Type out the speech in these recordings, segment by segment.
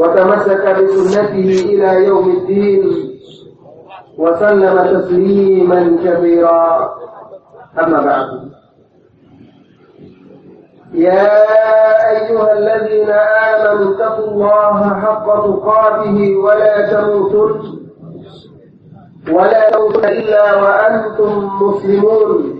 وتمسك بسنته إلى يوم الدين وسلم تسليما كثيرا أما بعد. يا أيها الذين آمنوا اتقوا الله حق تقاته ولا تموتن ولا تموتن إلا وأنتم مسلمون.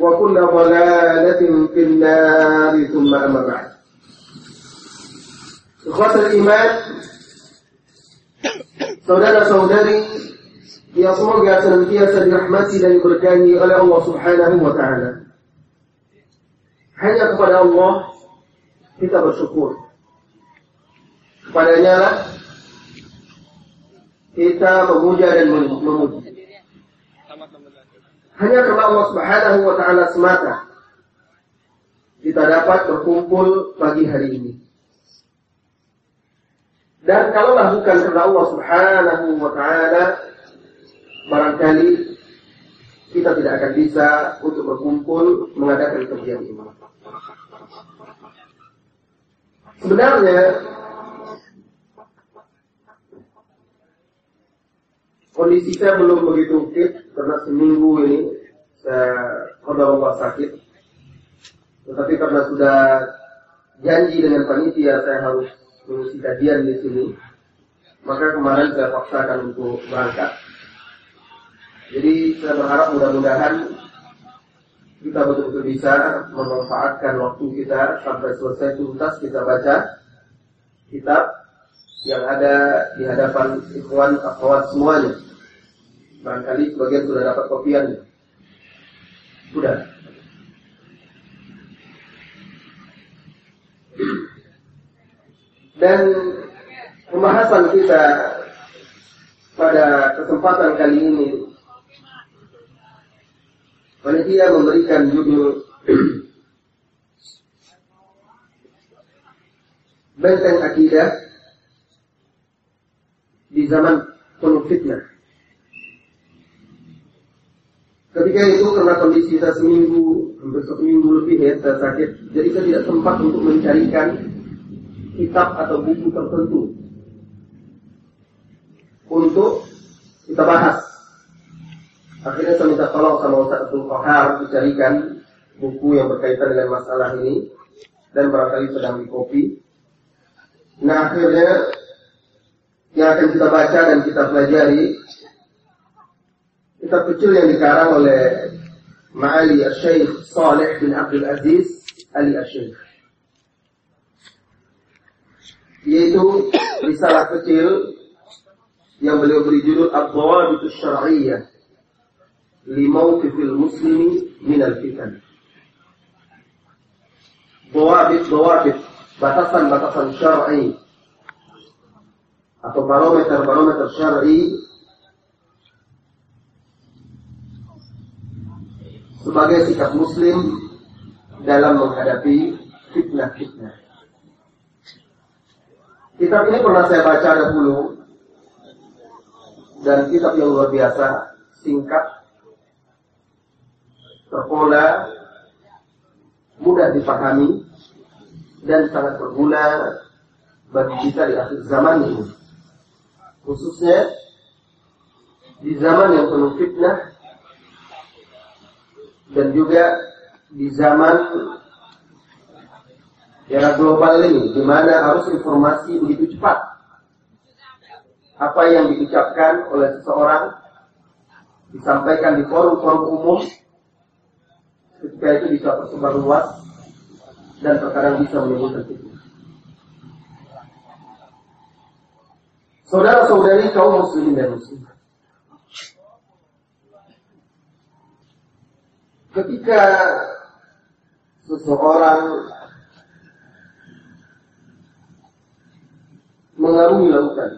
وكل ضلالة في النار ثم أما بعد. إخوة الإيمان سودانا سوداني يا صمغ يا سنتي يا سنرحمة لنبركاني على الله سبحانه وتعالى. هيا قبل الله كتاب الشكور. kepadanya lah كتاب memuja dan Hanya karena Allah Subhanahu wa taala semata kita dapat berkumpul pagi hari ini. Dan kalaulah bukan karena Allah Subhanahu wa taala barangkali kita tidak akan bisa untuk berkumpul mengadakan kajian ini. Sebenarnya kondisi saya belum begitu fit karena seminggu ini saya Allah sakit. Tetapi karena sudah janji dengan panitia saya harus mengisi kajian di sini, maka kemarin saya paksakan untuk berangkat. Jadi saya berharap mudah-mudahan kita betul-betul bisa memanfaatkan waktu kita sampai selesai tuntas kita baca kitab yang ada di hadapan ikhwan akhwat semuanya. Barangkali sebagian sudah dapat kopiannya. Sudah. Dan pembahasan kita pada kesempatan kali ini Panitia memberikan judul Benteng Akidah di zaman penuh fitnah. Ketika itu karena kondisi saya seminggu, hampir seminggu lebih ya saya sakit, jadi saya tidak sempat untuk mencarikan kitab atau buku tertentu untuk kita bahas. Akhirnya saya minta tolong sama Ustaz Abdul Qahar dicarikan buku yang berkaitan dengan masalah ini dan barangkali sedang di kopi. Nah akhirnya yang akan kita baca dan kita pelajari kitab kecil yang dikarang oleh Ma'ali Al-Syeikh Saleh bin Abdul Aziz Ali Al-Syeikh yaitu risalah kecil yang beliau beri judul Ad-Dawabit Syar'iyyah Limauqifil Muslimi Minal Fitan. Dawabit-dawabit, batasan-batasan syar'i atau barometer-barometer syar'i sebagai sikap muslim dalam menghadapi fitnah-fitnah. Kitab ini pernah saya baca dahulu dan kitab yang luar biasa, singkat, terpola, mudah dipahami dan sangat berguna bagi kita di akhir zaman ini. Khususnya di zaman yang penuh fitnah dan juga di zaman era global ini, di mana harus informasi begitu cepat. Apa yang diucapkan oleh seseorang disampaikan di forum-forum umum, ketika itu bisa tersebar luas dan terkadang bisa menimbulkan fitnah. Saudara-saudari kaum muslimin dan muslimat. Ketika seseorang mengarungi lautan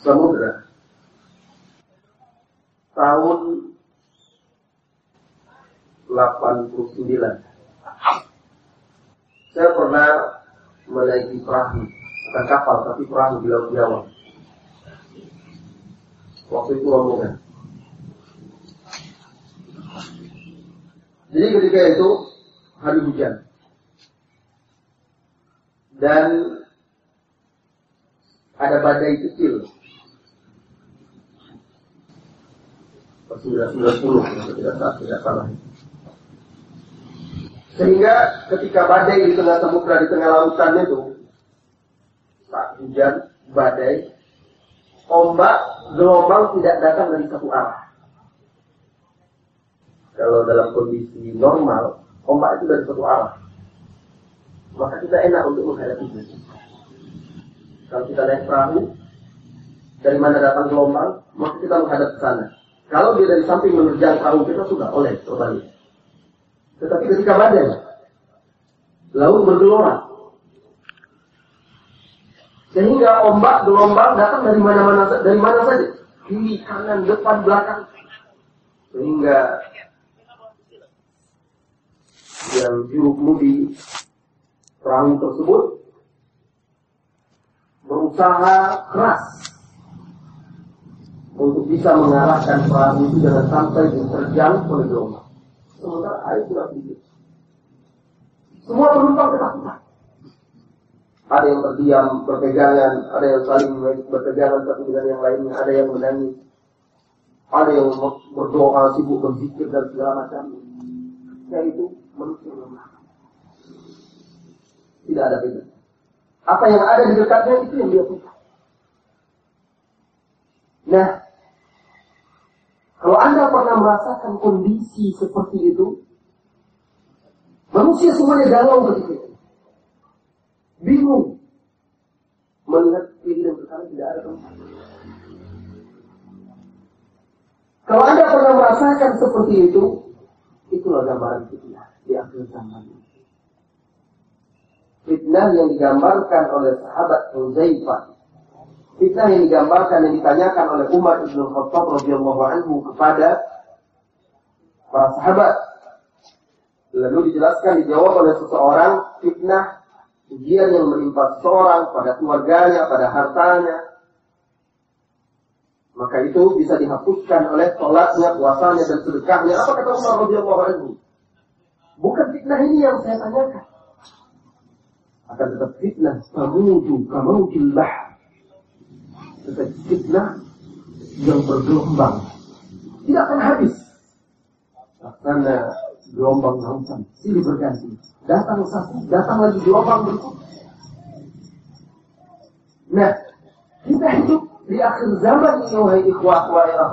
samudra tahun 89 saya pernah menaiki perahu bukan kapal tapi perahu di laut Jawa. Waktu itu rombongan jadi ketika itu hari hujan. Dan ada badai kecil. 1990 tidak salah, tidak salah. Sehingga ketika badai di tengah samudra di tengah lautan itu saat hujan badai ombak gelombang tidak datang dari satu arah. Kalau dalam kondisi normal ombak itu dari satu arah. Maka kita enak untuk menghadapi. Kalau kita naik perahu, dari mana datang gelombang, maka kita menghadap ke sana. Kalau dia dari samping menerjang perahu kita sudah oleh terbalik. Tetapi ketika badai, laut bergelora. Sehingga ombak gelombang datang dari mana-mana dari mana saja, kiri, kanan, depan, belakang. Sehingga yang juru mudi perahu tersebut berusaha keras untuk bisa mengarahkan perahu itu jangan sampai diterjang oleh gelombang. Sementara air sudah sedikit. Semua penumpang ketakutan. Ada yang terdiam, berpegangan, ada yang saling berpegangan satu dengan yang lainnya, ada yang menangis, ada yang berdoa, sibuk berzikir dan segala macam. Yaitu manusia lemah. Tidak ada beda. Apa yang ada di dekatnya itu yang dia punya. Nah, kalau Anda pernah merasakan kondisi seperti itu, manusia semuanya galau ketika itu. Bingung. Melihat kiri dan ke tidak ada tempat. Kalau Anda pernah merasakan seperti itu, itulah gambaran fitnah di akhir zaman. Fitnah yang digambarkan oleh sahabat Huzaifah. Fitnah yang digambarkan yang ditanyakan oleh Umar ibn Khattab radhiyallahu anhu kepada para sahabat. Lalu dijelaskan dijawab oleh seseorang fitnah ujian yang menimpa seseorang pada keluarganya, pada hartanya. Maka itu bisa dihapuskan oleh sholatnya, puasanya, dan sedekahnya. Apa kata Umar radhiyallahu anhu? Bukan fitnah ini yang saya tanyakan. Akan tetap fitnah tamutu kamautil bah. Tetap fitnah yang bergelombang. Tidak akan habis. Karena gelombang lautan silih berganti. Datang satu, datang lagi gelombang berikut. Nah, kita hidup di akhir zaman ini wahai ikhwah,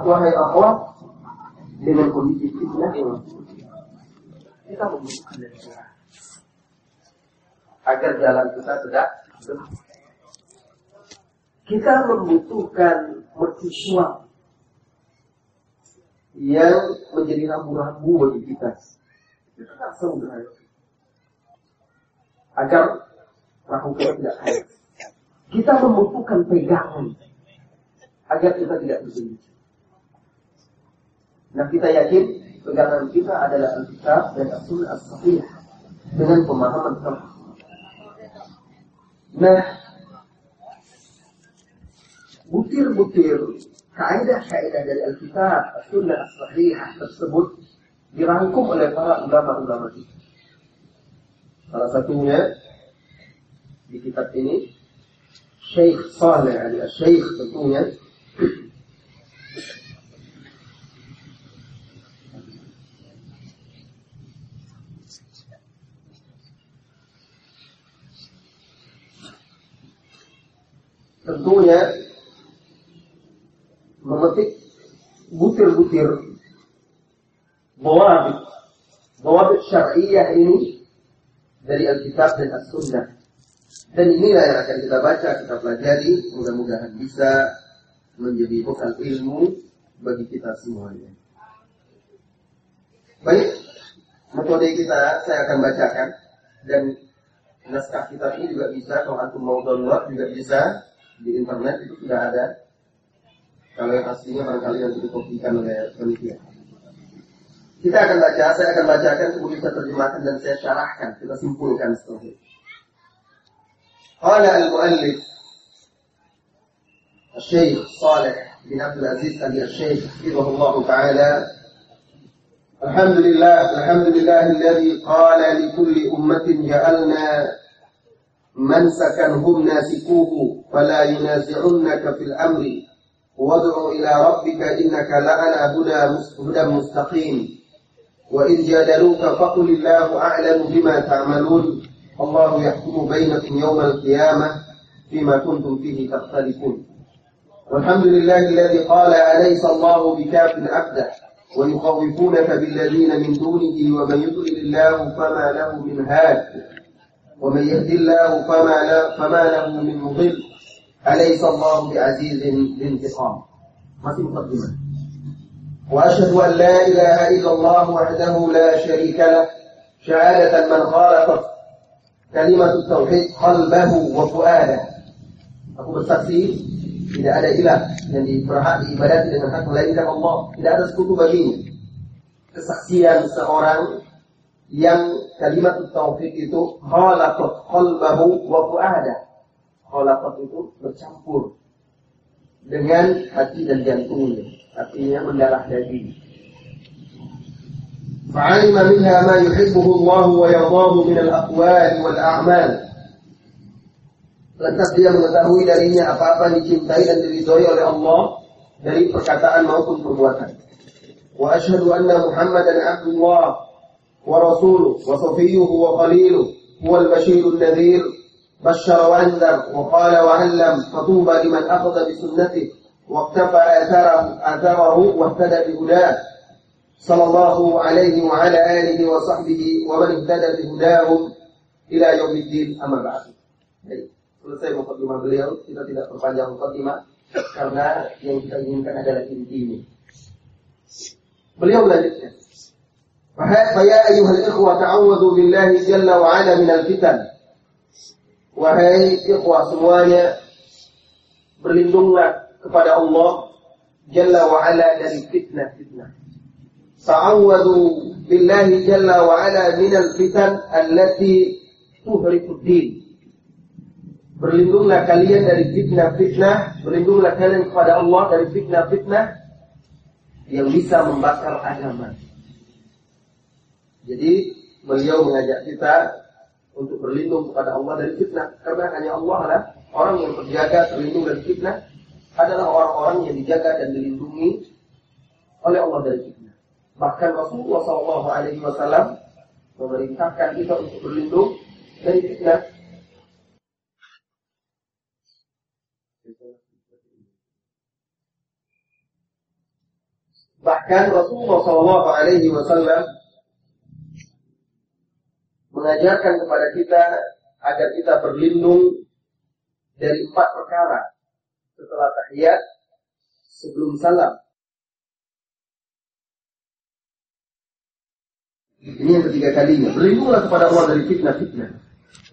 wahai akhwat, dengan kondisi fitnah yang kita membutuhkan dari Tuhan. Agar jalan kita tidak kita membutuhkan mercusuar yang menjadi rambu-rambu bagi kita. Itu tak sederhana. Agar perahu kita tidak kaya. Kita membutuhkan pegangan agar kita tidak berselisih. Nah kita yakin pegangan kita adalah Alkitab dan As-Sunnah As-Sahih dengan pemahaman kita. Nah, butir-butir kaidah-kaidah dari Alkitab, As-Sunnah As-Sahihah tersebut dirangkum oleh para ulama-ulama kita. Salah satunya di kitab ini Syekh Saleh Ali Syekh tentunya tentunya memetik butir-butir bawabit bawabit syariah ini dari Alkitab dan As-Sunnah. Dan inilah yang akan kita baca, kita pelajari. Mudah-mudahan bisa menjadi bekal ilmu bagi kita semuanya. Baik metode kita saya akan bacakan. Dan naskah kitab ini juga bisa kalau antum mau download juga bisa di internet itu sudah ada. Kalau yang aslinya barangkali yang dikopikan oleh penelitian. Kita akan baca, saya akan bacakan, kemudian saya terjemahkan dan saya syarahkan, kita simpulkan setelah itu. Qala al-muallif بن عبد العزيز ال الشيخ حفظه الله تعالى الحمد لله الحمد لله الذي قال لكل أمة جعلنا منسكا هم ناسكوه فلا ينازعنك في الأمر. وادع إلى ربك إنك لعلى هدى هدى مستقيم. وإن جادلوك فقل الله أعلم بما تعملون. الله يحكم بينكم يوم القيامة فيما كنتم فيه تختلفون. والحمد لله الذي قال أليس الله بكاف عبده ويخوفونك بالذين من دونه ومن يضلل الله فما له من هاد. ومن يهد الله فما لا فما له من مضل. أليس الله بعزيز الانتقام masih مقدمة. وأشهد أن لا إله إلا الله وحده لا شريك له. شهادة من خالقت كلمة التوحيد قلبه وفؤاده. Aku bersaksi tidak ada ilah yang diperhati diibadati dengan hak melainkan Allah. Tidak ada sekutu baginya. Kesaksian seorang yang kalimat tauhid itu khalaqat qalbahu wa fu'ada. Khalaqat itu bercampur dengan hati dan jantungnya. Artinya mendarah daging. فعلم منها ما يحبه الله ويرضاه من الأقوال والأعمال Lantas dia mengetahui darinya apa-apa yang dicintai dan diridhoi oleh Allah dari perkataan maupun perbuatan. Wa asyhadu anna Muhammadan abdullah ورسوله وصفيه وخليله هو البشير النذير. بشر وأنذر وقال وعلم فطوبى لمن أخذ بسنته واقتفى آثاره آثاره واهتدى بهداه. صلى الله عليه وعلى آله وصحبه ومن اهتدى بهداهم إلى يوم الدين. أما بعد. Selesai mukadimah beliau, kita tidak perpanjang mukadimah karena yang kita inginkan adalah inti ini. Beliau melanjutkan, Faya ayuhal ikhwa ta'awadu billahi jalla wa ala minal fitan. Wahai ikhwa semuanya, berlindunglah kepada Allah jalla wa ala dari fitnah-fitnah. Ta'awadu billahi jalla wa ala minal fitan allati tuhrikuddin. Berlindunglah kalian dari fitnah-fitnah, berlindunglah kalian kepada Allah dari fitnah-fitnah yang bisa membakar agama jadi beliau mengajak kita untuk berlindung kepada Allah dari fitnah karena hanya Allah lah orang yang terjaga terlindung dari fitnah adalah orang-orang yang dijaga dan dilindungi oleh Allah dari fitnah. Bahkan Rasulullah Shallallahu memerintahkan kita untuk berlindung dari fitnah. Bahkan Rasulullah Shallallahu mengajarkan kepada kita agar kita berlindung dari empat perkara setelah tahiyat, sebelum salam. Ini yang ketiga kalinya. Berlindunglah kepada Allah dari fitnah-fitnah.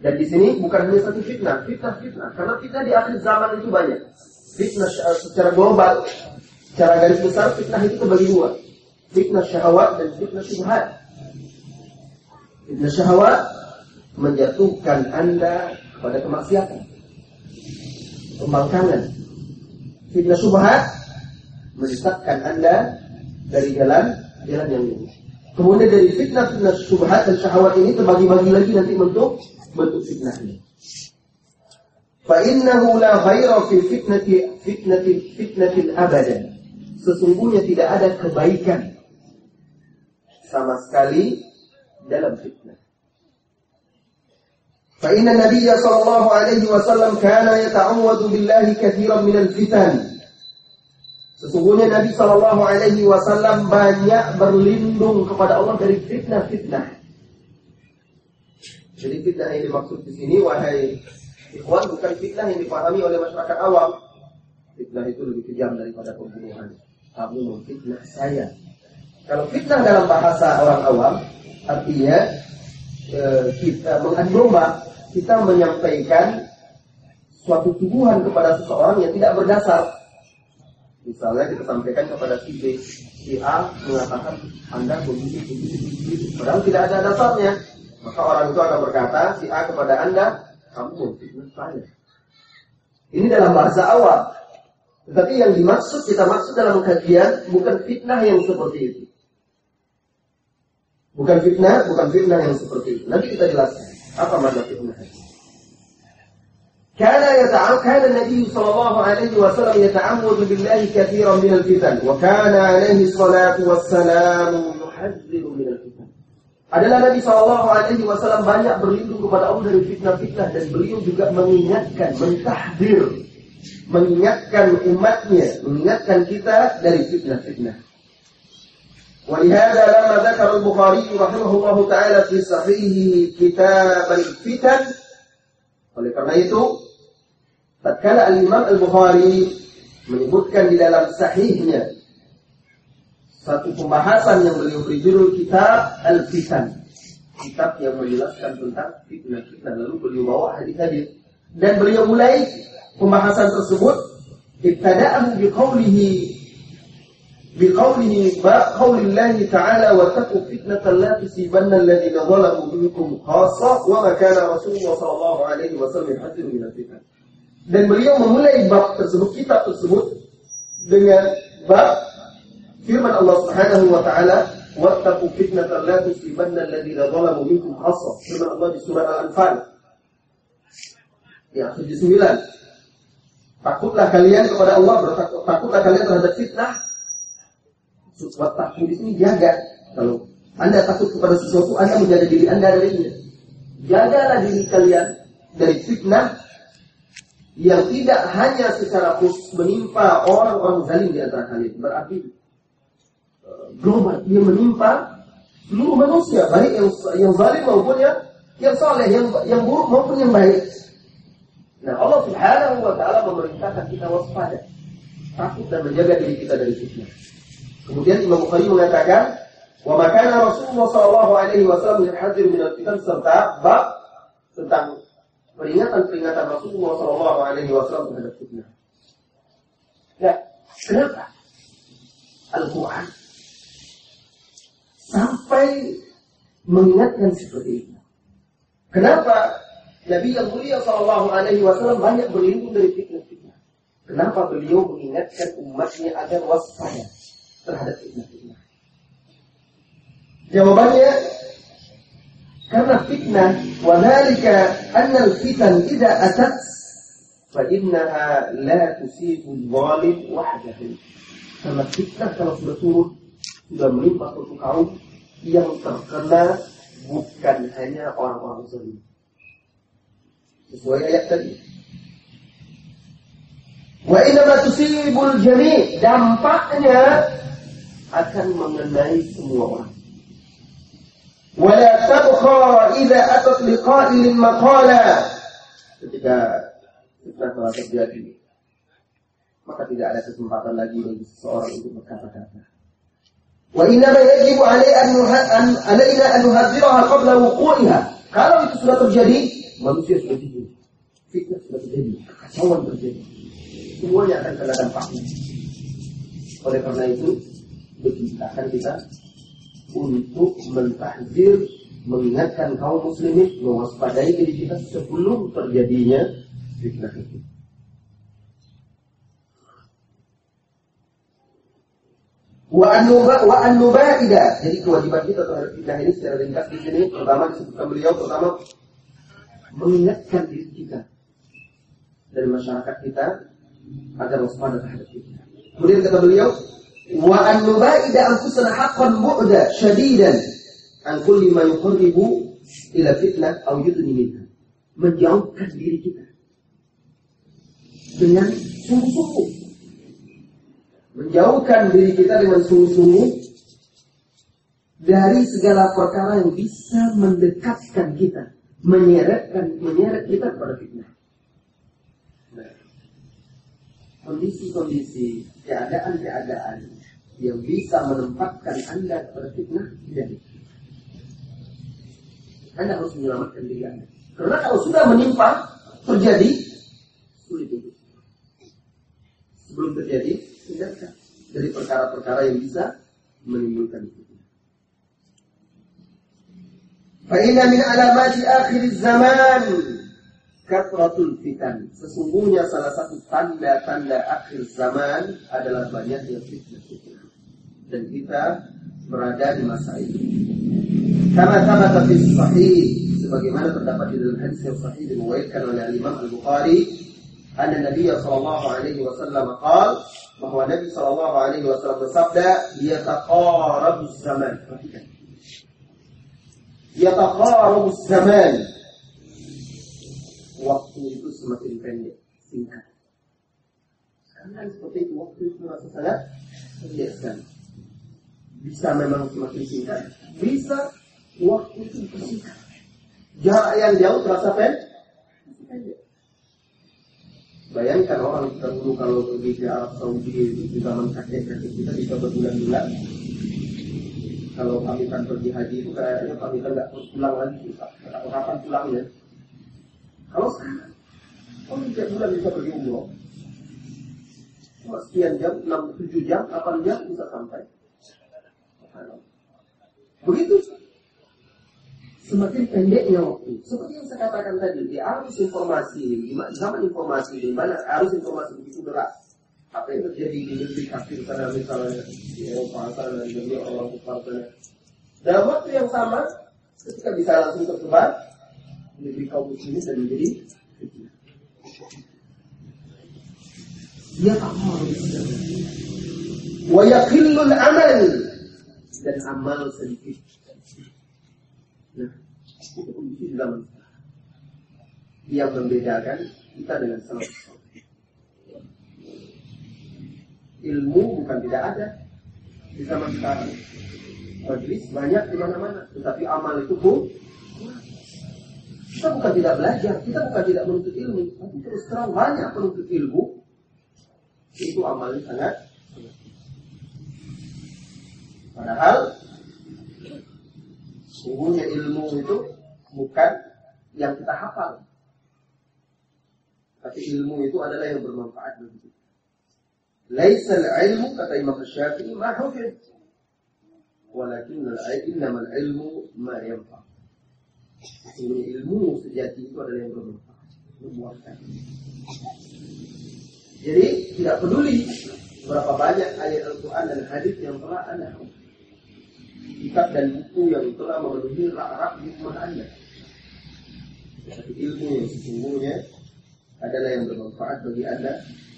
Dan di sini bukan hanya satu fitnah, fitnah-fitnah. Karena fitnah di akhir zaman itu banyak. Fitnah secara global, secara garis besar fitnah itu terbagi dua. Fitnah syahwat dan fitnah syubhat. Fitnah syahwat menjatuhkan Anda kepada kemaksiatan. Pembangkangan. Fitnah syubhat menyesatkan Anda dari jalan jalan yang lurus. Kemudian dari fitnah-fitnah syubhat dan syahwat ini terbagi-bagi lagi nanti bentuk bentuk fitnahnya. Fa innahu la khaira fi fitnati fitnati fitnatin abadan. Sesungguhnya tidak ada kebaikan sama sekali dalam fitnah. Fa inna Nabiya sallallahu alaihi wasallam kana yata'awwadu billahi katsiran minal fitan. Sesungguhnya Nabi Shallallahu Alaihi Wasallam banyak berlindung kepada Allah dari fitnah-fitnah. Jadi fitnah yang dimaksud di sini, wahai ikhwan, bukan fitnah yang dipahami oleh masyarakat awam. Fitnah itu lebih kejam daripada pembunuhan. Kamu memfitnah saya. Kalau fitnah dalam bahasa orang awam, artinya e, kita mengadu domba, kita menyampaikan suatu tuduhan kepada seseorang yang tidak berdasar Misalnya kita sampaikan kepada si B, si A mengatakan Anda begini, begini, begini. Padahal tidak ada dasarnya. Maka orang itu akan berkata, si A kepada Anda, kamu memfitnah saya. Ini dalam bahasa awal. Tetapi yang dimaksud, kita maksud dalam kajian, bukan fitnah yang seperti itu. Bukan fitnah, bukan fitnah yang seperti itu. Nanti kita jelaskan. Apa makna fitnah? كان يتعوذ كان النبي صلى الله عليه وسلم يتعوذ بالله كثيرا من الفتن وكان عليه الصلاة والسلام يحذر من الفتن adalah Nabi Shallallahu Alaihi Wasallam banyak berlindung kepada Allah dari fitnah-fitnah dan beliau juga mengingatkan, mentahdir, mengingatkan umatnya, mengingatkan kita dari fitnah-fitnah. ولهذا لما ذكر البخاري رحمه الله تعالى في صحيحه كتاب الفتن oleh karena itu Tatkala Al-Imam Al-Bukhari menyebutkan di dalam sahihnya satu pembahasan yang beliau beri judul kitab Al-Fitan. Kitab yang menjelaskan tentang fitnah-fitnah. Lalu beliau bawa hadis-hadis. Dan beliau mulai pembahasan tersebut ibtada'ahu biqaulihi biqaulihi ba qaulillahi ta'ala wa taqu fitnatan la tusibanna alladhina zalamu minkum khassa wa ma kana rasulullah sallallahu alaihi wasallam yuhaddiru min al-fitan. Dan beliau memulai bab tersebut, kitab tersebut dengan bab firman Allah Subhanahu wa taala, "Wattaqu fitnatan la tusibanna alladziina zalamu minkum khassah." Firman Allah di surah Al-Anfal. Ya, 79. Takutlah kalian kepada Allah, takutlah kalian terhadap fitnah. Wattaqu di sini jaga. Kalau Anda takut kepada sesuatu, Anda menjaga diri Anda darinya. Jagalah diri kalian dari fitnah yang tidak hanya secara khusus menimpa orang-orang zalim di antara kalian. Berarti global, dia menimpa seluruh manusia, baik yang yang zalim maupun yang yang saleh, yang yang buruk maupun yang baik. Nah, Allah Subhanahu wa taala memerintahkan kita waspada, takut dan menjaga diri kita dari fitnah. Kemudian Imam Bukhari mengatakan, "Wa makana Rasulullah sallallahu alaihi wasallam hadir min al-fitan serta bab tentang peringatan-peringatan Rasulullah Shallallahu Alaihi Wasallam terhadap fitnah. Ya, kenapa Al-Quran sampai mengingatkan seperti itu? Kenapa Nabi yang mulia Shallallahu Alaihi Wasallam banyak berlindung dari fitnah-fitnah? Kenapa beliau mengingatkan umatnya agar waspada terhadap fitnah-fitnah? Jawabannya karena fitnah, wadhalika anna al-fitan idza atat fa innaha la tusibu zalim wahdahu. Karena fitnah kalau sudah turun, sudah menimpa suatu kaum yang terkena bukan hanya orang-orang zalim. Sesuai ayat tadi. Wa inna tusibul jami' dampaknya akan mengenai semua orang. Wala tabkha idza atat liqa'il maqala. Ketika fitnah telah terjadi, maka tidak ada kesempatan lagi bagi seseorang untuk berkata-kata. Wa inna yajibu alaina an nuhadziraha qabla wuqu'iha. Kalau itu sudah terjadi, manusia sudah tidur. Fitnah sudah terjadi, kekacauan terjadi. Semuanya akan kena dampaknya. Oleh karena itu, akan kita untuk mentahzir, mengingatkan kaum muslimin, mewaspadai diri kita sebelum terjadinya fitnah itu. Wa anuba wa anubaida. Jadi kewajiban kita terhadap fitnah ini secara ringkas di sini pertama disebutkan beliau pertama mengingatkan diri kita dan masyarakat kita agar waspada terhadap fitnah. Kemudian kata beliau wa anubaida anfusana haqqan bu'da syadidan an kulli ma yuqarribu ila fitnah aw yudni minha. Menjauhkan diri kita. Dengan sungguh-sungguh. Menjauhkan diri kita dengan sungguh-sungguh. Dari segala perkara yang bisa mendekatkan kita, menyeretkan, menyeret kita kepada fitnah. Nah, kondisi-kondisi, keadaan-keadaan yang bisa menempatkan Anda kepada fitnah tidak Anda harus menyelamatkan diri Anda. Karena kalau sudah menimpa, terjadi, sulit itu. Sebelum terjadi, hindarkan dari perkara-perkara yang bisa menimbulkan itu. Fa'inna min alamati akhir zaman katratul fitan. Sesungguhnya salah satu tanda-tanda akhir zaman adalah banyaknya fitnah-fitnah. Dan kita berada di masa itu. Karena sama tapi sahih sebagaimana terdapat di dalam hadis yang sahih diriwayatkan oleh Imam Al-Bukhari, anna Nabi sallallahu alaihi wasallam qala bahwa Nabi Shallallahu Alaihi Wasallam bersabda, dia taqarabus zaman. Dia taqarabus zaman. Waktu itu semakin pendek, singkat. Karena seperti itu waktu itu merasa sangat sekali. Bisa memang semakin singkat, bisa waktu itu singkat. Jarak yang jauh terasa pendek. Bayangkan orang terdahulu kalau pergi ke Arab Saudi di zaman kakek-kakek kita bisa berbulan-bulan. Kalau kami kan pergi haji itu kayaknya kami kan nggak pulang lagi. Kapan pulangnya? Kalau sekarang, oh tiga bulan bisa pergi umroh. Cuma sekian jam, 6, 7 jam, 8 jam bisa sampai. Begitu semakin pendeknya waktu. Seperti yang saya katakan tadi, di arus informasi, di zaman informasi, di mana arus informasi begitu deras. Apa yang terjadi di negeri kafir sana misalnya di Eropa sana di negeri orang kafir sana. Dalam waktu yang sama, ketika bisa langsung tersebar negeri kaum muslimin dan menjadi dia tak mau wa amal dan amal sedikit. Nah, itu zaman yang membedakan kita dengan sama Ilmu bukan tidak ada di zaman sekarang. Majlis banyak di mana-mana, tetapi amal itu pun kita bukan tidak belajar, kita bukan tidak menuntut ilmu, tapi terus terang banyak penuntut ilmu. Itu amalnya sangat Padahal Sungguhnya ilmu itu bukan yang kita hafal. Tapi ilmu itu adalah yang bermanfaat bagi kita. Laisa ilmu kata Imam Syafi'i ma hufid. Walakin al-ilmu ilmu ma yanfa. Sungguhnya ilmu sejati itu adalah yang bermanfaat. Jadi tidak peduli berapa banyak ayat Al-Quran dan hadis yang telah anda kitab dan buku yang telah memenuhi rak-rak di rumah Anda. Tapi ilmu yang sesungguhnya adalah yang bermanfaat bagi Anda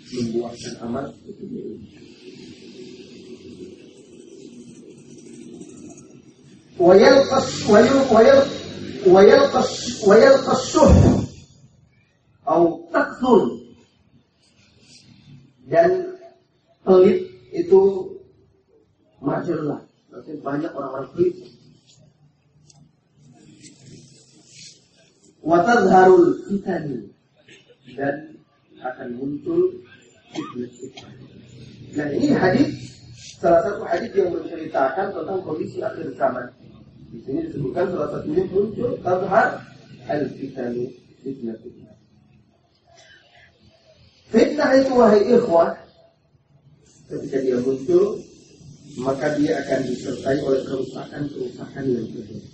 membuahkan amal itu ilmu. ويلقى ويلقى ويلقى الشح أو تكثر dan pelit itu majelah Berarti banyak orang-orang pelit. Watazharul fitani dan akan muncul Nah ini hadis salah satu hadis yang menceritakan tentang kondisi akhir zaman. Di sini disebutkan salah satunya muncul tazhar al-fitanu fitnah fitnah. Fitnah itu wahai ikhwah ketika dia muncul maka dia akan disertai oleh kerusakan-kerusakan yang berbeda.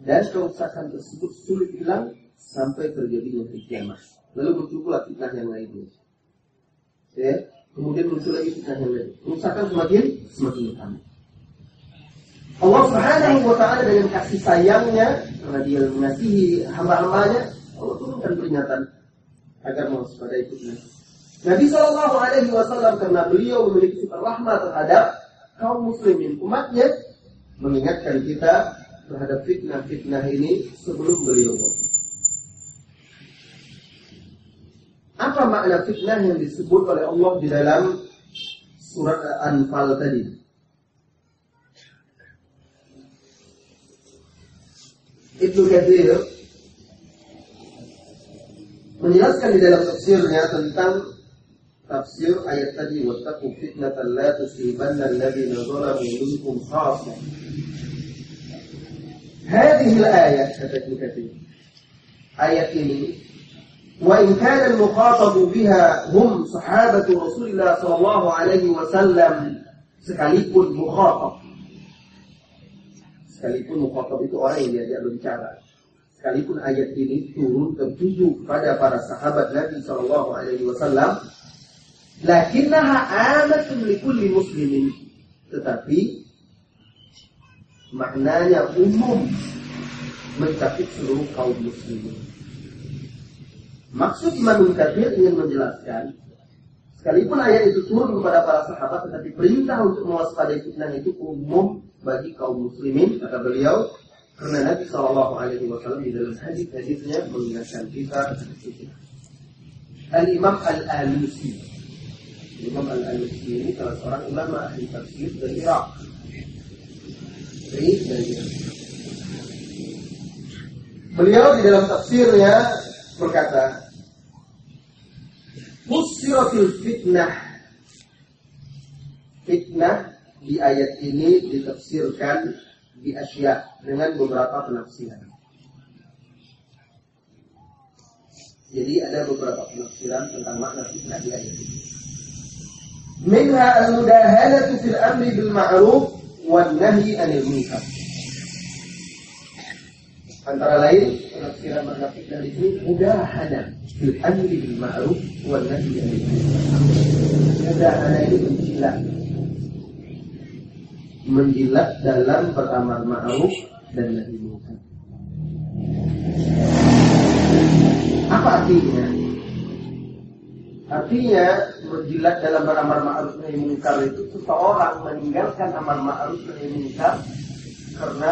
Dan kerusakan tersebut sulit hilang sampai terjadinya kiamat. Lalu muncullah fitnah yang lainnya. Ya, kemudian muncul lagi fitnah yang lain. Kerusakan semakin semakin utama. Allah Subhanahu wa taala dengan kasih sayangnya karena dia mengasihi hamba-hambanya, Allah turunkan peringatan agar mewaspadai fitnah. Nabi Shallallahu Alaihi Wasallam karena beliau memiliki sifat rahmat terhadap kaum muslimin umatnya mengingatkan kita terhadap fitnah-fitnah ini sebelum beliau. Apa makna fitnah yang disebut oleh Allah di dalam surat Al-Anfal tadi? Ibnu Katsir menjelaskan di dalam tafsirnya tentang تفسير إيه تبي واتقوا فتنة لا تصيبن الذي ظلموا منكم خاصة هذه الآية شتتني كثير آية إني. وإن كان المخاطب بها هم صحابة رسول الله صلى الله عليه وسلم سكاليكو المخاطب sekalipun mukhatab itu orang yang diajak berbicara. Sekalipun ayat آية ini turun tertuju kepada para sahabat Nabi Shallallahu lakinnaha amatun likulli muslimin. Tetapi maknanya umum mencakup seluruh kaum muslimin. Maksud Imam Katsir ingin menjelaskan Sekalipun ayat itu turun kepada para sahabat, tetapi perintah untuk mewaspadai fitnah itu umum bagi kaum muslimin, kata beliau, karena Nabi Shallallahu Alaihi Wasallam di dalam hadis-hadisnya mengingatkan kita. Al Imam Al Alusi, Imam Al Alusi ini salah seorang ulama ahli tafsir dari Irak. Dari dari Beliau di dalam tafsirnya berkata, Fusiratil fitnah. Fitnah di ayat ini ditafsirkan di Asia dengan beberapa penafsiran. Jadi ada beberapa penafsiran tentang makna fitnah di ayat ini. Fil amri bil ma'ruf wan nahyi 'anil munkar. Antara lain penafsiran makna fitnah ini mudahana fil amri bil ma'ruf wan nahyi 'anil. Mudahana ini menjilat. Menjilat dalam beramar ma'ruf dan nahi munkar. Apa artinya? Artinya menjilat dalam beramar ma'ruf nahi munkar itu seseorang meninggalkan amar ma'ruf nahi munkar karena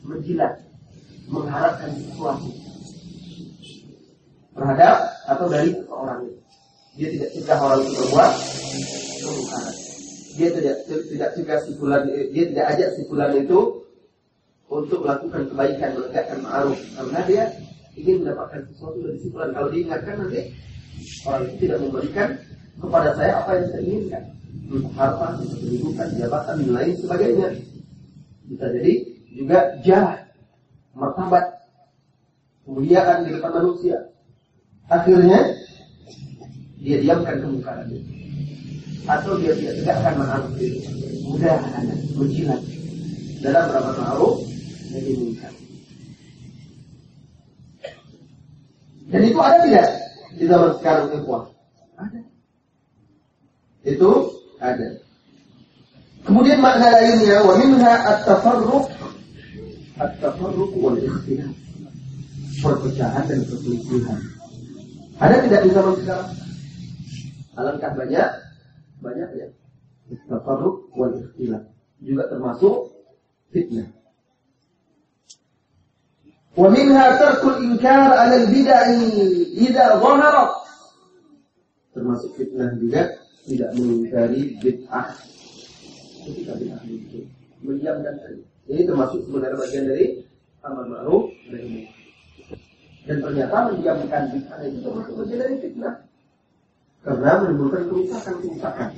menjilat mengharapkan sesuatu terhadap atau dari seseorang itu. Dia tidak cegah orang itu berbuat kemungkaran. Dia tidak tidak cegah si fulan, dia tidak ajak si fulan itu untuk melakukan kebaikan, menegakkan ma'ruf karena dia ingin mendapatkan sesuatu dari si fulan. Kalau diingatkan nanti orang itu tidak memberikan kepada saya apa yang saya inginkan. Harta, kedudukan, jabatan, lain sebagainya. Bisa jadi juga jahat martabat, kemuliaan di depan manusia. Akhirnya dia diamkan kemungkaran itu. Atau dia tidak tegakkan ma'ruf itu. Mudah menjilat dalam beramal ma'ruf dan. Dan itu ada tidak di zaman sekarang ikhwah? Ada. Itu ada. Kemudian makna lainnya wa minha at-tafarruq at-tafarruq wal ikhtilaf. Perpecahan dan perselisihan. Ada tidak di zaman sekarang? Alangkah banyak, banyak ya. At-tafarruq wal ikhtilaf. Juga termasuk fitnah. Minha tarkul inkar 'ala al-bid'ah idza dhaharat. Termasuk fitnah juga tidak mengingkari bid'ah ketika bid'ah muncul. Mendiamkan. Ini termasuk sebenarnya bagian dari amar ma'ruf nahi Dan ternyata mendiamkan bid'ah itu termasuk bagian dari fitnah. karena menimbulkan kerusakan-kerusakan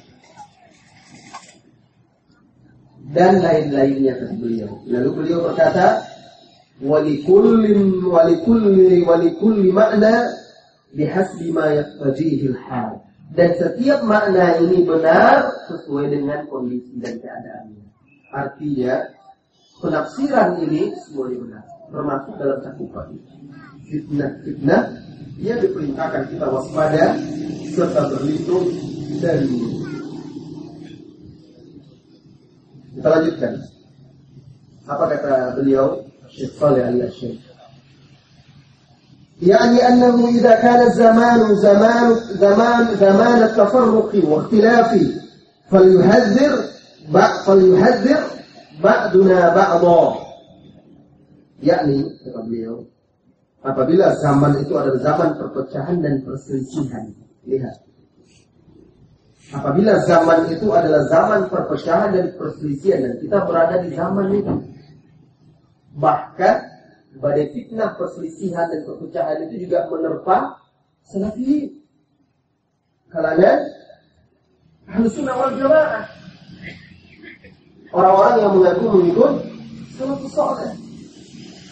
dan lain-lainnya kata beliau. Lalu beliau berkata, walikullin walikulli walikulli makna bihasbi ma hal dan setiap makna ini benar sesuai dengan kondisi dan keadaannya. Artinya penafsiran ini semuanya benar, termasuk dalam cakupan fitnah-fitnah yang diperintahkan kita waspada serta berlindung dari Kita lanjutkan. Apa kata beliau? Syekh Saleh Ali Syekh. يعني أنه إذا كان الزمان زمان زمان زمان التفرق واختلاف فليحذر فليحذر بعضنا بعضا yakni kata beliau apabila zaman itu adalah zaman perpecahan dan perselisihan lihat apabila zaman itu adalah zaman perpecahan dan perselisihan dan kita berada di zaman itu bahkan badai fitnah perselisihan dan perpecahan itu juga menerpa salafi. Kalangan sunnah wal jamaah. Orang-orang yang mengaku mengikut salafus soleh.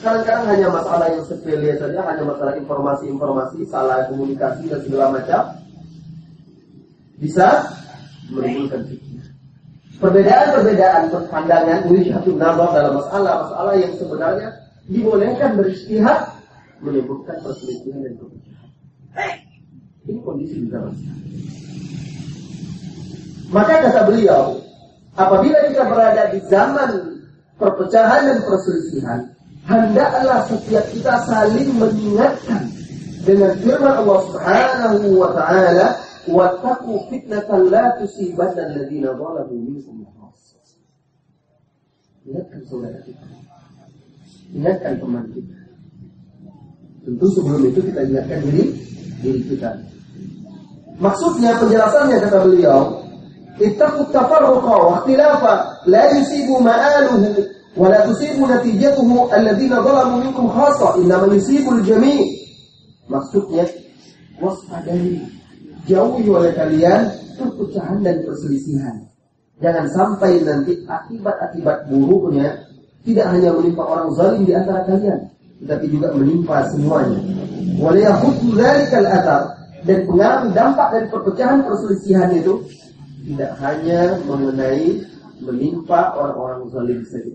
Kadang-kadang hanya masalah yang sepele saja hanya masalah informasi-informasi salah komunikasi dan segala macam bisa menimbulkan fitnah perbedaan-perbedaan pandangan satu nazar dalam masalah-masalah yang sebenarnya dibolehkan beristihad menyebutkan perselisihan dan perpecahan. Ini kondisi di zaman Maka kata beliau, apabila kita berada di zaman perpecahan dan perselisihan, hendaklah setiap kita saling mengingatkan dengan firman Allah Subhanahu wa taala, "Wattaqu fitnatan la tusibanna alladziina zalamu minkum Ingatkan saudara kita ingatkan teman kita. Tentu sebelum itu kita ingatkan diri diri kita. Maksudnya penjelasannya kata beliau, ittaqut tafarruqa wa ikhtilafa la yusibu ma'aluhu wa la tusibu natijatuhu alladziina zalamu minkum khassa innama yusibul jami'. Maksudnya waspadai jauhi oleh kalian perpecahan dan perselisihan. Jangan sampai nanti akibat-akibat buruknya tidak hanya menimpa orang zalim di antara kalian, tetapi juga menimpa semuanya. Walayahutu dzalikal athar dan pengaruh dampak dari perpecahan perselisihan itu tidak hanya mengenai menimpa orang-orang zalim saja,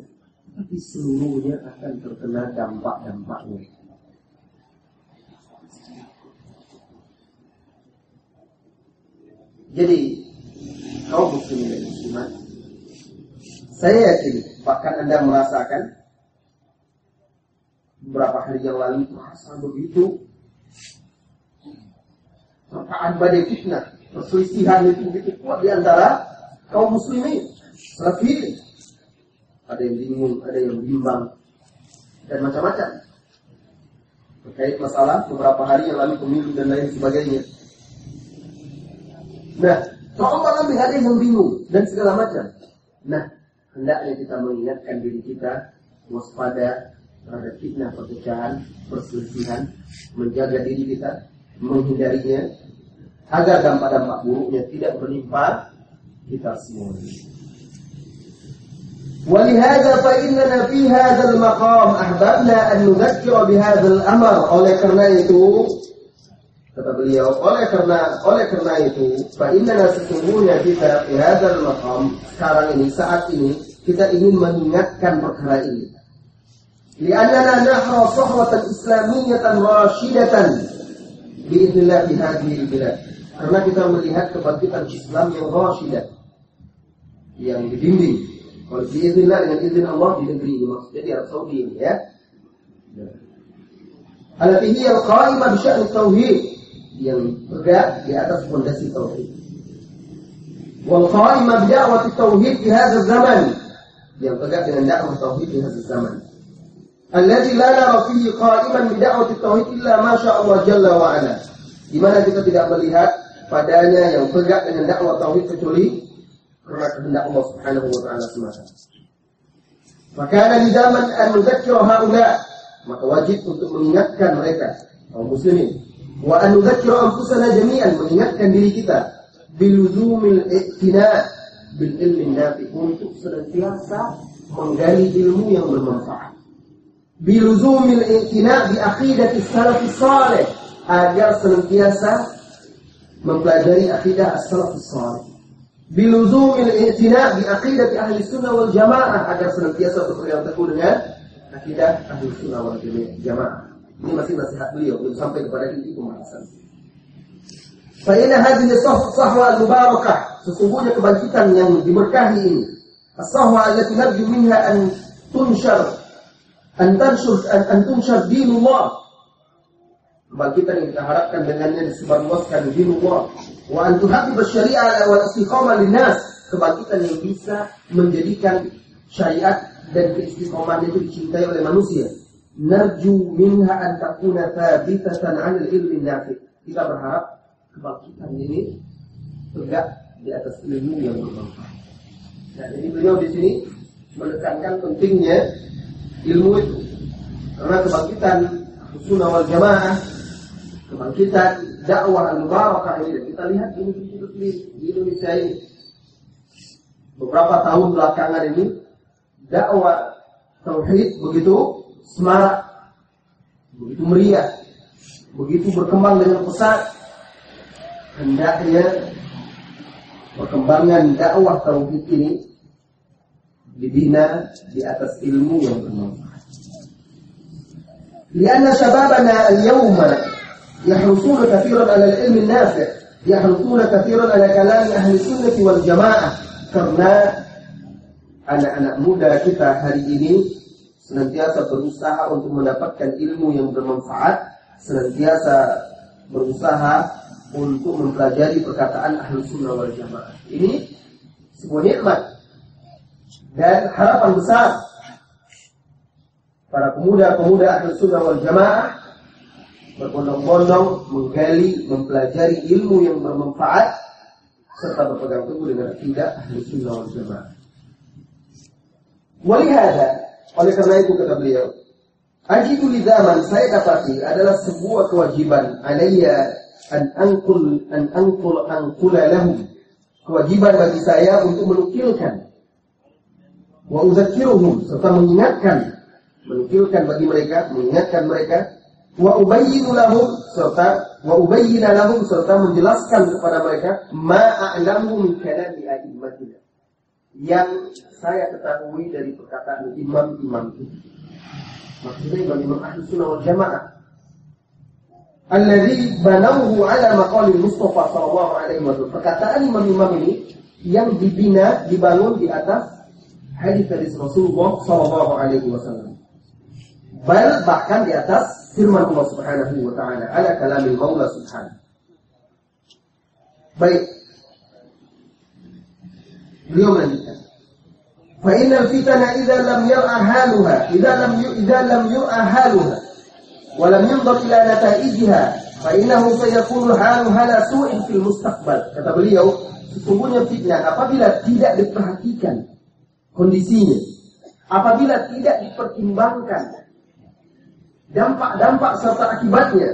tapi seluruhnya akan terkena dampak-dampaknya. Jadi, kaum muslimin dan muslimat, saya yakin Bahkan Anda merasakan beberapa hari yang lalu merasa begitu. Terpaan badai fitnah perselisihan itu begitu kuat di antara kaum muslimin. Salafi ada yang bingung ada yang bimbang dan macam-macam. Terkait masalah beberapa hari yang lalu pemilu dan lain sebagainya nah seolah ada yang bingung dan segala macam nah hendaknya kita mengingatkan diri kita waspada terhadap fitnah perpecahan, perselisihan, menjaga diri kita, menghindarinya, agar dampak-dampak buruknya tidak menimpa kita semua. ولهذا فإننا في هذا المقام أحببنا أن نذكر بهذا الأمر oleh karena itu kata beliau oleh karena oleh karena itu fa'innana sesungguhnya kita di hadal maqam. Sekarang ini saat ini kita ingin mengingatkan perkara ini. Li'annana nahra sahwatan islamiyatan rasyidatan bi'idznillah di hadhihi bilad karena kita melihat kebangkitan Islam yang rasyidah yang dibimbing. Kalau bi'idznillah dengan izin Allah di negeri ini maksudnya di Arab Saudi ini ya. Alatihi al-qaimah bisya'ni tauhid yang tegak di atas fondasi tauhid. Wal qa'imah bi da'wati tauhid di hadzal zaman yang tegak dengan dakwah tauhid di hadis zaman. Alladzi la nara fihi qa'iman bi da'wati tauhid illa ma sya Allah jalla wa ala. Di mana kita tidak melihat padanya yang tegak dengan dakwah tauhid kecuali karena kehendak Allah Subhanahu wa taala semata. Maka ada di zaman an nudzakkira haula maka wajib untuk mengingatkan mereka kaum muslimin Wa an nudzakkiru anfusana jami'an mengingatkan diri kita biluzumil iktina bil ilmi nafi untuk senantiasa menggali ilmu yang bermanfaat. Biluzumil iktina bi aqidati salaf salih agar senantiasa mempelajari akidah as-salaf salih. Biluzumil iktina bi aqidati ahli sunnah wal jamaah agar senantiasa berpegang teguh dengan akidah ahli sunnah wal jamaah. Ini masih nasihat beliau belum sampai kepada titik pembahasan. Fa'inna hadhihi sahwa al-mubarakah. Sesungguhnya kebangkitan yang diberkahi ini. As-sahwa allati narju minha an tunshar an tanshur an, an tunshar dinullah. Kebangkitan yang kita harapkan dengannya disebarluaskan dinullah. Wa an tuhabib syariah wal istiqamah linnas. Kebangkitan yang bisa menjadikan syariat dan keistiqomahan itu dicintai oleh manusia narju minha an takuna thabitatan 'ala ilmi nafi. Kita berharap kebangkitan ini tegak di atas ilmu yang bermanfaat. Nah, jadi beliau di sini menekankan pentingnya ilmu itu. Karena kebangkitan sunnah wal jamaah, kebangkitan dakwah al-mubarakah ini kita lihat ini di Indonesia ini. Beberapa tahun belakangan ini dakwah tauhid begitu semarak, begitu meriah, begitu berkembang dengan pesat. Hendaknya perkembangan dakwah tauhid ini dibina di atas ilmu yang bermanfaat. Karena syababana al-yawma yahrusuna kathiran ala al-ilm nafi' yahrusuna kathiran ala kalam ahli sunnah wal jamaah karena anak-anak muda kita hari ini senantiasa berusaha untuk mendapatkan ilmu yang bermanfaat, senantiasa berusaha untuk mempelajari perkataan ahli sunnah wal jamaah. Ini sebuah nikmat dan harapan besar para pemuda-pemuda ahli sunnah wal jamaah berbondong-bondong menggali, mempelajari ilmu yang bermanfaat serta berpegang teguh dengan akidah ahli sunnah wal jamaah. Walihada oleh karena itu kata beliau, Ajidu zaman saya dapati adalah sebuah kewajiban. Alayya an angkul an angkul angkula lahum. Kewajiban bagi saya untuk menukilkan. Wa uzakkiruhum serta mengingatkan. Menukilkan bagi mereka, mengingatkan mereka. Wa ubayyinu lahum serta wa ubayyina lahum serta menjelaskan kepada mereka ma a'lamu min kalami a'immatina yang saya ketahui dari perkataan imam-imam itu. Maksudnya imam-imam ahli sunnah wal jamaah. Alladhi banauhu ala maqali Mustafa sallallahu alaihi wasallam. Perkataan imam-imam ini yang dibina, dibangun di atas hadis dari Rasulullah sallallahu alaihi wasallam. Bal bahkan di atas firman Allah Subhanahu wa taala ala kalamil Maula Subhanahu. Baik, Beliau melanjutkan. Fa innal fitana idza lam yara haluha, idza lam idza lam yura haluha wa lam yunzar ila nataijiha, fa innahu sayakunu halu hala su'in fil mustaqbal. Kata beliau, sesungguhnya fitnah apabila tidak diperhatikan kondisinya, apabila tidak dipertimbangkan dampak-dampak serta akibatnya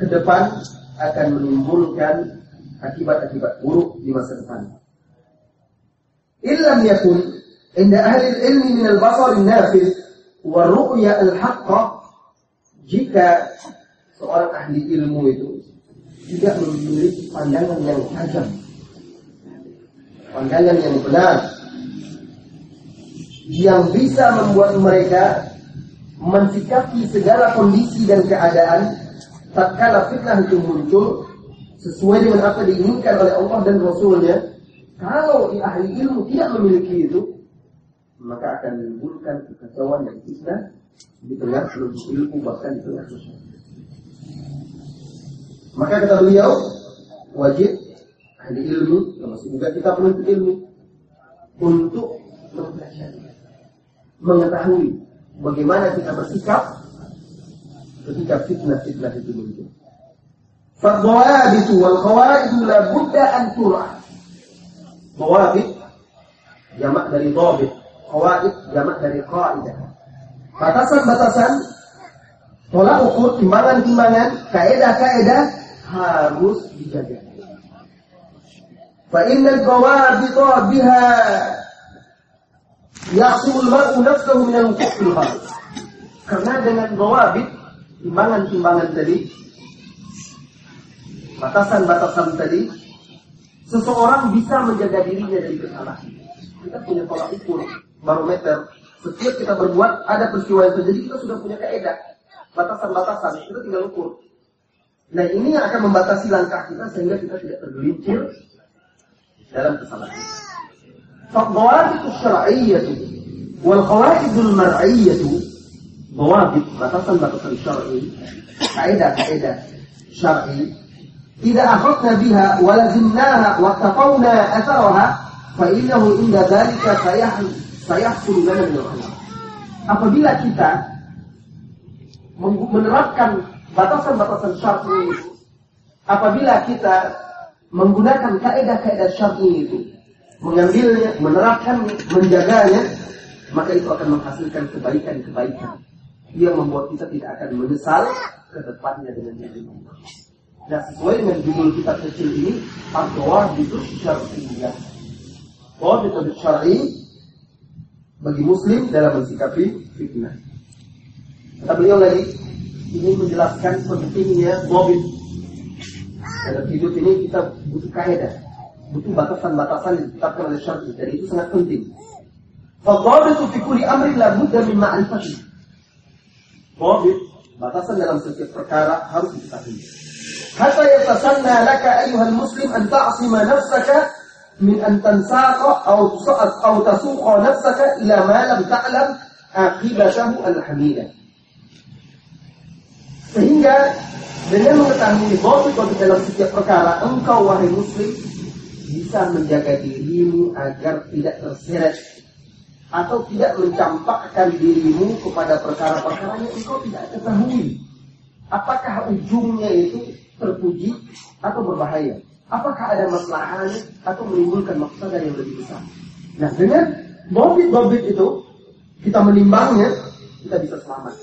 ke depan akan menimbulkan akibat-akibat buruk di masa depan illam yakun inda ahli ilmi min al-basar an-nafis wa ru'ya al-haqqa jika seorang ahli ilmu itu tidak memiliki pandangan yang tajam pandangan yang benar yang bisa membuat mereka mensikapi segala kondisi dan keadaan tatkala fitnah itu muncul sesuai dengan apa diinginkan oleh Allah dan Rasulnya kalau di ahli ilmu tidak memiliki itu, maka akan menimbulkan kekacauan dan fitnah di tengah seluruh ilmu bahkan di tengah sosial. Maka kata beliau, wajib ahli ilmu, termasuk juga kita penuntut ilmu, untuk mempelajari, mengetahui bagaimana kita bersikap ketika fitnah-fitnah itu muncul. Fadwabitu wal qawaidu la budda an turah Mawabit jamak dari dhabit, qawaid jamak dari qaidah. Batasan-batasan Tolak ukur, timbangan-timbangan, kaedah-kaedah harus dijaga. Innal qawabita biha yaqsimul mar'u nafsahu min al-kufri Karena dengan gawabit, timbangan-timbangan tadi, batasan-batasan tadi, seseorang bisa menjaga dirinya dari kesalahan. Kita punya tolak ukur, barometer. Setiap kita berbuat, ada peristiwa yang terjadi, kita sudah punya kaedah. Batasan-batasan, kita tinggal ukur. Nah ini yang akan membatasi langkah kita sehingga kita tidak tergelincir dalam kesalahan. فالضوابط الشرعية والقواعد المرعية ضوابط batasan-batasan syar'i kaidah-kaidah syar'i إذا أخذنا بها ولزمناها واتقونا أثرها فإنه عند ذلك سيحصل لنا من الخير apabila kita menerapkan batasan-batasan syar'i apabila kita menggunakan kaidah-kaidah syar'i itu, mengambilnya, menerapkannya, menjaganya, maka itu akan menghasilkan kebaikan-kebaikan yang membuat kita tidak akan menyesal ke depannya dengan yang Nah, sesuai dengan judul kita kecil ini, Al-Qawah itu syar'iyah. Qawah itu syar'i bagi muslim dalam mensikapi fitnah. Kata beliau lagi, ini menjelaskan pentingnya bobit dalam hidup ini kita butuh kaidah, butuh batasan-batasan yang ditetapkan oleh syar'i dan itu sangat penting. Fadhabitu fi kulli amrin la budda min ma'rifati. Batasan dalam setiap perkara harus diketahui. Hatta yatasanna laka ayyuhal muslim an ta'sima nafsaka min an tansaqa aw tusa'at aw tasuqa nafsaka ila ma lam ta'lam aqibatahu al-hamida. Sehingga dengan mengetahui bahwa dalam setiap perkara, engkau wahai muslim bisa menjaga dirimu agar tidak terseret atau tidak mencampakkan dirimu kepada perkara-perkara yang engkau tidak ketahui. Apakah ujungnya itu terpuji atau berbahaya? Apakah ada masalahnya atau menimbulkan masalah yang lebih besar? Nah, dengan bobit-bobit itu kita menimbangnya, kita bisa selamat.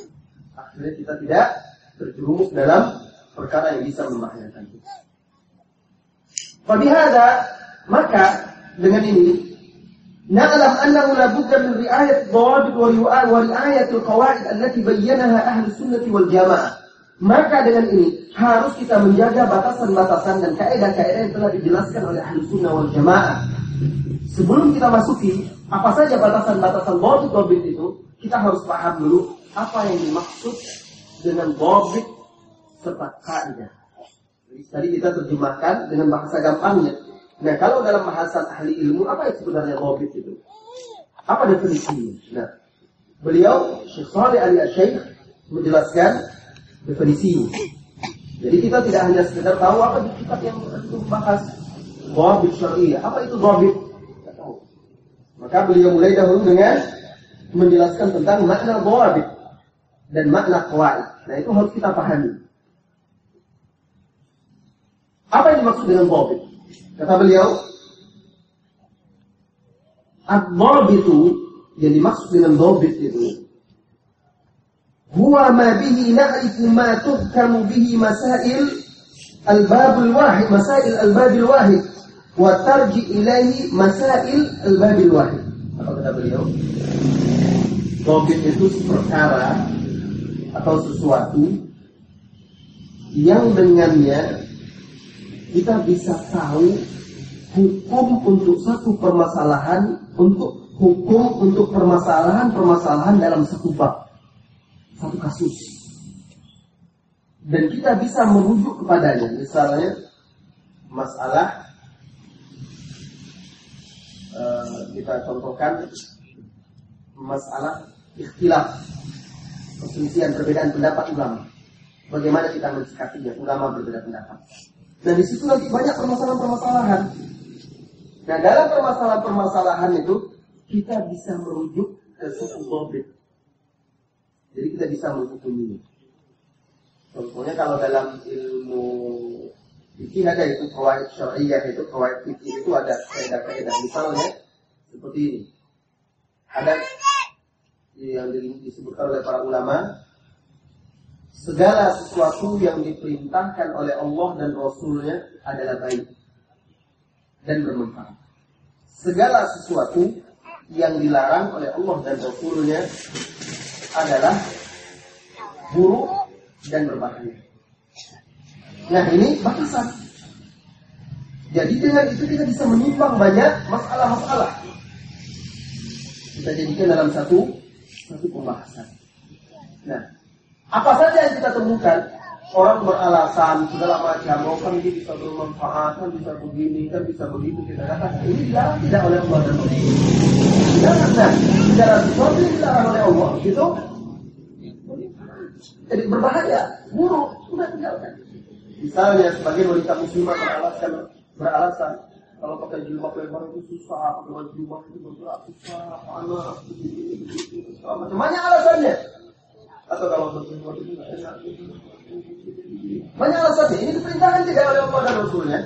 Akhirnya kita tidak terjerumus dalam perkara yang bisa membahayakan kita. Fabihada maka dengan ini budda min ri'ayat dhawabit wa ri'ayat al-qawaid allati bayyanaha ahli sunnati wal jamaah. Maka dengan ini harus kita menjaga batasan-batasan dan kaidah-kaidah yang telah dijelaskan oleh ahli sunnah wal jamaah. Sebelum kita masuki apa saja batasan-batasan dhawabit itu, kita harus paham dulu apa yang dimaksud dengan dhawabit serta kaidah. Tadi kita terjemahkan dengan bahasa gampangnya. Nah, kalau dalam bahasa ahli ilmu, apa yang sebenarnya lobit itu? Apa definisinya? Nah, beliau Syekh Ali Syekh menjelaskan definisinya. Jadi kita tidak hanya sekedar tahu apa di kitab yang itu bahas lobit syariah. Apa itu lobit? Tidak tahu. Maka beliau mulai dahulu dengan menjelaskan tentang makna lobit dan makna qawaid. Nah, itu harus kita pahami. Apa yang dimaksud dengan dhabit? Kata beliau, ad itu yang dimaksud dengan dhabit itu huwa ma bihi na'rifu ma tuhkamu bihi masail al-bab al-wahid masail al-bab al-wahid wa tarji ilaihi masail al-bab al-wahid apa kata beliau? Dhabit itu perkara atau sesuatu yang dengannya kita bisa tahu hukum untuk satu permasalahan, untuk hukum untuk permasalahan-permasalahan dalam satu bab, satu kasus. Dan kita bisa merujuk kepadanya, misalnya masalah uh, kita contohkan masalah ikhtilaf perselisihan perbedaan pendapat ulama. Bagaimana kita mensikapinya? Ulama berbeda pendapat. Dan di situ nanti banyak permasalahan-permasalahan. Nah dalam permasalahan-permasalahan itu kita bisa merujuk ke suku dobit. Jadi kita bisa menghukumi. Contohnya kalau dalam ilmu fikih ada itu kawaid syariah itu kawaid fikih itu ada kaidah-kaidah misalnya seperti ini. Ada yang disebutkan oleh para ulama segala sesuatu yang diperintahkan oleh Allah dan Rasulnya adalah baik dan bermanfaat. Segala sesuatu yang dilarang oleh Allah dan Rasulnya adalah buruk dan berbahaya. Nah ini batasan. Jadi dengan itu kita bisa menyimpang banyak masalah-masalah. Kita jadikan dalam satu satu pembahasan. Nah, apa saja yang kita temukan orang beralasan segala macam, oh kan dia bisa bermanfaat, kan bisa begini, kan bisa begitu kita katakan ini dilarang tidak oleh Allah dan Rasul. Dilarang, nah, segala sesuatu yang dilarang oleh Allah itu jadi berbahaya, buruk, sudah tinggalkan. Misalnya sebagai wanita muslimah beralasan beralasan kalau pakai jilbab lebar itu susah, pakai jilbab itu bergerak susah, panas, macam banyak alasannya. Atau kalau nggak enak, banyak alasannya. Ini diperintahkan tidak oleh Allah dan Rasulnya.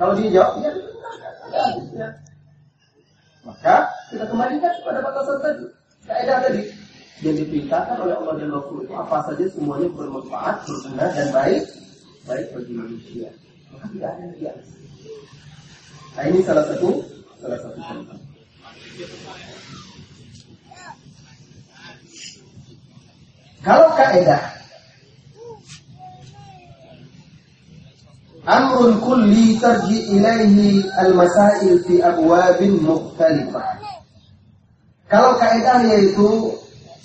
Kalau dia jawab, ya Ya. Maka kita kembalikan pada batasan tadi. Kaidah tadi yang diperintahkan oleh Allah dan Rasul itu apa saja semuanya bermanfaat, berguna dan baik, baik bagi manusia. Maka tidak ada yang biasa. Nah ini salah satu salah satu contoh. Kalau kaidah Amrun kulli tarji ilaihi al-masail fi abwabin mukhtalifah. Kalau kaidahnya itu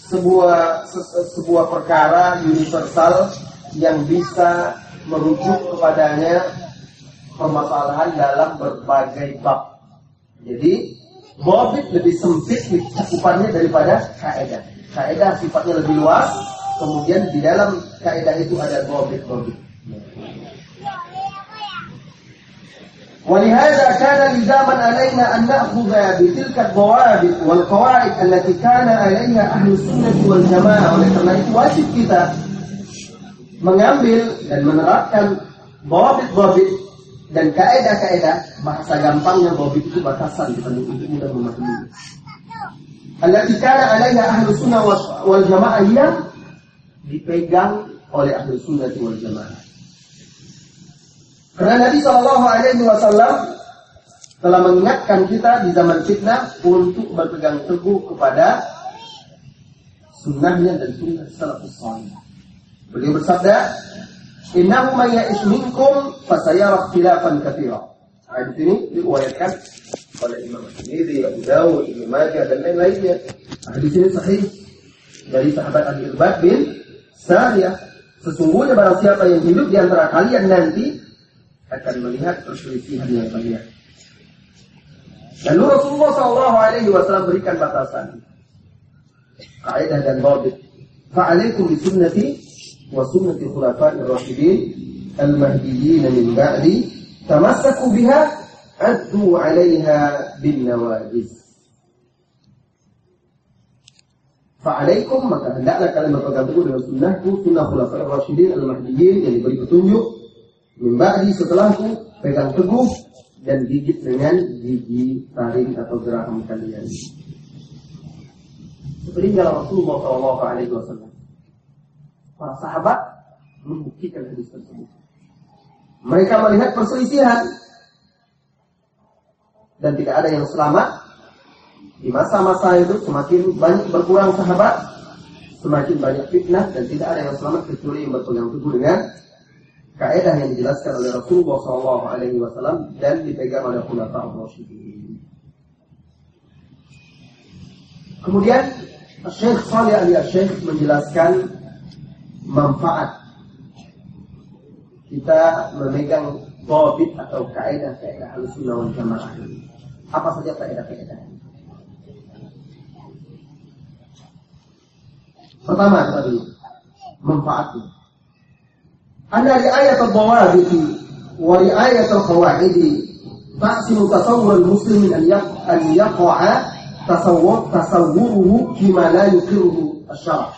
sebuah sebuah perkara universal yang bisa merujuk kepadanya permasalahan dalam berbagai bab. Jadi bobit lebih sempit cakupannya daripada kaidah Kaidah sifatnya lebih luas, kemudian di dalam kaidah itu ada bobit-bobit. ولهذا كان لزاما علينا أن نأخذ بتلك الضوابط والقواعد التي كان عليها أهل السنة والجماعة oleh karena itu wajib kita mengambil dan menerapkan bobit-bobit dan kaidah-kaidah bahasa gampangnya bobit itu batasan kita untuk mudah memahami. Allati kana alaiha ahlu sunnah wal jamaah yang dipegang oleh ahlu sunnah wal jamaah. Karena Nabi Shallallahu Alaihi Wasallam telah mengingatkan kita di zaman fitnah untuk berpegang teguh kepada sunnahnya dan sunnah salafus salih. Beliau bersabda, Innahu man ya'ish minkum fasayara ikhtilafan katsira. Hadis ini diriwayatkan oleh Imam Tirmidzi, Abu Dawud, Ibnu Majah dan lain-lainnya. Hadis ini sahih dari sahabat Abi Irbad bin Sariyah. Sesungguhnya barang siapa yang hidup di antara kalian nanti akan melihat perselisihan yang banyak. Lalu Rasulullah Shallallahu Alaihi Wasallam berikan batasan, kaidah dan bobit. Fa'alaikum bisunnati wa sunnati khulafa'ir rasyidin al-mahdiyyin min ba'di tamassaku biha addu 'alaiha bin nawajiz. Fa'alaikum maka hendaklah kalian berpegang teguh dengan sunnahku, sunnah khulafa'ir rasyidin al-mahdiyyin yang diberi petunjuk Mimba'di setelahku pegang teguh dan gigit dengan gigi taring atau geraham kalian. Dalam Rasulullah Shallallahu Alaihi Wasallam. Para sahabat membuktikan hadis tersebut. Mereka melihat perselisihan dan tidak ada yang selamat di masa-masa itu semakin banyak berkurang sahabat, semakin banyak fitnah dan tidak ada yang selamat kecuali yang berpegang teguh dengan kaidah yang dijelaskan oleh Rasulullah SAW dan dipegang oleh Khulafa Rasyidin. Kemudian Syekh Salih Ali Syekh menjelaskan manfaat kita memegang bobit atau kaidah-kaidah wal jamaah apa saja faedah-faedah. Pertama tadi manfaatnya. Ada riayat al-bawadid wa riayat al-qawaid tahsinu tasawwur muslimin an yaq an yaqa'a tasawwur tasawwuruhu bima la yuqiru asy-syar'a.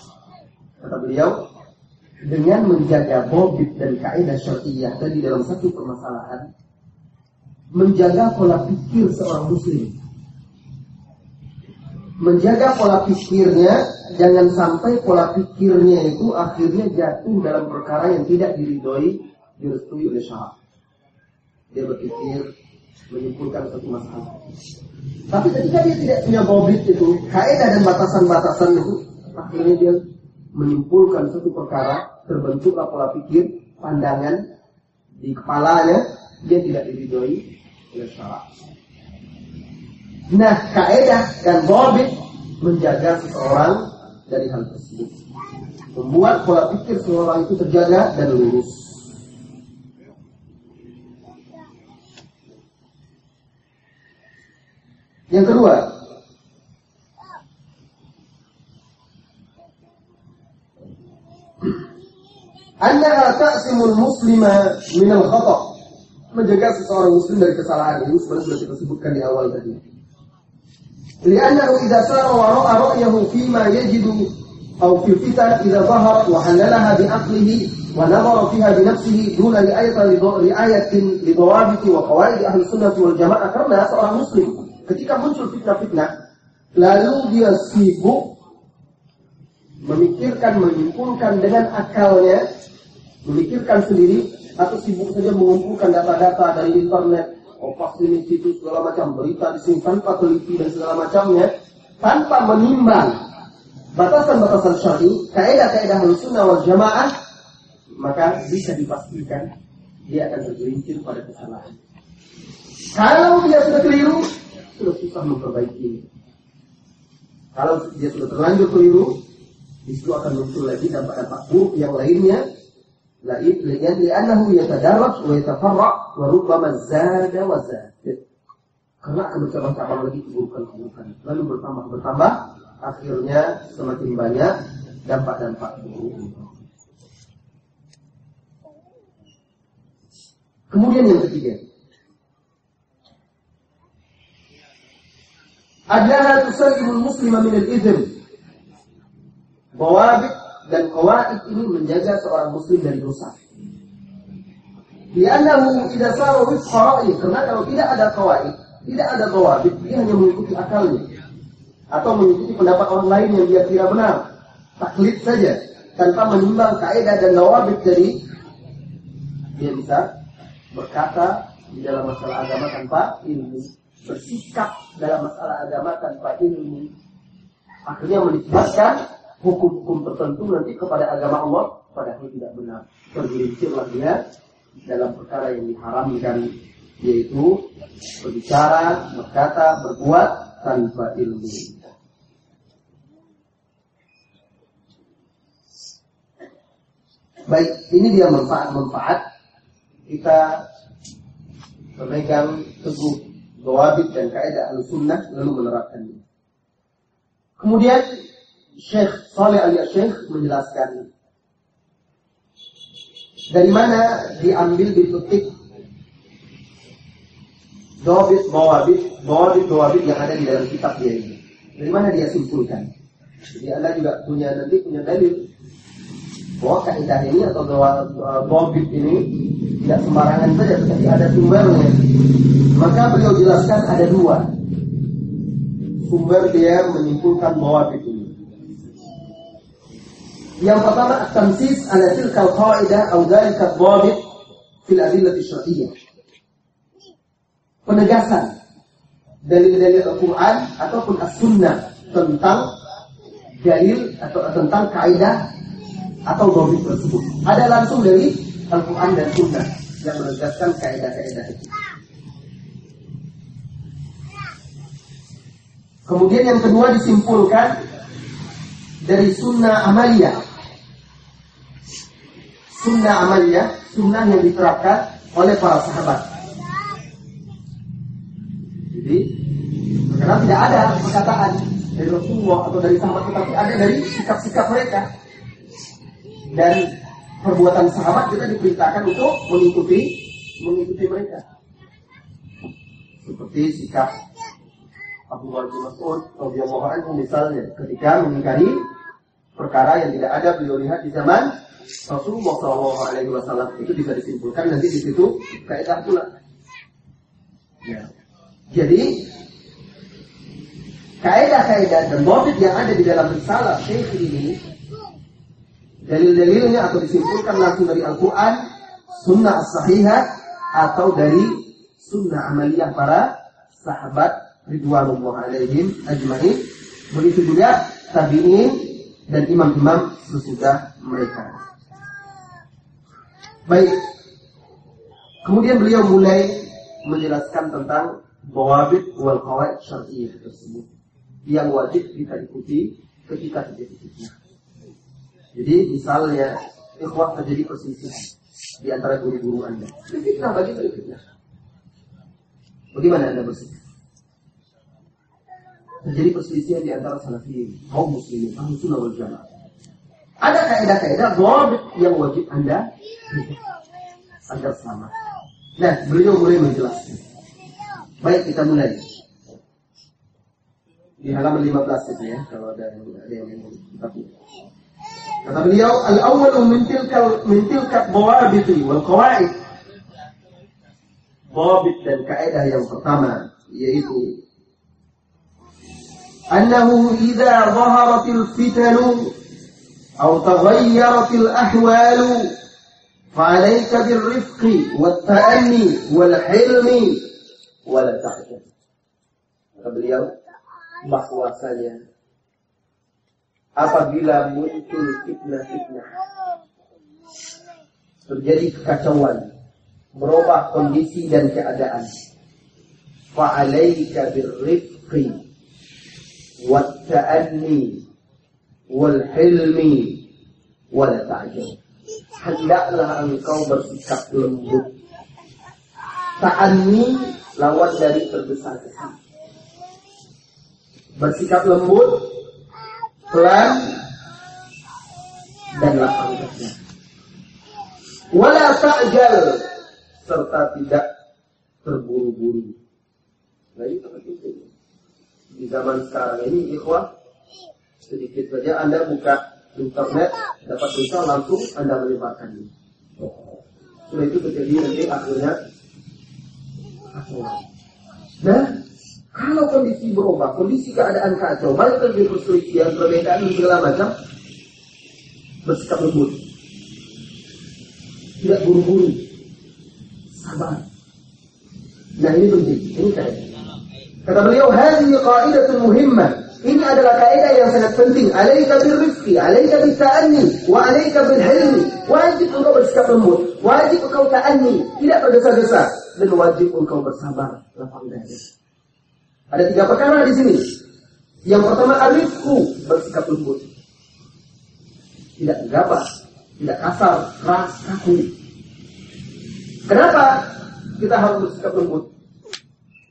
Kata beliau dengan menjaga bobit dan kaidah syariah tadi dalam satu permasalahan menjaga pola pikir seorang muslim. menjaga pola pikirnya jangan sampai pola pikirnya itu akhirnya jatuh dalam perkara yang tidak diridhoi direstui oleh syara. Dia berpikir menyimpulkan satu masalah. Tapi ketika dia tidak punya bobit itu, kaidah dan batasan-batasan itu, akhirnya dia menyimpulkan satu perkara, terbentuklah pola pikir, pandangan di kepalanya, dia tidak diridhoi. Nah, kaidah dan bobit menjaga seseorang dari hal tersebut. Membuat pola pikir seseorang itu terjaga dan lurus. Yang kedua, Annaha ta'simul muslima minal khata' menjaga seseorang muslim dari kesalahan ini sebenarnya sudah kita sebutkan di awal tadi. lihatnya idza sara wa ra'a ra'yahu fi ma yajidu aw fi fitan idza zaharat wa halalaha bi aqlihi wa nadhara fiha bi nafsihi duna ri'ayatan ri'ayatin li dawabiti wa qawaid ahli sunnah wal jamaah karena seorang muslim ketika muncul fitnah-fitnah lalu dia sibuk memikirkan menyimpulkan dengan akalnya memikirkan sendiri atau sibuk saja mengumpulkan data-data dari internet pasti ini situ segala macam berita di sini tanpa teliti dan segala macamnya tanpa menimbang batasan-batasan syar'i kaidah-kaidah sunnah wal jamaah maka bisa dipastikan dia akan tergelincir pada kesalahan. Kalau dia sudah keliru sudah susah memperbaiki. Kalau dia sudah terlanjur keliru di situ akan muncul lagi dampak-dampak buruk yang lainnya yatafarra wa rubbama zada wa zad. Karena akan bercabang-cabang lagi keburukan-keburukan. Lalu bertambah bertambah, akhirnya semakin banyak dampak-dampak. Kemudian yang ketiga, adalah tusallimul muslima min al-idhm. Bawabit dan kawaid ini menjaga seorang muslim dari dosa. Li'annahu tidak saru wifqa karena kalau tidak ada kawaid, tidak ada kawabit, dia hanya mengikuti akalnya atau mengikuti pendapat orang lain yang dia kira benar. Taklid saja tanpa menimbang kaidah dan kawabit jadi dia bisa berkata di dalam masalah agama tanpa ilmu, bersikap dalam masalah agama tanpa ilmu. Akhirnya menisbatkan hukum-hukum tertentu nanti kepada agama Allah padahal tidak benar. Tergelincirlah dia dalam perkara yang diharamkan yaitu berbicara, berkata, berbuat tanpa ilmu. Baik, ini dia manfaat-manfaat kita memegang teguh gawabit dan kaidah al-sunnah lalu menerapkannya. Kemudian Syekh Saleh Ali Syekh menjelaskan dari mana diambil dipetik Dobit bawabit, bawabit bawabit yang ada di dalam kitab dia ini. Dari mana dia simpulkan? Jadi anda juga punya nanti punya dalil bahwa kaidah ini atau bawabit ini tidak sembarangan saja, tetapi ada sumbernya. Maka beliau jelaskan ada dua sumber dia menyimpulkan bawabit ini. Yang pertama tamsis ala tilkal qaidah atau dzalika dhabit fil adillah syar'iyyah. Penegasan dalil-dalil Al-Qur'an ataupun As-Sunnah tentang dalil atau tentang kaidah atau dhabit tersebut. Ada langsung dari Al-Qur'an dan Sunnah yang menegaskan kaidah-kaidah itu. Kemudian yang kedua disimpulkan dari sunnah amaliyah sunnah amaliyah, sunnah yang diterapkan oleh para sahabat. Jadi, karena tidak ada perkataan dari Rasulullah atau dari sahabat, tetapi ada dari sikap-sikap mereka. Dan perbuatan sahabat juga diperintahkan untuk mengikuti mengikuti mereka. Seperti sikap Abu Bakar Mas'ud radhiyallahu anhu misalnya ketika mengingkari perkara yang tidak ada beliau lihat di zaman Rasulullah Shallallahu Alaihi Wasallam itu bisa disimpulkan nanti di situ kaidah pula. Ya. Jadi kaidah-kaidah dan motif yang ada di dalam risalah Syekh ini dalil-dalilnya atau disimpulkan langsung dari Al-Quran, sunnah sahihah atau dari sunnah amaliyah para sahabat ridwanullah alaihim ajmain. Begitu juga tabi'in dan imam-imam sesudah mereka. Baik. Kemudian beliau mulai menjelaskan tentang bawabit wal qawaid syar'iyyah tersebut yang wajib kita ikuti ketika terjadi fitnah. Jadi misalnya ikhwah terjadi perselisihan di antara guru-guru Anda. Itu fitnah bagi itu fitnah. Bagaimana Anda bersikap? Terjadi perselisihan di antara salafiyin, kaum muslimin, ahli sunnah wal jamaah. Ada kaidah-kaidah bawabit yang wajib Anda agar selamat. Nah, beliau mulai menjelaskan. Baik, kita mulai. Di halaman 15 itu ya, kalau ada yang ada yang tapi Kata beliau, al-awwal min tilka min tilka dawabit wal qawaid. Dawabit dan kaidah yang pertama yaitu annahu idza dhaharatil fitanu أو تغيرت الأحوال فعليك بالرفق والتأني والحلم ولا تعجل kata beliau bahwasanya apabila muncul fitnah-fitnah terjadi kekacauan berubah kondisi dan keadaan fa'alaika birrifqi wat ta'anni wal hilmi wal ta'jil. Hendaklah engkau bersikap lembut. Ta'anni lawan dari tergesa-gesa. Bersikap lembut, pelan, dan lapang dada. Wala ta'jal serta tidak terburu-buru. Nah itu penting. Di zaman sekarang ini, ikhwah, sedikit saja Anda buka internet dapat berita langsung Anda menyebarkannya. Sudah itu terjadi nanti akhirnya Nah, kalau kondisi berubah, kondisi keadaan kacau, banyak terjadi perselisihan, perbedaan segala macam, bersikap lembut. Tidak buru-buru. Sabar. Nah ini penting, ini kaidah. Kata beliau, hadhihi qa'idatun muhimmah ini adalah kaidah yang sangat penting. Alaika bil rizki, alaika bil ta'anni, wa alaika bil hilmi. Wajib engkau bersikap lembut, wajib engkau ta'anni, tidak tergesa-gesa, dan wajib engkau bersabar. Ada tiga perkara di sini. Yang pertama arifku, bersikap lembut. Tidak gegabah, tidak kasar, keras, kaku. Kenapa kita harus bersikap lembut?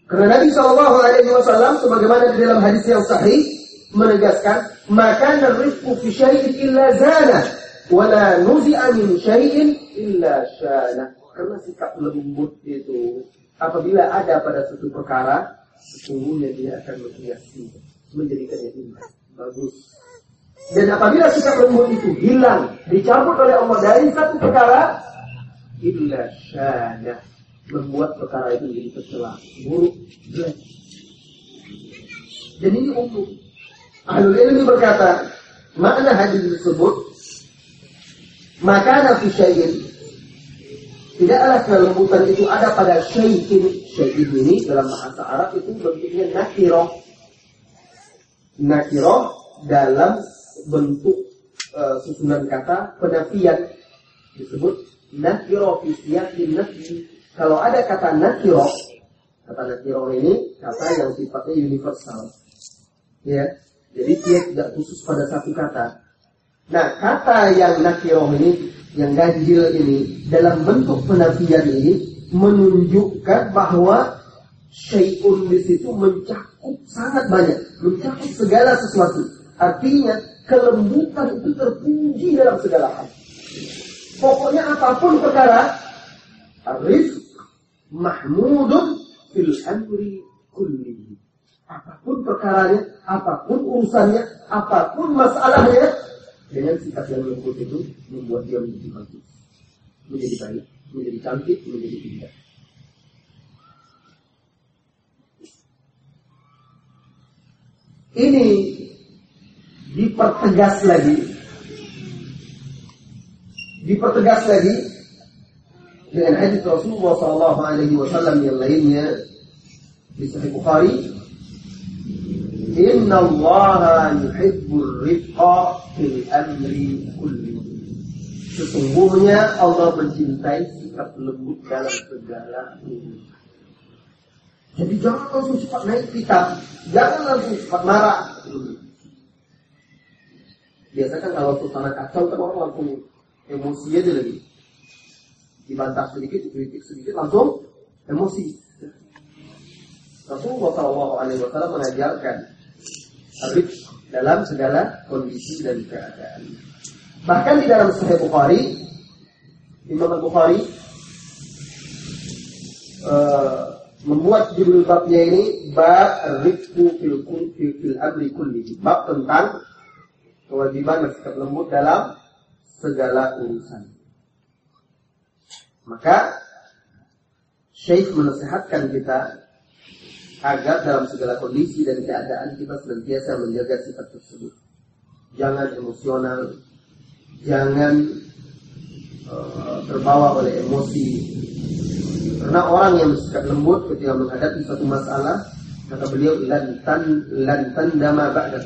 Karena Nabi Shallallahu Alaihi Wasallam sebagaimana di dalam hadis yang sahih menegaskan, maka narifku fi syai'in illa zana, wala nuzi'a min syai'in illa syana. Karena sikap lembut itu apabila ada pada suatu perkara, sesungguhnya dia akan menghiasi, menjadikannya indah, bagus. Dan apabila sikap lembut itu hilang, dicabut oleh Allah dari satu perkara, illa syana, membuat perkara itu menjadi tercela, buruk, jelek. Dan ini umum. Ahlul ilmi berkata, makna hadis tersebut, maka nafi syai'in. Tidaklah kelembutan itu ada pada syai'in. Syai'in ini dalam bahasa Arab itu bentuknya nakiroh Nakiroh dalam bentuk uh, susunan kata penafian. Disebut nakiroh fi siyakin nafi kalau ada kata nakiro, kata nakiro ini kata yang sifatnya universal. Ya, jadi dia tidak khusus pada satu kata. Nah, kata yang nakiro ini, yang ganjil ini, dalam bentuk penafian ini, menunjukkan bahwa syai'un di situ mencakup sangat banyak, mencakup segala sesuatu. Artinya, kelembutan itu terpuji dalam segala hal. Pokoknya apa pun perkara, arif mahmudun fil amri kulli. Apa pun perkaranya, apa pun urusannya, apa pun masalahnya, dengan sikap yang lembut itu membuat dia menjadi bagus, menjadi baik, menjadi cantik, menjadi indah. Ini dipertegas lagi dipertegas lagi dengan hadis Rasulullah Sallallahu Alaihi Wasallam yang lainnya di Sahih Bukhari Inna Allah yuhibbur rifqa fil amri kulli Sesungguhnya Allah mencintai sikap lembut dalam segala urusan. Jadi jangan langsung cepat naik kita, jangan langsung cepat marah. Biasa kan kalau suasana kacau kan orang langsung emosi aja lagi. Dibantah sedikit, dikritik sedikit, langsung emosi. Rasulullah Shallallahu Alaihi Wasallam mengajarkan arif dalam segala kondisi dan keadaan. Bahkan di dalam Sahih Bukhari, Imam Al Bukhari uh, membuat judul babnya ini bab rifku fil fil, fil amri kulli. Bab tentang kewajiban bersikap lembut dalam segala urusan. Maka Syekh menasihatkan kita agar dalam segala kondisi dan keadaan kita senantiasa menjaga sifat tersebut. Jangan emosional, jangan uh, terbawa oleh emosi. Karena orang yang bersikap lembut ketika menghadapi suatu masalah, kata beliau lantan lantan dama ba'da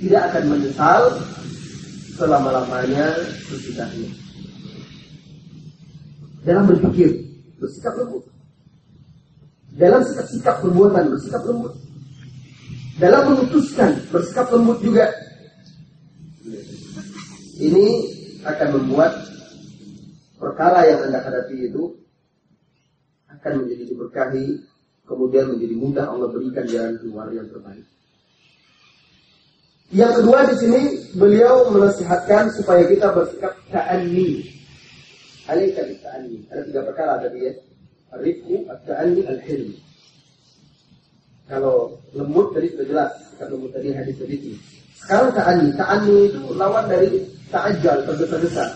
Tidak akan menyesal selama-lamanya sesudahnya. Dalam berpikir, bersikap lembut. Dalam sikap-sikap perbuatan, bersikap lembut. Dalam memutuskan, bersikap lembut juga. Ini akan membuat perkara yang Anda hadapi itu akan menjadi diberkahi, kemudian menjadi mudah Allah berikan jalan keluar yang terbaik. Yang kedua di sini beliau menasihatkan supaya kita bersikap ta'anni. Alaika ta'anni. Ada tiga perkara tadi ya. Rifku, ta'anni, al-hilm. Kalau lembut tadi sudah jelas. Kalau lembut tadi hadis itu. Sekarang ta'anni. Ta'anni itu lawan dari ta'ajjal, tergesa-gesa.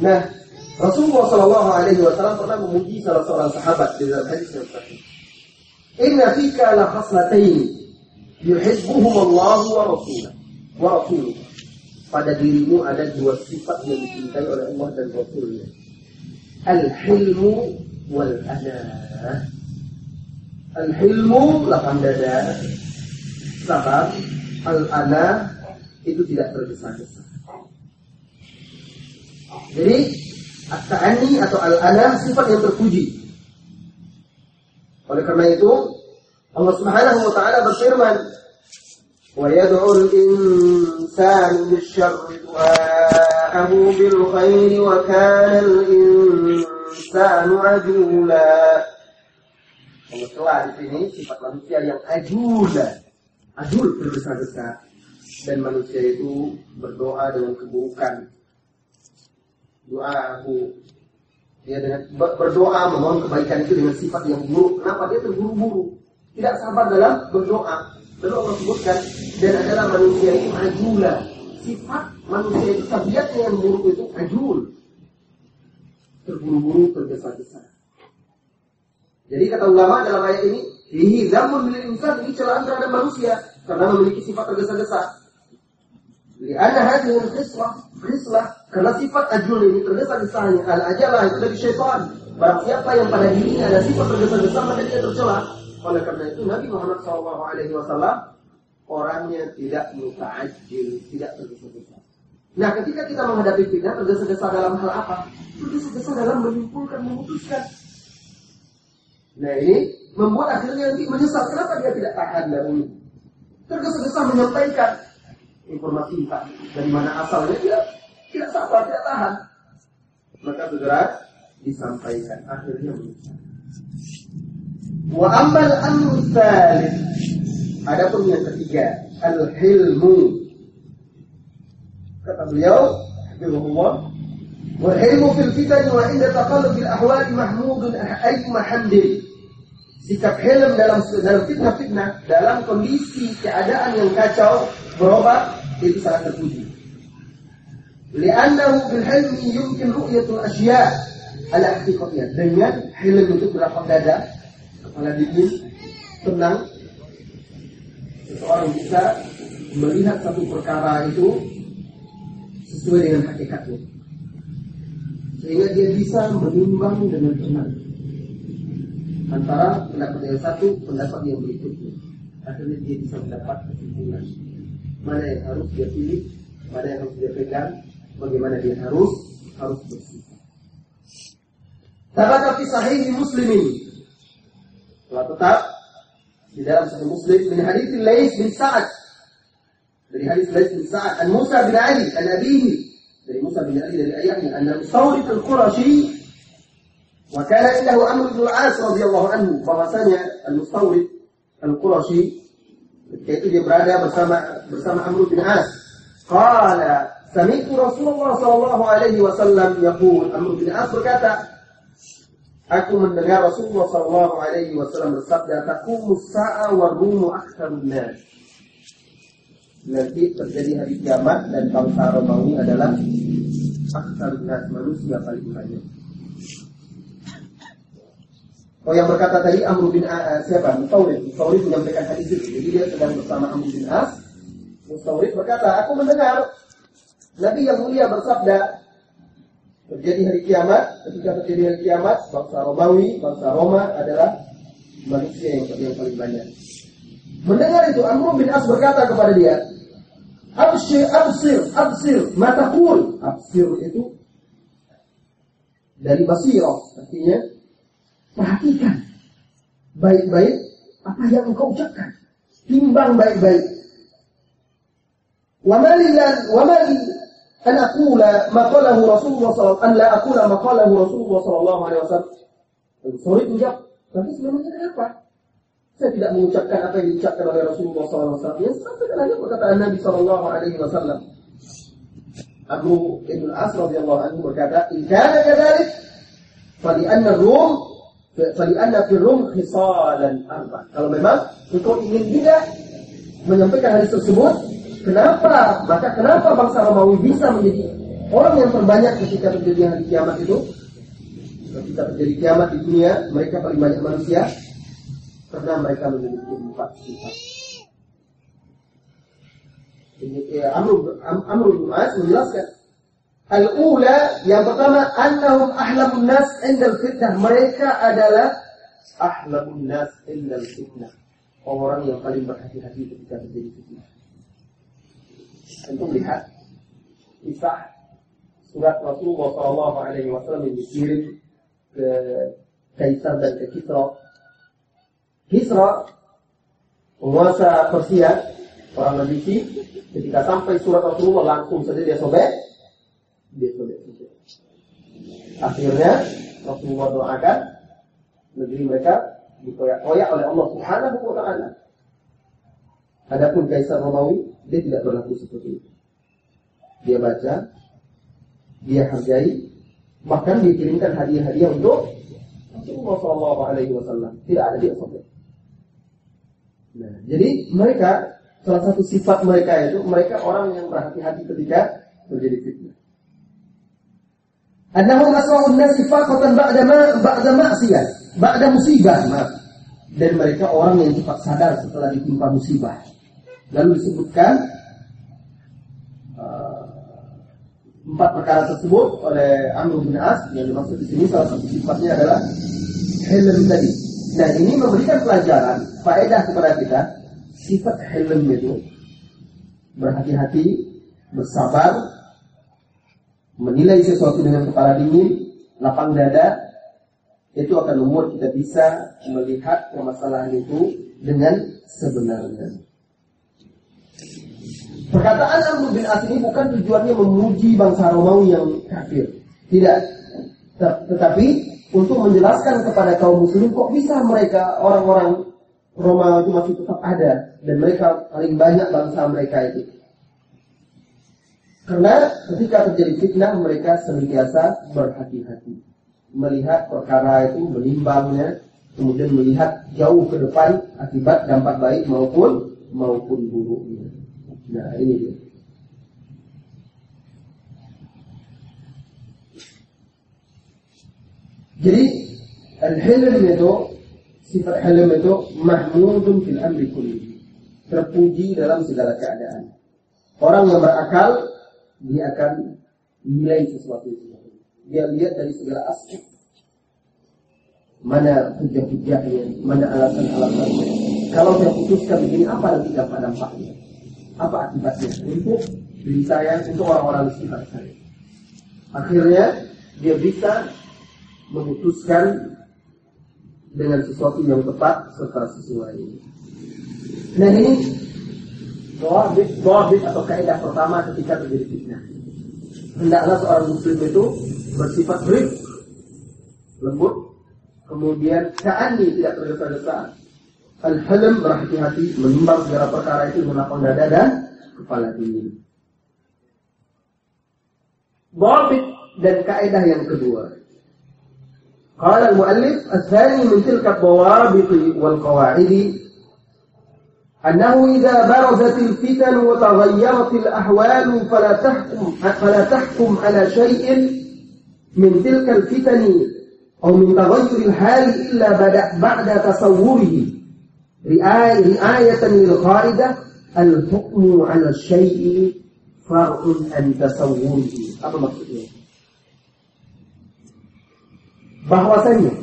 Nah, Rasulullah Shallallahu Alaihi Wasallam pernah memuji salah seorang sahabat di dalam hadis yang terakhir. Inna fika la khaslatain yuhibbuhum Allah wa rasulah wa rasuluh. Pada dirimu ada dua sifat yang dicintai oleh Allah dan Rasulnya. Al-hilmu wal anah. Al-hilmu lapang dada. Sabar. Al-ana itu tidak tergesa-gesa. Jadi At-ta'ani atau al-ana sifat yang terpuji. Oleh karena itu, Allah Subhanahu wa taala berfirman, "Wa yad'u al-insanu bisyarri du'aahu bil khairi wa kana al-insanu ajula." Allah telah di sini sifat manusia yang ajula. Ajul berbesar-besar dan manusia itu berdoa dengan keburukan. Doaku dia dengan berdoa memohon kebaikan itu dengan sifat yang buruk. Kenapa dia terburu-buru? tidak sabar dalam berdoa. Lalu Allah sebutkan dan adalah manusia itu ajula. Sifat manusia itu tabiatnya yang buruk itu ajul. Terburu-buru, tergesa-gesa. Jadi kata ulama dalam ayat ini, ini zaman milik insan ini celaan terhadap manusia karena memiliki sifat tergesa-gesa. Lianna hadhihi khislah, khislah karena sifat ajul ini tergesa-gesanya al-ajalah itu dari syaitan. Barang siapa yang pada dirinya ada sifat tergesa-gesa maka dia tercela. Oleh karena itu Nabi Muhammad SAW orangnya tidak mutaajil, tidak tergesa-gesa. Nah, ketika kita menghadapi fitnah, tergesa-gesa dalam hal apa? Tergesa-gesa dalam menyimpulkan, memutuskan. Nah, ini membuat akhirnya nanti menyesal. Kenapa dia tidak tahan dahulu? Tergesa-gesa menyampaikan informasi entah dari mana asalnya, dia tidak sabar, tidak tahan. Maka segera disampaikan. Akhirnya menyesal. Wa amal tsalits. Adapun yang ketiga, al-hilmu. Kata beliau, Hafizahullah, wal hilmu fil fitan wa inda taqallub bil ahwal mahmudun ayyuma hamdin. Sikap hilm dalam dalam fitnah-fitnah, dalam kondisi keadaan yang kacau, berobat, itu sangat terpuji. Li'annahu bil hilmi yumkin ru'yatul asya' ala Dengan hilm itu berapa dada, kepala dingin, tenang, seseorang bisa melihat satu perkara itu sesuai dengan hakikatnya. Sehingga dia bisa menimbang dengan tenang antara pendapat yang satu, pendapat yang berikutnya. Akhirnya dia bisa mendapat kesimpulan mana yang harus dia pilih, mana yang harus dia pegang, bagaimana dia harus harus bersifat. Tabat fi sahih muslimin. Tetap di dalam sahih muslim min hadis Lais bin Sa'ad dari hadis Lais bin Sa'ad an Musa bin Ali an abihi dari Musa bin Ali dari ayahnya an Mustawrid al-Qurashi wa kana indahu Amr bin al-As radhiyallahu anhu bahwasanya al-Mustawrid al-Qurashi ketika itu dia berada bersama bersama Amr bin As qala sami'tu Rasulullah sallallahu alaihi wasallam yaqul Amr bin As berkata Aku mendengar Rasulullah Sallallahu Alaihi Wasallam bersabda, "Takumu sa'a wa rumu aktsarun nas." Nanti terjadi hari kiamat dan bangsa Romawi adalah aktsarun nas, manusia paling banyak. Oh yang berkata tadi Amr bin A, siapa? Mustawrid. Mustawrid menyampaikan hadis itu. Jadi dia sedang bersama Amr bin As. Mustawrid berkata, aku mendengar Nabi yang mulia bersabda, terjadi hari kiamat, ketika terjadi hari kiamat, bangsa Romawi, bangsa Roma adalah manusia yang, yang paling banyak. Mendengar itu, Amr bin As berkata kepada dia, Absir, absir, absir, matakul. Absir itu dari basirah, artinya perhatikan baik-baik apa yang engkau ucapkan. Timbang baik-baik. Wamali dan wamali an aqula ma qalahu Rasulullah sallallahu an la aqula ma qalahu Rasulullah sallallahu alaihi wasallam. Sorry menjawab, tapi sebenarnya kenapa? Saya tidak mengucapkan apa yang diucapkan oleh Rasulullah SAW. Ya, sampaikan aja perkataan Nabi Sallallahu Alaihi Wasallam. Abu Ibn As radhiyallahu anhu berkata, "In kana kadzalik, fa li anna rum fa li anna fi rum khisalan arba." Kalau memang engkau ingin tidak menyampaikan hadis tersebut, Kenapa? Maka kenapa bangsa Romawi bisa menjadi orang yang terbanyak ketika terjadi hari kiamat itu? Ketika terjadi kiamat di dunia, mereka paling banyak manusia karena mereka memiliki empat sifat. Ya, Amr Amr bin As menjelaskan Al-ula yang pertama annahum ahlamun nas indal fitnah. Mereka adalah ahlamun nas indal fitnah. Orang yang paling berhati-hati ketika terjadi fitnah. Tentu melihat kisah surat Rasulullah Shallallahu Alaihi Wasallam yang dikirim ke Kaisar dan ke Kisra. Kisra penguasa Persia orang Najisi ketika sampai surat Rasulullah langsung saja dia sobek dia sobek. Akhirnya Rasulullah doakan negeri mereka dikoyak-koyak oleh Allah Subhanahu wa taala. Adapun Kaisar Romawi dia tidak berlaku seperti itu. Dia baca, dia hargai, bahkan dikirimkan hadiah-hadiah untuk Rasulullah Shallallahu Alaihi Wasallam. Tidak ada dia sampai. Nah, jadi mereka salah satu sifat mereka itu mereka orang yang berhati-hati ketika terjadi fitnah. Annahum asra'un nasi faqatan ba'da ma ba'da ma'siyah, ba'da musibah. Dan mereka orang yang cepat sadar setelah ditimpa musibah. Lalu disebutkan uh, empat perkara tersebut oleh Amr bin As yang dimaksud di sini salah satu sifatnya adalah helm tadi. Nah ini memberikan pelajaran faedah kepada kita sifat helm itu berhati-hati, bersabar, menilai sesuatu dengan kepala dingin, lapang dada, itu akan membuat kita bisa melihat permasalahan itu dengan sebenarnya. Perkataan Amr bin As ini bukan tujuannya memuji bangsa Romawi yang kafir. Tidak. Tetapi untuk menjelaskan kepada kaum muslim kok bisa mereka orang-orang Romawi itu masih tetap ada dan mereka paling banyak bangsa mereka itu. Karena ketika terjadi fitnah mereka senantiasa berhati-hati melihat perkara itu menimbangnya kemudian melihat jauh ke depan akibat dampak baik maupun maupun buruknya. Nah. Jadi al-hilm itu sifat hilm itu mahmudun fil amri kulli. terpuji dalam segala keadaan. Orang yang berakal, dia akan nilai sesuatu itu. Dia lihat dari segala aspek. Mana hujah-hujahnya, mana alasan-alasannya. Kalau saya putuskan begini, apa nanti dampak-dampaknya? Apa akibatnya? Untuk diri saya, untuk orang-orang di sekitar saya. Akhirnya, dia bisa memutuskan dengan sesuatu yang tepat serta sesuai. Nah ini doabit, doabit atau kaidah pertama ketika terjadi fitnah. Hendaklah seorang muslim itu bersifat berik, lembut, kemudian ta'ani tidak tergesa-gesa, al-halam berhati-hati, menimbang segala perkara itu menggunakan dada dan kepala dingin. Doabit dan kaidah yang kedua. قال المؤلف الثاني من تلك الضوابط والقواعد أنه إذا برزت الفتن وتغيرت الأحوال فلا تحكم فلا تحكم على شيء من تلك الفتن أو من تغير الحال إلا بعد تصوره رعاية للقاعدة الحكم على الشيء فرع عن تصوره apa maksudnya bahwasanya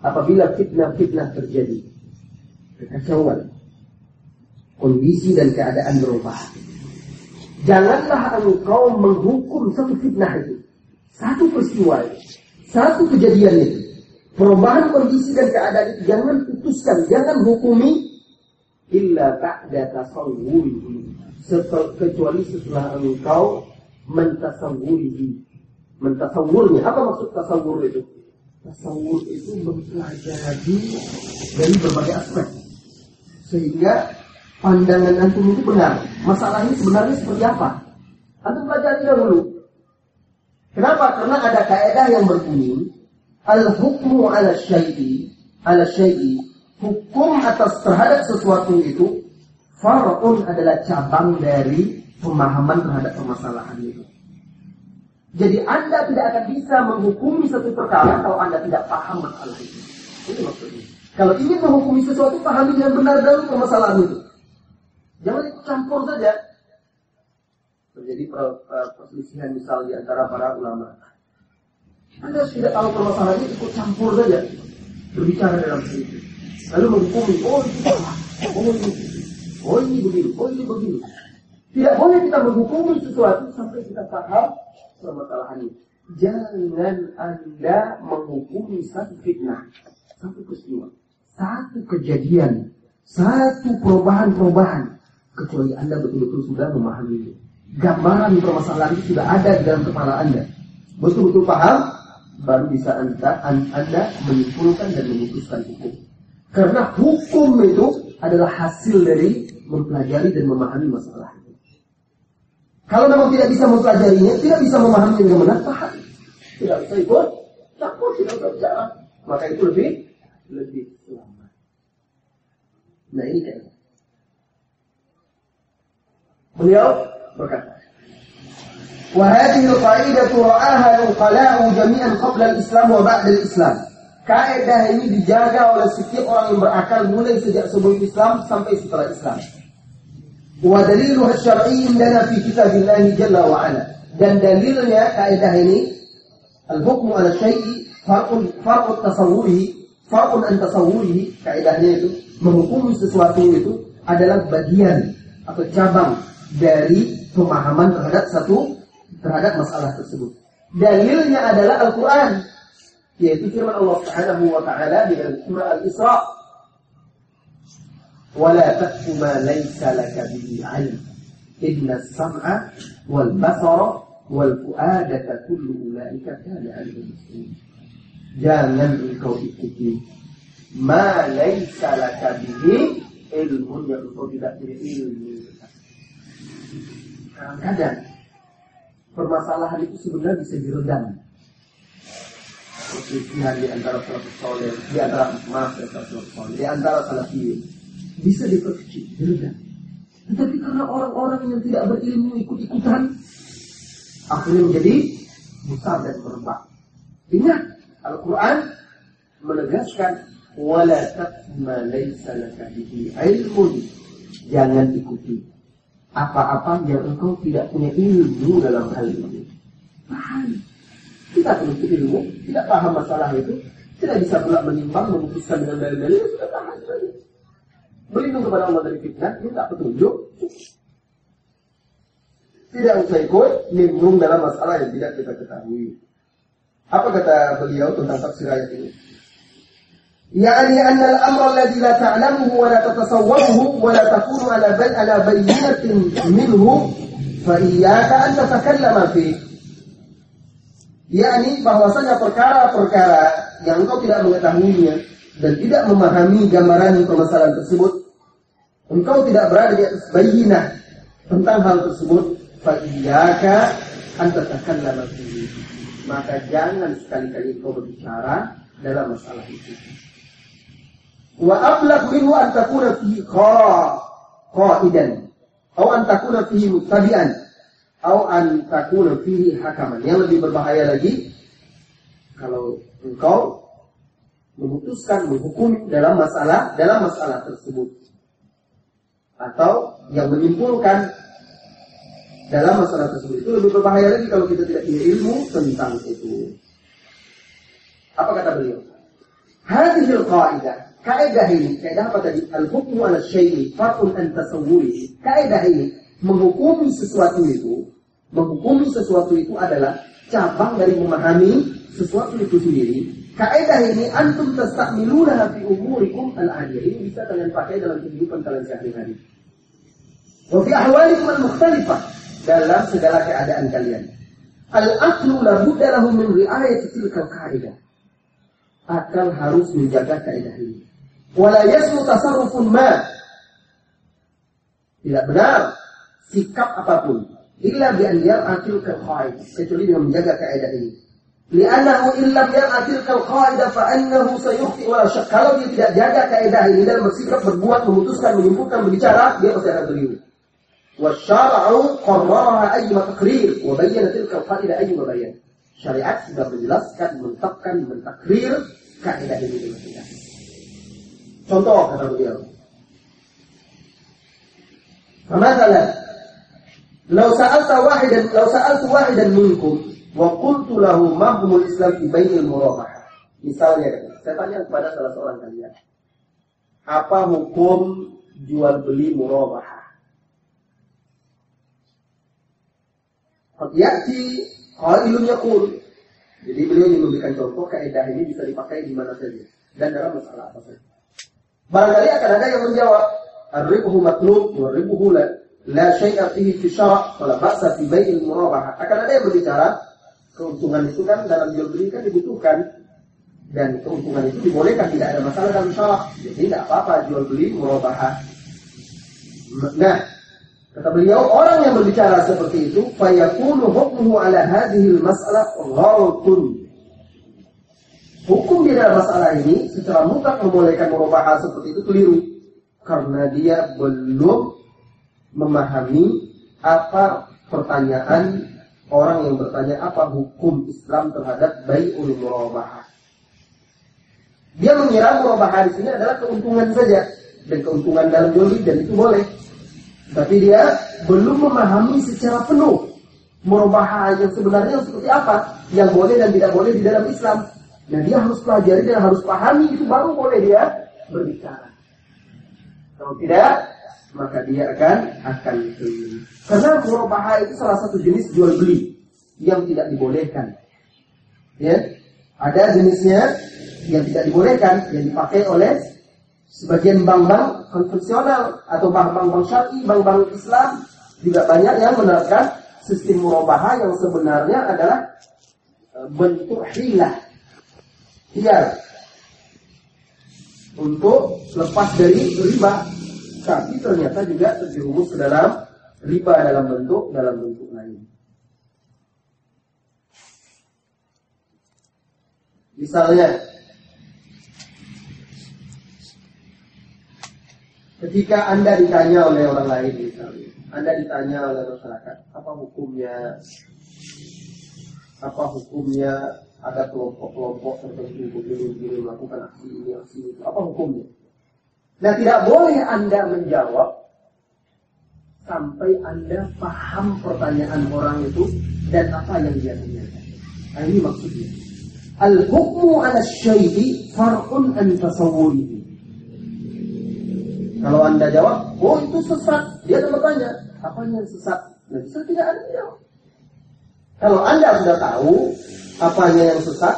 apabila fitnah-fitnah terjadi kekacauan kondisi dan keadaan berubah janganlah engkau menghukum satu fitnah itu satu peristiwa itu satu kejadian itu perubahan kondisi dan keadaan itu jangan putuskan jangan hukumi illa ba'da tasawwurihi kecuali setelah engkau mentasawwurihi mentasawwurnya apa maksud tasawwur itu? Tasawuf itu mempelajari dari berbagai aspek. Sehingga pandangan antum itu benar. Masalah ini sebenarnya seperti apa? Antum pelajari dahulu. Kenapa? Karena ada kaidah yang berbunyi al hukmu ala syai'i ala syai'i hukum atas terhadap sesuatu itu far'un adalah cabang dari pemahaman terhadap permasalahan itu jadi Anda tidak akan bisa menghukumi satu perkara kalau Anda tidak paham masalah itu. Itu maksudnya. Kalau ingin menghukumi sesuatu, pahami dengan benar dulu permasalahan itu. Jangan campur saja. Terjadi perselisihan misal di antara para ulama. Anda tidak tahu permasalahan ikut campur saja. Berbicara dalam itu. Lalu menghukumi, oh itu salah. Oh ini, oh ini begini, oh ini begini. Tidak boleh kita menghukumi sesuatu sampai kita paham ini. Jangan Anda menghukumi satu fitnah, satu peristiwa, satu kejadian, satu perubahan-perubahan, kecuali Anda betul-betul sudah memahami Gambaran permasalahan itu sudah ada di dalam kepala Anda. Betul-betul paham, baru bisa Anda, anda menyimpulkan dan memutuskan hukum. Karena hukum itu adalah hasil dari mempelajari dan memahami masalah. Kalau memang tidak bisa mempelajarinya, tidak bisa memahami dengan benar. Tidak bisa ikut, campur, tidak bisa bicara. Maka itu lebih lebih selamat. Nah ini kan. Beliau berkata, وهذه القاعدة رآها العقلاء جميعا قبل الإسلام وبعد الإسلام. Kaidah ini dijaga oleh setiap orang yang berakal mulai sejak sebelum Islam sampai setelah Islam. ودليلها الشرعي عندنا في كتاب الله جل وعلا dan dalilnya kaidah ini al-hukmu ala syai'i far'un far'u tasawwuri far'un an tasawwuri kaidahnya itu menghukumi sesuatu itu adalah bagian atau cabang dari pemahaman terhadap satu terhadap masalah tersebut. Dalilnya adalah Al-Qur'an yaitu firman Allah Subhanahu wa taala di dalam surah Al-Isra ولا تقف ما ليس لك به علم إن السمع والبصر والفؤاد كل أولئك كان عنه مسؤولا jangan engkau ikuti ma laisa laka bihi ilmu yang engkau tidak punya ilmu kadang-kadang permasalahan itu sebenarnya bisa diredam perselisihan di antara salafus soleh di antara maaf dan salafus soleh di antara salafiyyin bisa diperkecil, diredam. Tetapi karena orang-orang yang tidak berilmu ikut-ikutan, akhirnya menjadi besar dan merebak. Ingat, Al-Quran menegaskan wala taqma laysa laka bihi ilmun jangan ikuti apa-apa yang engkau tidak punya ilmu dalam hal ini. Paham. Kita punya ilmu, tidak paham masalah itu, tidak bisa pula menimbang, memutuskan dengan dalil-dalil, sudah paham saja. Berlindung kepada Allah dari fitnah, minta petunjuk, tidak usah ikut nimbrung dalam masalah yang tidak kita ketahui. Apa kata beliau tentang tafsir ayat ini? يعني أن الأمر الذي لا تعلمه ولا تتصوره ولا تكون على بي على بينة منه فإياك أن تتكلم فيه yakni bahwasanya perkara-perkara yang engkau tidak mengetahuinya dan tidak memahami gambaran permasalahan tersebut engkau tidak berada di atas bayinah tentang hal tersebut fa'iyaka antatakallama fihi maka jangan sekali-kali engkau berbicara dalam masalah itu wa ablaq minhu an takuna fihi qaidan. Atau an takuna fihi muttabi'an. Atau an takuna fihi hakaman. Yang lebih berbahaya lagi kalau engkau memutuskan menghukum dalam masalah dalam masalah tersebut. Atau yang menyimpulkan dalam masalah tersebut. Itu lebih berbahaya lagi kalau kita tidak punya ilmu tentang itu. Apa kata beliau? Hadhil qaidah Kaidah ini, kaidah apa tadi? Al-hukmu ala syai'i far'un an tasawwuri. Kaidah ini menghukumi sesuatu itu, menghukumi sesuatu itu adalah cabang dari memahami sesuatu itu sendiri. Kaidah ini antum tastakmiluna fi umurikum al-adiyah. Ini bisa kalian pakai dalam kehidupan kalian sehari-hari. Wa fi ahwalikum al-mukhtalifah dalam segala keadaan kalian. Al-aqlu la budda lahu min ri'ayati tilka kaidah. Akal harus menjaga kaidah ini. Wala yasmu tasarrufun ma. Tidak benar sikap apa pun illa bi an yar'atil qaid kecuali dengan menjaga kaidah ini. Li'annahu illam yar'atil qaidah fa annahu sayukhti wa syak. Kalau dia tidak jaga kaidah ini dan bersikap berbuat memutuskan menyimpulkan berbicara dia pasti akan keliru. Qarraraha ayyu taqrir wa bayyana tilka al-qaidah ayyu bayan. Syariat sudah menjelaskan, menetapkan, mentakrir kaidah ini dengan jelas. Contoh kata beliau. Masalah, "Lau sa'alta wahidan, lau sa'altu wahidan minkum wa qultu lahu ma humul Islam fi bainil murabahah." Misalnya, saya tanya kepada salah seorang kalian, apa hukum jual beli murabahah? Yati qailun yaqul. Jadi beliau ingin memberikan contoh kaidah ini bisa dipakai di mana saja dan dalam masalah apa saja. Barangkali akan ada yang menjawab, "Ar-ribuhu matlub wa ribuhu la la syai'a fihi fi syara' wa la ba'sa fi bai'il murabahah." Akan ada yang berbicara, keuntungan itu kan dalam jual beli kan dibutuhkan dan keuntungan itu dibolehkan tidak ada masalah dalam syarak. Jadi tidak apa-apa jual beli murabahah. Nah, kata beliau orang yang berbicara seperti itu fayakunu hukmuhu ala hadhihi al-mas'alah ghaltun Hukum di dalam masalah ini secara mutlak membolehkan merubah seperti itu keliru karena dia belum memahami apa pertanyaan orang yang bertanya apa hukum Islam terhadap bai'ul murabahah. Dia mengira murabahah di sini adalah keuntungan saja dan keuntungan dalam jual dan itu boleh. Tapi dia belum memahami secara penuh murabahah yang sebenarnya seperti apa yang boleh dan tidak boleh di dalam Islam. Nah dia harus pelajari dan harus pahami itu baru boleh dia berbicara. Kalau tidak, maka dia akan akan keliru. Karena murabahah itu salah satu jenis jual beli yang tidak dibolehkan. Ya, ada jenisnya yang tidak dibolehkan yang dipakai oleh sebagian bank-bank konvensional atau bank-bank bank syar'i, bank-bank Islam juga banyak yang menerapkan sistem murabahah yang sebenarnya adalah e, bentuk hilah Iya. Untuk lepas dari riba. Tapi ternyata juga terjerumus ke dalam riba dalam bentuk dalam bentuk lain. Misalnya, ketika Anda ditanya oleh orang lain misalnya, Anda ditanya oleh masyarakat, apa hukumnya apa hukumnya ada kelompok-kelompok tertentu begini-begini melakukan aksi ini, aksi itu. Apa hukumnya? Nah, tidak boleh Anda menjawab sampai Anda paham pertanyaan orang itu dan apa yang dia tanyakan. Nah, ini maksudnya. Al-hukmu ala syai'i far'un an tasawwurihi. Kalau Anda jawab, oh itu sesat. Dia akan bertanya, apa yang sesat? Nah, bisa tidak ada jawab. Kalau Anda sudah tahu apanya yang sesat,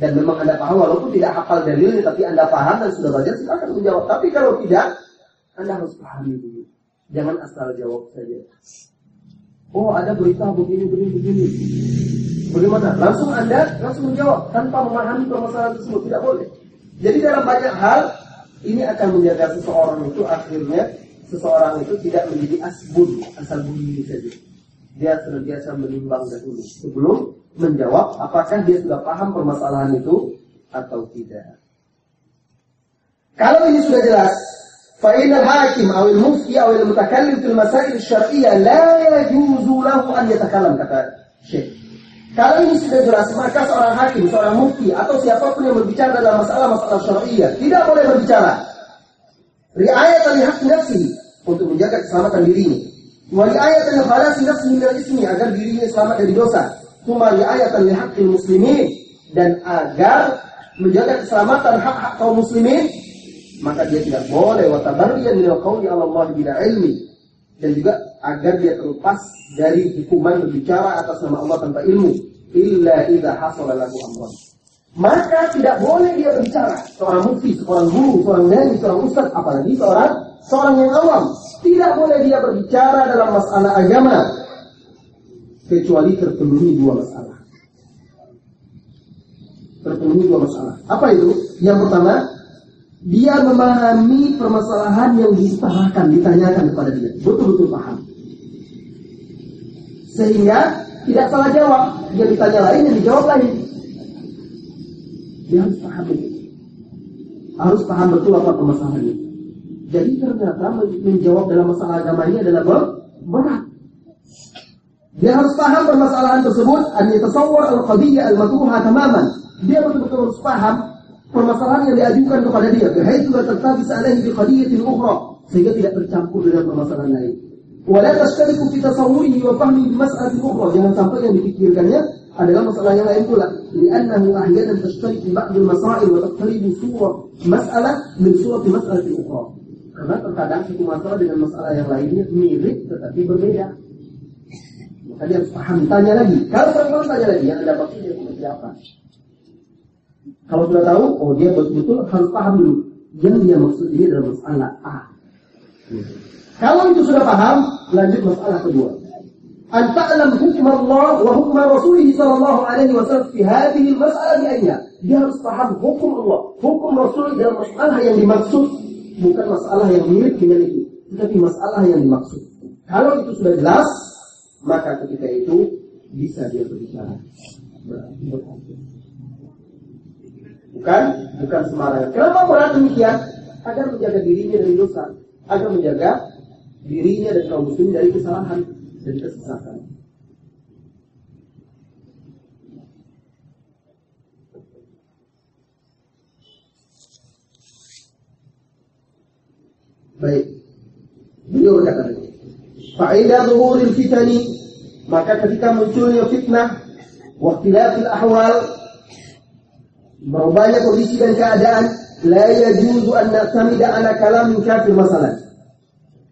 dan memang Anda paham walaupun tidak hafal dalilnya tapi Anda paham dan sudah belajar silakan menjawab. Tapi kalau tidak, Anda harus pahami dulu. Jangan asal jawab saja. Oh, ada berita begini begini begini. Bagaimana? Langsung Anda langsung menjawab tanpa memahami permasalahan tersebut tidak boleh. Jadi dalam banyak hal ini akan menjaga seseorang itu akhirnya seseorang itu tidak menjadi asbun asal bunyi saja. Dia senantiasa menimbang dahulu sebelum menjawab apakah dia sudah paham permasalahan itu atau tidak. Kalau ini sudah jelas, فإن الحاكم أو المفتي أو المتكلم في المسائل الشرعية لا يجوز له أن يتكلم kata Syekh. Kalau ini sudah jelas, maka seorang hakim, seorang mufti, atau siapapun yang berbicara dalam masalah-masalah syariah tidak boleh berbicara. Riayat hak nafsi untuk menjaga keselamatan dirinya. Wa riayat khalasi nafsi min ismi agar dirinya selamat dari dosa. Cuma riayat haqqil muslimin. Dan agar menjaga keselamatan hak-hak kaum muslimin maka dia tidak boleh. Watabarriyan min qawli Allah bila ilmi. Dan juga agar dia terlepas dari hukuman berbicara atas nama Allah tanpa ilmu. Illa idza hasala lahu maka tidak boleh dia berbicara. Seorang mufti, seorang guru, seorang nabi, seorang ustaz, apalagi seorang seorang yang awam. Tidak boleh dia berbicara dalam masalah agama kecuali terpenuhi dua masalah. Terpenuhi dua masalah. Apa itu? Yang pertama, dia memahami permasalahan yang diutarakan, ditanyakan kepada dia. Betul-betul paham. Sehingga tidak salah jawab. Dia ditanya lain, yang dijawab lain. Dia harus paham itu. Harus paham betul apa permasalahannya. Jadi ternyata menjawab dalam masalah agama ini adalah berat. Dia harus paham permasalahan tersebut, an yatasawwar al-qadiyya al-matruha tamaman. Dia betul-betul harus paham permasalahan yang diajukan kepada dia bihaitsu la tartabis alaihi bi qadiyatin ukhra sehingga tidak tercampur dengan permasalahan lain. Wala tashtariku fi tasawwurihi wa fahmi bi mas'alatin ukhra jangan sampai yang dipikirkannya adalah masalah yang lain pula. Li'annahu ahyanan tashtariku ba'd al-masail wa taqtaribu surah mas'alah min surati mas'alatin ukhra. Karena terkadang satu masalah dengan masalah yang lainnya mirip tetapi berbeda. Maka dia harus paham. Tanya lagi. Kalau orang tanya lagi, yang ada maksudnya seperti apa? Kalau sudah tahu, oh dia betul-betul harus paham dulu. Yang dia maksud ini adalah masalah A. Kalau itu sudah paham, lanjut masalah kedua. An ta'lam hukum Allah wa hukum Rasulih sallallahu alaihi wasallam fi hadhihi masalah ayya. Dia harus paham hukum Allah, hukum Rasul dalam masalah yang dimaksud bukan masalah yang mirip dengan itu, tetapi masalah yang dimaksud. Kalau itu sudah jelas, maka ketika itu bisa dia berbicara. Bukan, bukan sembarangan. Kenapa berat demikian? Agar menjaga dirinya dari dosa, agar menjaga dirinya dan kaum muslim dari kesalahan dan kesesatan. Baik. Beliau berkata ini. Faedah zuhuril fitani. Maka ketika munculnya fitnah wakilafil ahwal berubahnya kondisi dan keadaan la yajuzu an na'tamida ala kalamin kafir masalah.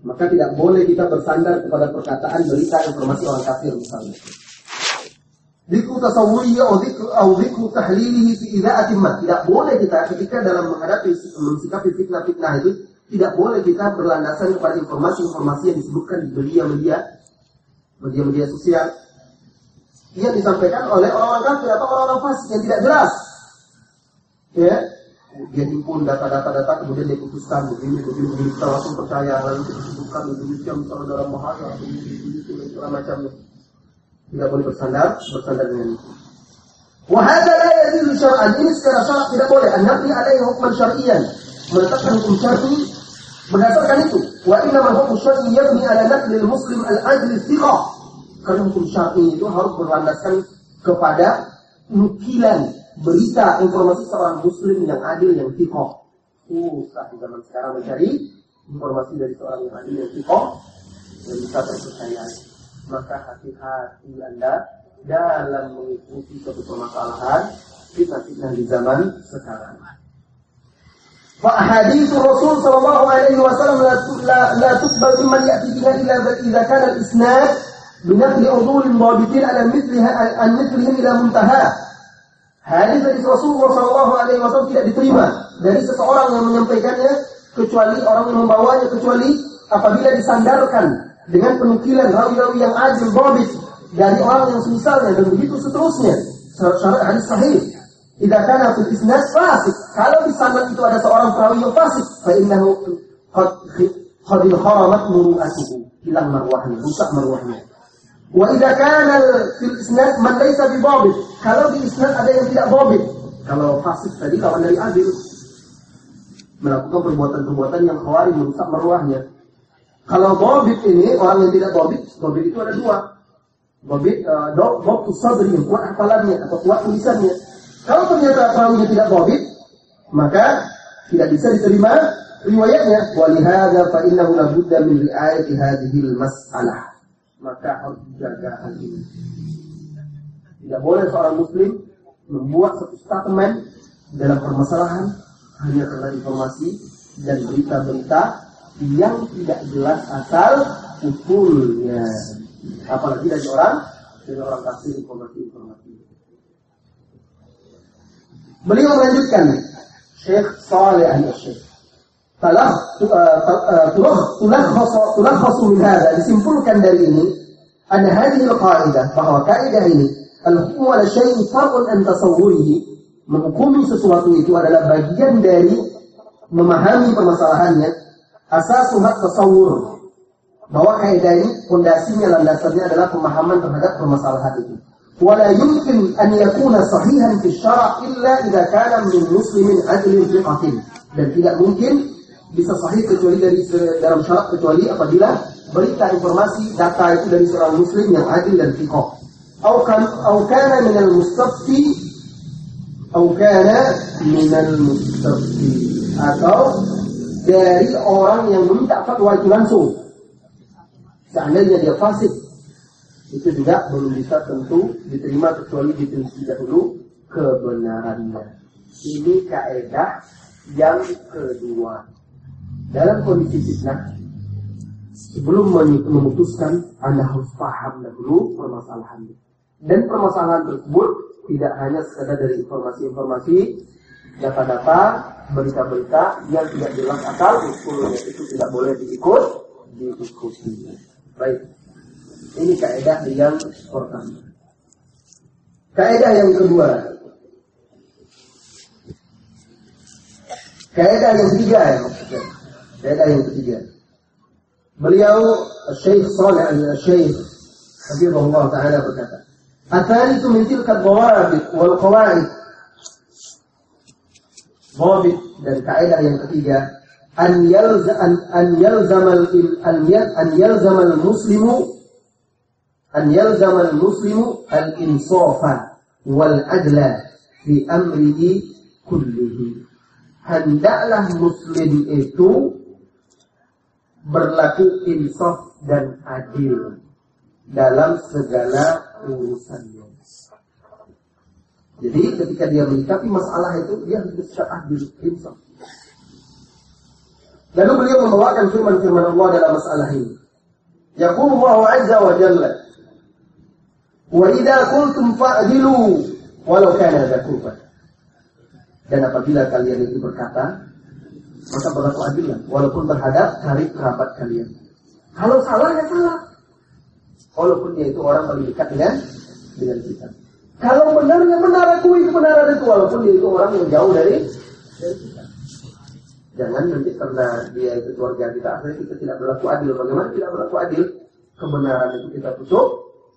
Maka tidak boleh kita bersandar kepada perkataan berita informasi orang kafir misalnya. Dikru tasawwuriyya atau dikru, atau dikru tahlilihi fi idha'atin. Tidak boleh kita ketika dalam menghadapi mensikapi fitnah-fitnah itu tidak boleh kita berlandasan kepada informasi-informasi yang disebutkan di media-media media-media sosial. Yang disampaikan oleh orang-orang kafir atau orang-orang fasik yang tidak jelas. Ya. Dia himpun data-data-data kemudian dia putuskan begini begini begini kita langsung percaya lalu kita sebutkan Indonesia misalnya dalam bahasa begini segala macamnya tidak boleh bersandar bersandar dengan itu. Wahada la yajuzu syar'an ini secara syarat tidak boleh. An nabni alaihi hukman syar'iyan menetapkan hukum syar'i berdasarkan itu wa inna man hukum syar'i yabni ala naqli muslim al-adli thiqah karena hukum syar'i itu harus berlandaskan kepada nukilan berita informasi seorang muslim yang adil yang tikoh. Susah di zaman sekarang mencari informasi dari seorang yang adil yang tikoh. dan bisa terpercaya. Maka hati-hati Anda dalam mengikuti suatu permasalahan fitnah-fitnah di zaman sekarang. فأحاديث الرسول صلى الله عليه وسلم لا لا, لا تقبل ممن يأتي بها إلا إذا كان الإسناد بنقل عضول ضابطين على مثلها عن مثلهم إلى منتهى Hadis dari Rasulullah Shallallahu Alaihi Wasallam tidak diterima dari seseorang yang menyampaikannya kecuali orang yang membawanya kecuali apabila disandarkan dengan penukilan rawi-rawi yang adil bobit dari orang yang semisalnya dan begitu seterusnya syarat hadis sahih tidak kana fil isnad fasik. Kalau di sanad itu ada seorang perawi yang fasik fa innahu qad qad haramat muru'atuhu hilang marwahnya rusak marwahnya. Wa idza kana fil isnad man laysa bi kalau di isnad ada yang tidak bobit kalau fasik tadi lawan dari adil melakukan perbuatan-perbuatan yang khawari merusak marwahnya. Kalau bobit ini orang yang tidak bobit bobit itu ada dua. Bobit, uh, bob sabri yang kuat hafalannya atau kuat tulisannya. Kalau ternyata perawinya tidak bobit, maka tidak bisa diterima riwayatnya. Walihada fa innahu la budda min riayati hadhil mas'alah. Maka harus dijaga hal ini. Tidak boleh seorang muslim membuat satu statement dalam permasalahan hanya karena informasi dan berita-berita yang tidak jelas asal usulnya apalagi dari orang dari orang kasih informasi-informasi. Beliau melanjutkan Syekh Saleh al-Syekh telah tulakhasu min hada disimpulkan dari ini ada hadhihi al-qaidah bahwa kaidah ini al-hukmu ala syai'in far'un an tasawwurihi menghukumi sesuatu itu adalah bagian dari memahami permasalahannya. Asasuh tasawwur. Bahwa kaidah ini fondasinya landasannya adalah pemahaman terhadap permasalahan itu. Wala yumkin an yakuna sahihan fi syara' illa idza kana min muslimin adlin fiqatin. Dan tidak mungkin bisa sahih kecuali dari dalam syarat kecuali apabila berita informasi data itu dari seorang muslim yang adil dan fiqh. Atau kan atau kana min al-mustafti atau kana min al-mustafti atau dari orang yang meminta fatwa itu langsung Seandainya dia fasik, itu juga belum bisa tentu diterima kecuali diteliti dahulu kebenarannya. Ini kaedah yang kedua. Dalam kondisi fitnah, sebelum memutuskan, Anda harus paham dahulu permasalahannya. Dan permasalahan tersebut tidak hanya sekadar dari informasi-informasi, data-data, berita-berita yang tidak jelas akal itu tidak boleh diikut diikuti. Baik. Ini kaidah yang pertama. Kaidah yang kedua. Kaidah yang ketiga ya. Kaidah yang ketiga. Beliau Syekh Saleh al-Syekh Habibullah Ta'ala berkata, "Atsalitsu min tilka ad-dawabit wal qawaid." Dawabit dan kaidah yang ketiga an yalza an, an yalzamal an an yalzamal muslimu an yalzamal muslimu al insafa wal adla fi amrihi kullihi hendaklah muslim itu berlaku insaf dan adil dalam segala urusannya. Jadi ketika dia menyikapi masalah itu dia harus adil, insaf. Lalu beliau membawakan firman-firman Allah dalam masalah ini. Yaqulu Allah Azza wa Jalla Wa idza qultum fa'dilu walau kana dzakufa. Dan apabila kalian itu berkata, maka berlaku adillah walaupun berhadap karib kerabat kalian. Kalau salah ya salah. Walaupun dia itu orang paling dekat dengan dengan kita. Kalau benarnya benar akui kebenaran itu walaupun dia itu orang yang jauh dari, dari kita. Jangan nanti karena dia itu keluarga kita, akhirnya kita tidak berlaku adil. Bagaimana tidak berlaku adil? Kebenaran itu kita tutup,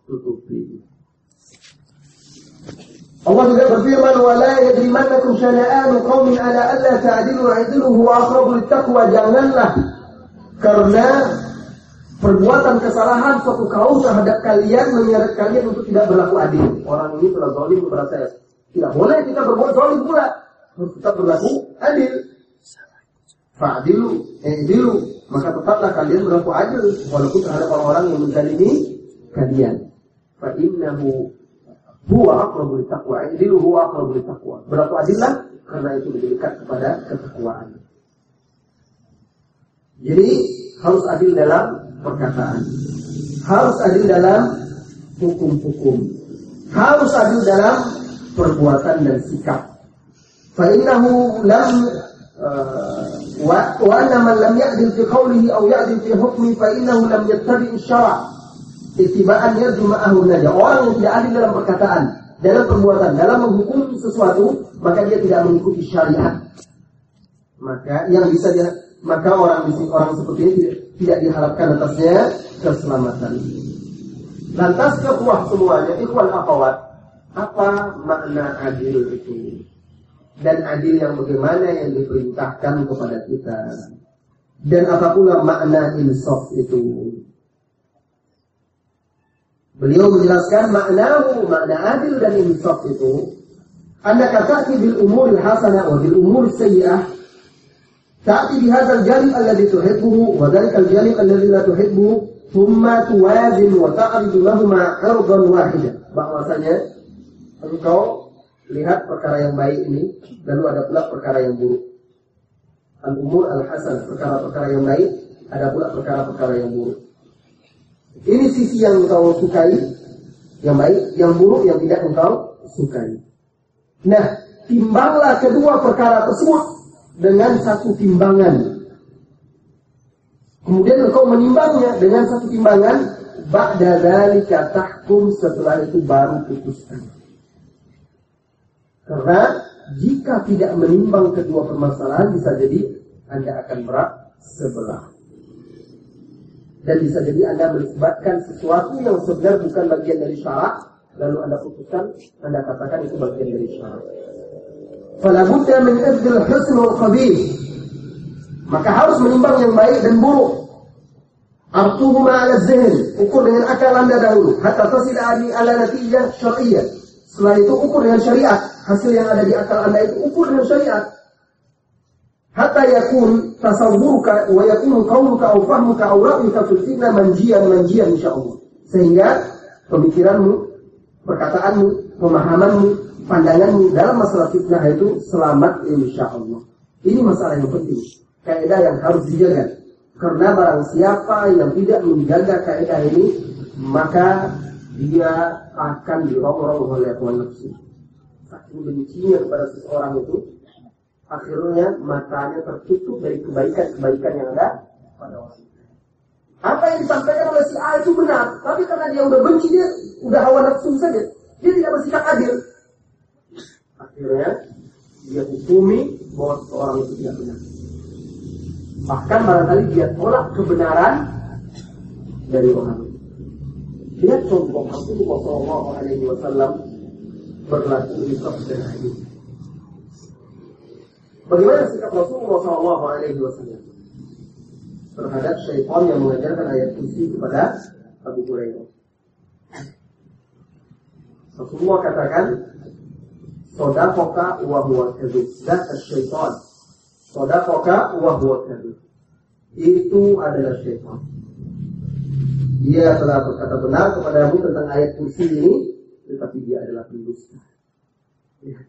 tutupi. Allah juga berfirman, "Wala yajrimannakum syana'anu qaumin ala alla ta'dilu i'dilu huwa aqrabu littaqwa." Janganlah karena perbuatan kesalahan suatu kaum terhadap kalian menyeret kalian untuk tidak berlaku adil. Orang ini telah zalim kepada saya. Tidak boleh kita berbuat zalim pula. Tetap berlaku adil. Fa'dilu, i'dilu, maka tetaplah kalian berlaku adil walaupun terhadap orang-orang yang menzalimi kalian. Fa innahu huwa aqrabu taqwa. I'dilu huwa aqrabu taqwa. Berlaku adillah karena itu lebih dekat kepada ketakwaan. Jadi harus adil dalam perkataan. Harus adil dalam hukum-hukum. Harus adil dalam perbuatan dan sikap. Fa innahu lam وأن من لم يعدل في قوله أو يعدل في حكمه فإنه لم يتبع الشرع ittiba'an yarju ma'ahu naja. Orang yang tidak adil dalam perkataan, dalam perbuatan, dalam menghukum sesuatu, maka dia tidak mengikuti syariat. Maka yang bisa dia, maka orang orang seperti ini tidak, tidak diharapkan atasnya keselamatan. Lantas kekuah semuanya, ikhwan akhwat, apa makna adil itu? dan adil yang bagaimana yang diperintahkan kepada kita. Dan apa pula makna insaf itu? Beliau menjelaskan maknahu, makna adil dan insaf itu. Anda kata bil umur hasanah wa bil umur sayyi'ah. Ta'ti di hadzal janib alladhi tuhibbuhu wa dhalika al janib alladhi la tuhibbuhu thumma tuwazin wa ta'ridu lahumā 'irdan wahidan. Bahwasanya engkau lihat perkara yang baik ini lalu ada pula perkara yang buruk. Al umur al hasan perkara-perkara yang baik ada pula perkara-perkara yang buruk. Ini sisi yang engkau sukai, yang baik, yang buruk yang tidak engkau sukai. Nah, timbanglah kedua perkara tersebut dengan satu timbangan. Kemudian engkau menimbangnya dengan satu timbangan, ba'da dzalika tahkum setelah itu baru putuskan. Karena jika tidak menimbang kedua permasalahan bisa jadi Anda akan berat sebelah. Dan bisa jadi Anda menisbatkan sesuatu yang sebenarnya bukan bagian dari syarat, lalu Anda putuskan, Anda katakan itu bagian dari syarat. Falabudda min ibdil husn wal. Maka harus menimbang yang baik dan buruk. Artuhuma ala zihn. Ukur dengan akal anda dahulu. Hatta tasil ala natijah syariah. Setelah itu ukur dengan syariat hasil yang ada di akal anda itu ukur dengan syariat. Hatta yakun tasawwuruka wa yakunu qawluka aw fahmuka aw ra'yuka fil manjian manjian insyaallah. Sehingga pemikiranmu, perkataanmu, pemahamanmu, pandanganmu dalam masalah fitnah itu selamat insyaallah. Ini masalah yang penting. Kaidah yang harus dijaga. Karena barang siapa yang tidak menjaga kaidah ini, maka dia akan dirong-rong oleh Tuhan nafsu saking bencinya kepada seseorang itu akhirnya matanya tertutup dari kebaikan-kebaikan yang ada pada orang apa yang disampaikan oleh si A itu benar tapi karena dia udah benci dia udah hawa nafsu saja. Dia tidak bersikap adil. Akhirnya dia hukumi bahwa seseorang itu tidak benar. Bahkan barangkali dia tolak kebenaran dari orang itu. Lihat contoh Rasulullah Shallallahu Alaihi Wasallam berlaku infak dan hadis. Bagaimana sikap Rasulullah Wasallam terhadap syaitan yang mengajarkan ayat kursi kepada Abu Hurairah? Rasulullah katakan, Sodakoka wa huwa kadhib. Zat syaitan. Sodakoka wa huwa. Itu adalah syaitan. Dia telah berkata benar kepadamu tentang ayat kursi ini, tetapi dia adalah pendusta. Ya.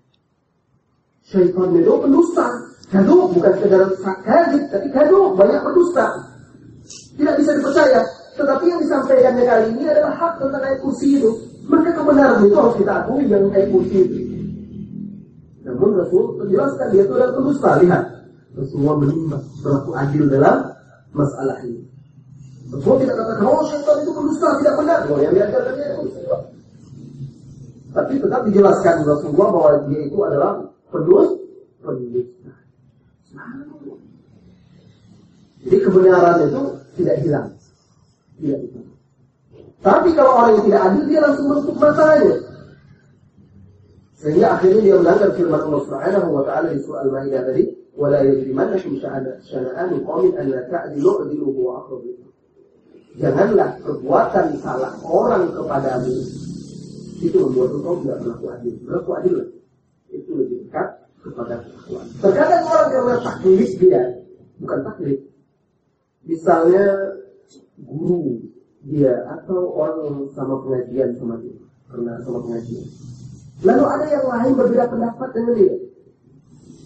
Syaitan itu pendusta. Kado bukan sekedar kadib, tapi kado banyak pendusta. Tidak bisa dipercaya. Tetapi yang disampaikannya kali ini adalah hak tentang ayat kursi itu. Maka kebenaran itu harus kita akui yang ayat kursi itu. Namun Rasul menjelaskan dia itu adalah pendusta. Lihat. Rasulullah menimbang berlaku adil dalam masalah ini. Rasulullah tidak katakan, oh syaitan itu pendusta, tidak benar. Oh, yang diajarkannya itu tapi tetap dijelaskan Rasulullah bahwa dia itu adalah pendus, pendusta. Jadi kebenaran itu tidak hilang. Tidak hilang. Tapi kalau orang yang tidak adil, dia langsung menutup matanya. Sehingga akhirnya dia melanggar firman Allah Subhanahu wa taala di surah Al-Maidah tadi, "Wala yajrimannakum syana'an qaumin an la ta'dilu adilu huwa aqrabu." Janganlah perbuatan salah orang kepadamu itu membuat engkau tidak berlaku adil. Berlaku adil lah. Itu lebih dekat kepada ketakwaan. Terkadang orang karena taklid dia, bukan taklid. Misalnya guru dia atau orang yang sama pengajian sama dia, pernah sama pengajian. Lalu ada yang lain berbeda pendapat dengan dia.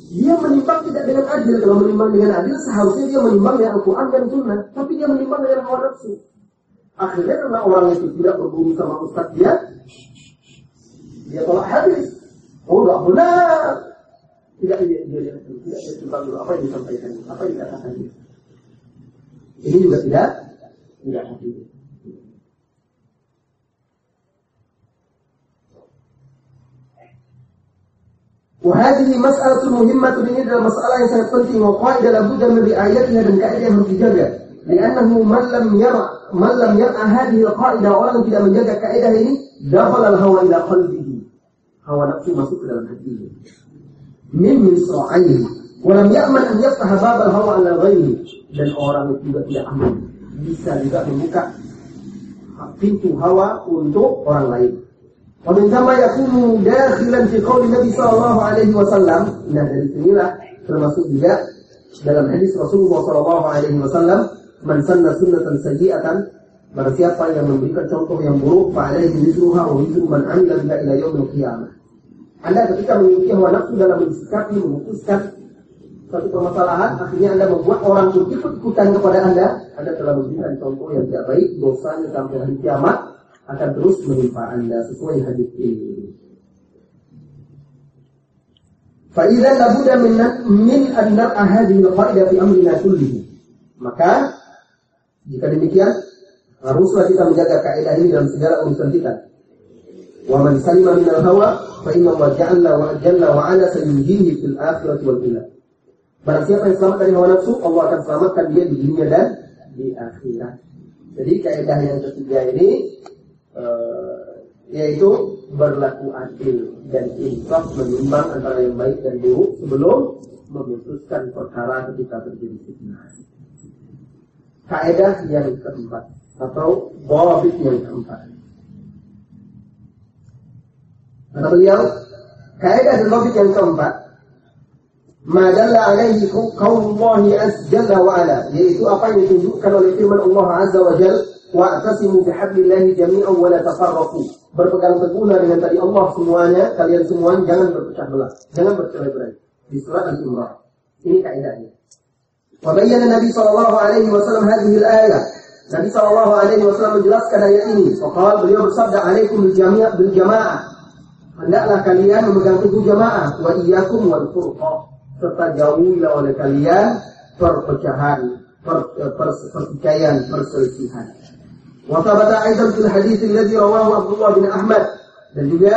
Dia menimbang tidak dengan adil. Kalau menimbang dengan adil, seharusnya dia menimbang dengan Al-Quran dan Sunnah. Tapi dia menimbang dengan hawa nafsu. Akhirnya karena orang itu tidak berguru sama ustaz dia, dia tolak hadis. Oh, enggak benar. Tidak dia dia tidak tentang dulu apa yang disampaikan, apa yang dikatakan dia. Ini juga tidak tidak hadis. Wahadi masalah muhimmah ini adalah masalah yang sangat penting la budda min riayatiha dan kaidah yang harus dijaga. Li'annahu man lam yara man lam yara hadhihi al-qaidah orang yang tidak menjaga kaidah ini dakhal al-hawa ila qalbihi. Hawa nafsu masuk ke dalam hatinya. Min misra'aihi wa lam ya'man an yaftaha bab al-hawa ala ghairihi dan orang itu juga tidak aman bisa juga membuka pintu hawa untuk orang lain. Wamin sama yakunu dakhilan fi qawli Nabi sallallahu alaihi wasallam. Nah, dari sinilah termasuk juga dalam hadis Rasulullah sallallahu alaihi wasallam, "Man sanna sunnatan sayyi'atan" Barang siapa yang memberikan contoh yang buruk, fa'alaihi wizruha wa wizru man amila ila yaumil qiyamah. Anda ketika mengikuti hawa nafsu dalam mensikapi, memutuskan satu permasalahan, akhirnya Anda membuat orang pun ikut-ikutan kepada Anda, Anda telah memberikan contoh yang tidak baik, dosanya sampai hari kiamat, akan terus menimpa Anda sesuai hadis ini. Faidah labuda min an-nar'a hadhihi al-qaidah fi amrina kullihi. Maka jika demikian haruslah kita menjaga kaidah ini dalam segala urusan kita. Fa inna Allah ja'ala wa jalla wa ala sayujihi fil akhirati wal ula. Barang siapa yang selamat dari hawa nafsu, Allah akan selamatkan dia di dunia dan di akhirat. Jadi kaidah yang ketiga ini uh, yaitu berlaku adil dan insaf menimbang antara yang baik dan buruk sebelum memutuskan perkara ketika terjadi fitnah. Kaidah yang keempat atau wabit yang keempat. Kata beliau, kaidah dan wabit yang keempat Madalla alaihi qaulullahi azza wa ala yaitu apa yang ditunjukkan oleh firman Allah azza wa jalla wa'tasimu bihablillahi jami'an wa la tafarraqu. Berpegang teguhlah dengan tadi Allah semuanya, kalian semuanya jangan berpecah belah, jangan bercerai-berai. Di surat Al-Imran. Ini kaidahnya. Wa bayyana Nabi sallallahu alaihi wasallam hadhihi al-ayah. Nabi sallallahu alaihi wasallam menjelaskan ayat ini. Faqal beliau bersabda alaikum bil jamaah hendaklah kalian memegang tubuh jamaah wa iyyakum wal furqa serta jauhilah oleh kalian perpecahan per, eh, per, pertikaian perselisihan. Wa sabata aidan fil hadis alladhi rawahu Abdullah bin Ahmad. Dan juga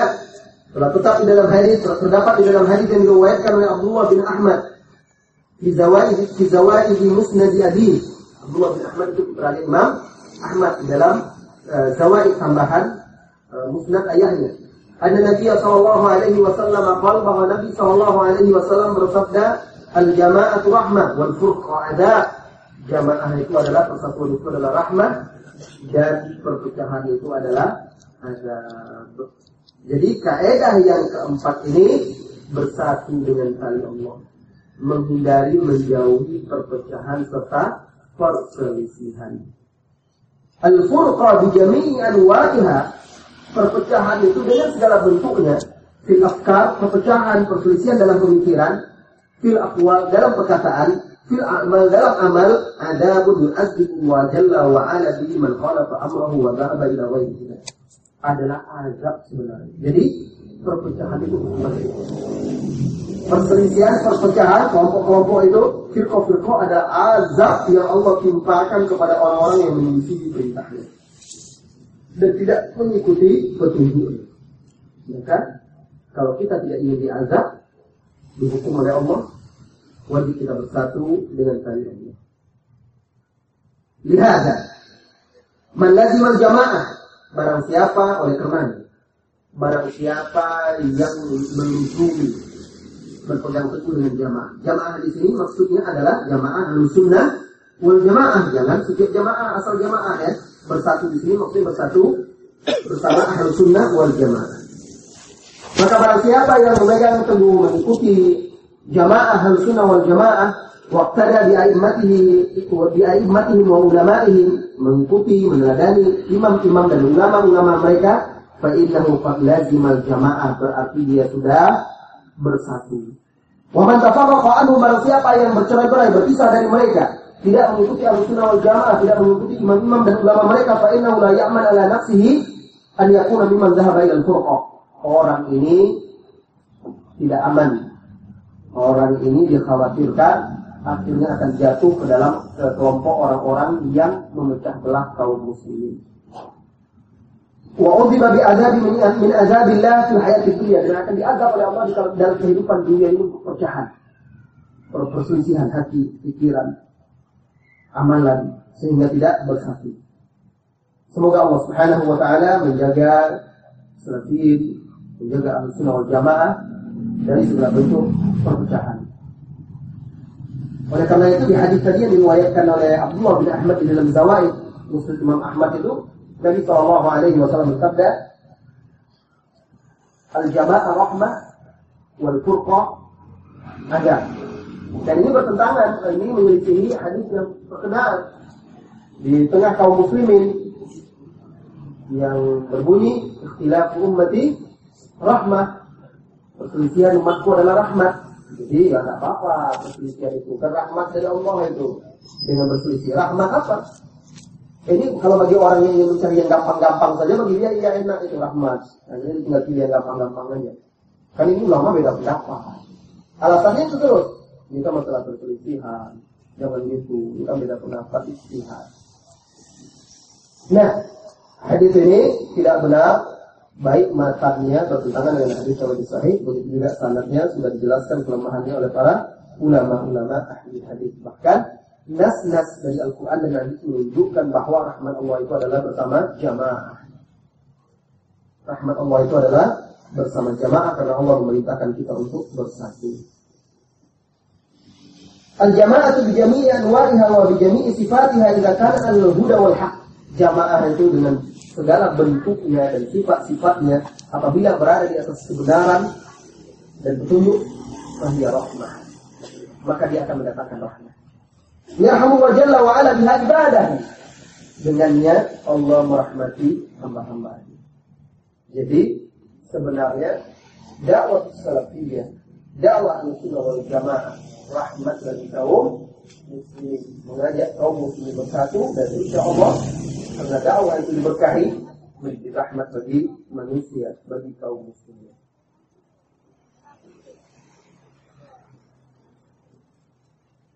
telah tetap di dalam hadis terdapat di dalam hadis yang diriwayatkan oleh Abdullah bin Ahmad. Di zawaid di zawaid musnad abi. Abdullah bin Ahmad itu berarti Imam Ahmad di dalam uh, zawaid tambahan uh, musnad ayahnya. Ada Nabi sallallahu alaihi wasallam qala bahwa Nabi sallallahu alaihi wasallam bersabda al jama'atu rahmah wal furqa adab jamaah itu adalah persatuan itu adalah rahmah dan perpecahan itu adalah azab. Jadi kaidah yang keempat ini bersatu dengan tali Allah, menghindari menjauhi perpecahan serta perselisihan. Al-furqa bi jami'i anwa'iha perpecahan itu dengan segala bentuknya. Fil afkar perpecahan perselisihan dalam pemikiran. Fil aqwal dalam perkataan. Fil amal dalam amal. Adabun yu'adzibu wa jalla wa ala bihi man khalafa amrahu wa dhahaba ila ghairihi adalah azab sebenarnya. Jadi perpecahan itu perselisihan, perpecahan, kelompok-kelompok itu, firqah-firqah ada azab yang Allah timpakan kepada orang-orang yang menyelisihi perintahnya dan tidak mengikuti petunjuknya. Ya kan? Kalau kita tidak ingin diazab, dihukum oleh Allah, wajib kita bersatu dengan tali Allah. Lazimal jamaah barang siapa oleh kerana barang siapa yang melindungi berpegang teguh dengan jamaah. Jamaah di sini maksudnya adalah jamaah sunnah wal jamaah. Jangan setiap jamaah asal jamaah ya. Bersatu di sini maksudnya bersatu bersama ahlu sunnah wal jamaah. Maka barang siapa yang memegang teguh mengikuti jamaah sunnah wal jamaah waqtada bi a'immatihi bi a'immatihim wa ulamaihim mengikuti meneladani imam-imam dan ulama-ulama mereka fa innahu qad lazimal jamaah berarti dia sudah bersatu. Wa man tafarraqa anhu siapa yang bercerai-berai berpisah dari mereka tidak mengikuti al-sunnah wal jamaah tidak mengikuti imam-imam dan ulama mereka fa innahu la ya'man ala nafsihi an yakuna mimman dhahaba ila al-furqa. Orang ini tidak aman. Orang ini dikhawatirkan akhirnya akan jatuh ke dalam ke kelompok orang-orang yang memecah belah kaum muslimin. Wa udhiba bi azabi min azabillah fil hayatid dunya dan akan diazab oleh Allah di dalam kehidupan dunia ini perpecahan. Perselisihan hati, pikiran, amalan sehingga tidak bersatu. Semoga Allah Subhanahu wa taala menjaga salatin, menjaga al-sunnah wal jamaah dari segala bentuk perpecahan. Oleh karena itu di hadis tadi yang diriwayatkan oleh Abdullah bin Ahmad di dalam Zawaid Muslim Imam Ahmad itu Nabi Shallallahu Alaihi Wasallam bersabda, al jamaah rahmah wal furqah ada. Dan ini bertentangan, ini menyelisihi hadis yang terkenal di tengah kaum muslimin yang berbunyi ikhtilaf ummati rahmah perselisihan umatku adalah rahmat. Jadi ya apa-apa perselisihan itu. Kan rahmat dari Allah itu. Dengan berselisih. Rahmat apa? Ini kalau bagi orang yang ingin mencari yang gampang-gampang saja bagi dia iya enak itu rahmat. Nah, tinggal pilih yang gampang-gampang aja. Kan ini ulama beda pendapat. Alasannya itu terus. Ini kan masalah perselisihan. Jangan gitu. Kan beda pendapat istihad. Nah, hadis ini tidak benar baik matanya bertentangan dengan hadis yang lebih sahih, begitu juga sanadnya sudah dijelaskan kelemahannya oleh para ulama-ulama ahli hadis. Bahkan nas-nas dari Al-Quran dan hadis menunjukkan bahwa rahmat Allah itu adalah bersama jamaah. Rahmat Allah itu adalah bersama jamaah karena Allah memerintahkan kita untuk bersatu. Al-jama'atu bi jami'i anwa'iha wa bi jami'i sifatiha idza kana al-huda wal haq. Jamaah itu dengan segala bentuknya dan sifat-sifatnya apabila berada di atas kebenaran dan petunjuk wahya rahmah. Maka dia akan mendatangkan rahmat yarhamu wa jalla wa ala biha ibadah. Dengannya Allah merahmati hamba-hamba jadi sebenarnya dakwah salafiyah dakwah sunnah wal jamaah rahmat bagi kaum muslimin mengajak kaum muslimin bersatu dan insya Allah karena dakwah itu diberkahi menjadi rahmat bagi manusia, bagi kaum muslimin.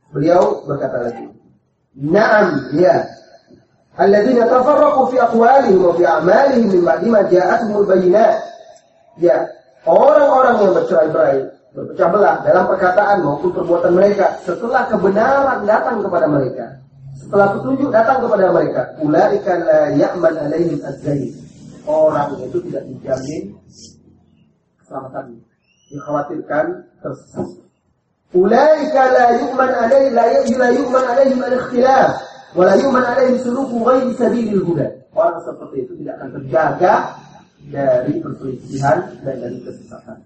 Beliau berkata lagi, "Na'am, ya. Alladzina tafarraqu fi aqwalihim wa fi a'malihim min ba'di ma ja'atuhumul bayyinat." Ya, orang-orang yang bercerai-berai, berpecah belah dalam perkataan maupun perbuatan mereka setelah kebenaran datang kepada mereka. Setelah petunjuk datang kepada mereka, ulaika la ya'man alaihim az Orang itu tidak dijamin keselamatan. Dikhawatirkan tersesat. Ulaika la yu'man alaihim la yu'man alaihim al-ikhtilaf wa la yu'man alaihim suluku ghairi sabilil huda. Orang seperti itu tidak akan terjaga dari perselisihan dan dari kesesatan.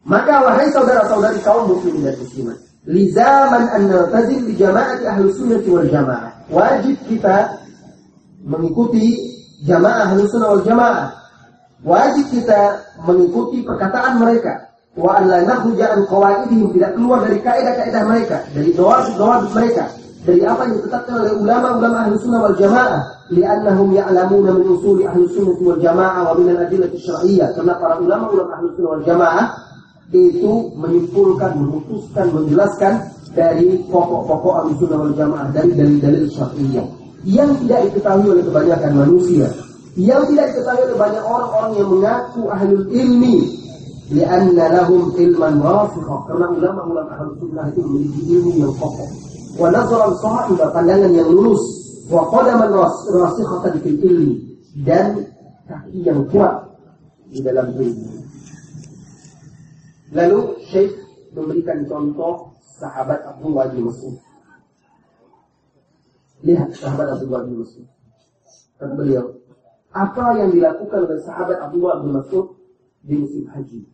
Maka wahai saudara-saudari kaum muslimin dan muslimat, lizaman an naltazim bi jama'ati ahli sunnah wal jamaah. Wajib kita mengikuti jamaah ahli sunnah wal jamaah. Wajib kita mengikuti perkataan mereka. Wa an la nakhruja an qawaidihim tidak keluar dari kaidah-kaidah mereka, dari doa-doa mereka, dari apa yang ditetapkan oleh ulama-ulama ahli sunnah wal jamaah. Li'annahum ya'lamuna min usuli ahli sunnah wal jamaah wa min al-adillah syar'iyyah. Karena para ulama-ulama ahli sunnah wal jamaah itu menyimpulkan, memutuskan, menjelaskan dari pokok-pokok al-sunnah wal jamaah dari dalil-dalil syar'iyyah yang tidak diketahui oleh kebanyakan manusia, yang tidak diketahui oleh banyak orang-orang yang mengaku ahlul ilmi lianna lahum ilman rasikha karena ulama-ulama ahlul sunnah itu memiliki ilmu yang kokoh. Wa nazaran sahiba pandangan yang lurus. Wa qadaman rasikhatan fil ilmi dan kaki yang kuat di dalam ilmu Lalu Syekh memberikan contoh sahabat Abdullah bin Mas'ud. Lihat sahabat Abdullah bin Mas'ud. Kata beliau, apa yang dilakukan oleh sahabat Abdullah bin Mas'ud di musim haji?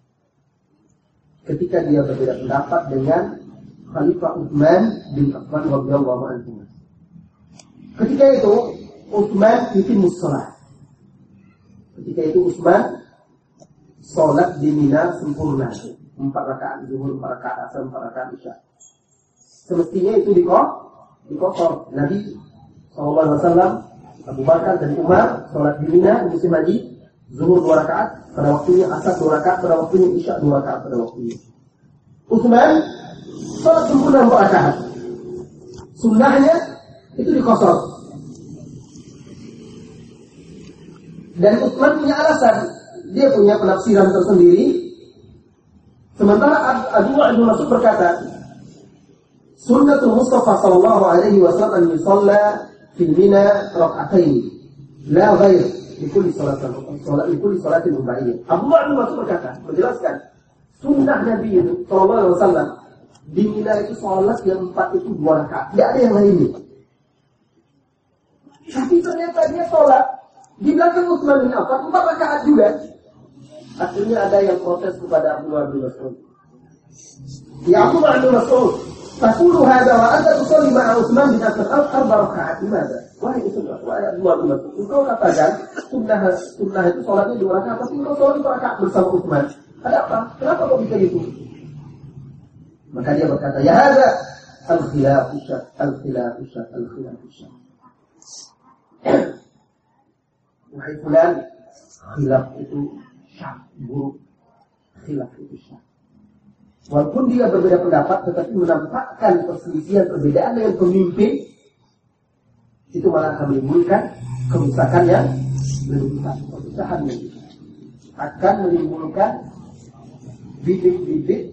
ketika dia berbeda pendapat dengan Khalifah Utsman bin Affan radhiyallahu anhu. Ketika itu Utsman bikin musola. Ketika itu Utsman sholat di Mina sempurna empat rakaat zuhur, empat rakaat asar, empat rakaat isya. Semestinya itu di dikosor. Nabi SAW, Abu Bakar dan Umar sholat di Mina musim haji zuhur dua rakaat pada waktunya, asar dua rakaat pada waktunya, isya dua rakaat pada waktunya. Utsman sholat sempurna empat rakaat. Sunnahnya itu dikosor. Dan Utsman punya alasan, dia punya penafsiran tersendiri Sementara Abdullah bin Mas'ud berkata, Sunnatul Mustafa sallallahu alaihi wasallam yusalla fil mina rak'atain la ghair likulli salatin salat likulli salatin mubayyah. Abdullah bin Mas'ud berkata, menjelaskan sunnah Nabi itu sallallahu alaihi wasallam di Mina itu salat yang empat itu dua rakaat, tidak ada yang lainnya. Tapi ternyata dia sholat di belakang Utsman bin Affan empat rakaat juga. Akhirnya ada yang protes kepada Abdullah bin Mas'ud. Ya Abdullah bin Mas'ud, hadza wa anta tusalli ma'a Utsman bin Affan arba rakaat. Gimana? Wahai Utsman, wahai Abdullah bin Mas'ud, engkau katakan sunnah sunnah itu salatnya dua rakaat, tapi engkau salat dua rakaat bersama Utsman. Ada apa? Kenapa kau bisa gitu? Maka dia berkata, ya hadza al-khilafu syad, al-khilafu syad, al-khilafu syad. Wahai fulan, khilaf itu syah, buruk. Khilaf itu syah. Walaupun dia berbeda pendapat, tetapi menampakkan perselisihan perbedaan dengan pemimpin, itu malah akan menimbulkan kerusakan yang lebih besar, perpecahan akan menimbulkan bibit-bibit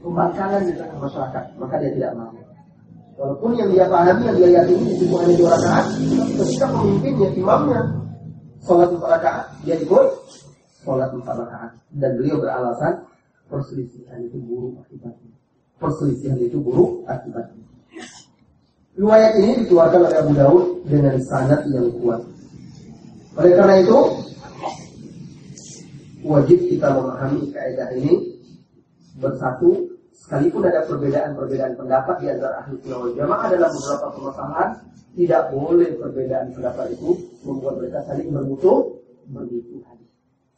pembangkangan di tengah masyarakat, maka dia tidak mau. Walaupun yang dia pahami, yang dia yakini itu hanya dua rakaat, ketika pemimpinnya, imamnya, sholat empat rakaat, dia ikut sholat empat rakaat dan beliau beralasan perselisihan itu buruk akibatnya. Perselisihan itu buruk akibatnya. Riwayat ini dikeluarkan oleh Abu Daud dengan sanad yang kuat. Oleh karena itu, wajib kita memahami kaidah ini bersatu sekalipun ada perbedaan-perbedaan pendapat di antara ahli sunnah jamaah dalam beberapa permasalahan tidak boleh perbedaan pendapat itu membuat mereka saling bermusuh bermusuhan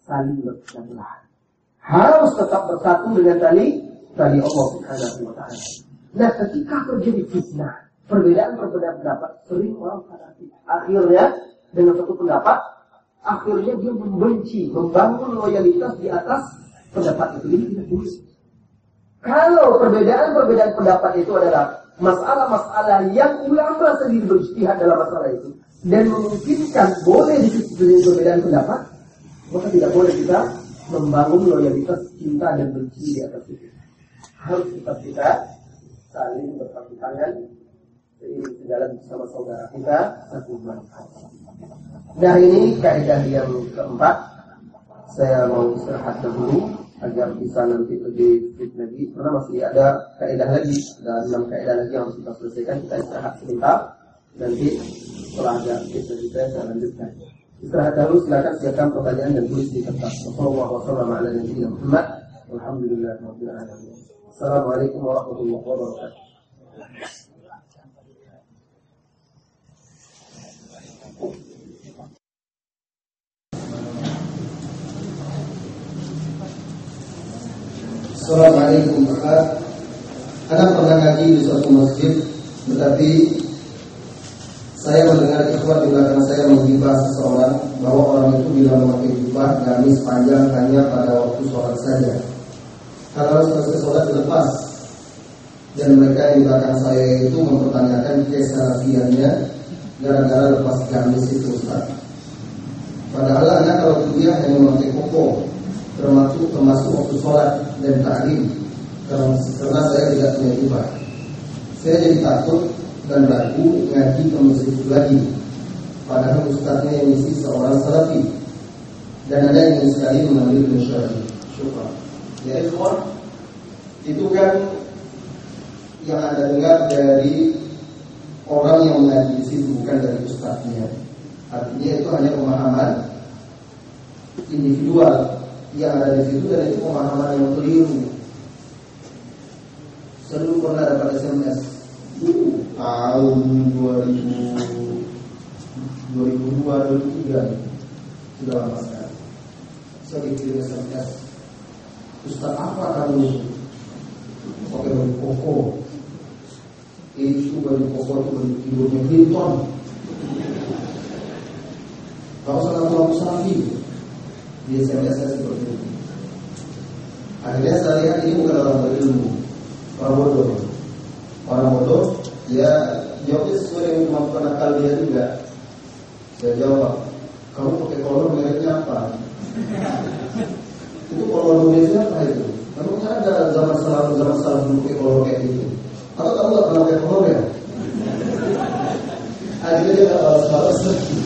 saling berpecah. Harus tetap bersatu dengan tali tali Allah Subhanahu wa taala. Nah, ketika terjadi fitnah, perbedaan-perbedaan pendapat sering orang fanatik. Akhirnya dengan satu pendapat, akhirnya dia membenci, membangun loyalitas di atas pendapat itu. Ini tidak boleh. Kalau perbedaan-perbedaan pendapat itu adalah masalah-masalah yang ulama sendiri beristihad dalam masalah itu dan memungkinkan boleh disebut perbedaan pendapat, maka tidak boleh kita membangun loyalitas cinta dan benci di atas itu. Harus tetap kita saling berpatu tangan seiring sejalan bersama saudara kita satu manfaat. Nah ini kaidah yang keempat. Saya mau istirahat dahulu agar bisa nanti lebih fit lagi karena masih ada kaidah lagi dan enam kaidah lagi yang harus kita selesaikan kita istirahat sebentar nanti setelah ada kita saya lanjutkan. Istirahat dahulu silakan siapkan pertanyaan dan tulis di kertas. Wassalamualaikum warahmatullahi wabarakatuh. Assalamualaikum Pak. Anak pernah ngaji di suatu masjid, tetapi saya mendengar ikhwan di belakang saya menghibah seseorang bahwa orang itu bila memakai jubah gamis panjang hanya pada waktu sholat saja. Kalau selesai sholat dilepas dan mereka di belakang saya itu mempertanyakan kesalafiannya gara-gara lepas gamis itu Ustaz. Padahal anak kalau kuliah hanya memakai koko termasuk termasuk waktu sholat dan taklim karena, saya tidak punya jubah. Saya jadi takut dan ragu ngaji ke masjid lagi. Padahal ustaznya yang isi seorang salafi dan ada yang sekali mengambil mensyari. Syukur. Ya ikhwan, itu kan yang anda dengar dari orang yang mengaji di bukan dari ustaznya. Artinya itu hanya pemahaman individual yang ada di situ dan itu pemahaman yang keliru. Saya dulu pernah dapat SMS tahun 2000 2002 2003 sudah lama sekali. Saya dikirim SMS. Ustaz apa kamu pakai baju koko? Itu baju koko itu baju tidurnya Clinton. Kau salah lampu sapi di SMS saya seperti itu. Akhirnya saya lihat ini bukan orang berilmu, orang bodoh. Orang bodoh, dia jawabnya sesuai dengan kemampuan akal dia juga. Saya jawab, kamu pakai kolor mereknya apa? itu kolor Indonesia apa itu? Memang ada zaman salam zaman salam dulu pakai kolor kayak gitu. Atau kamu nggak pernah pakai kolor ya? Akhirnya dia nggak balas-balas lagi.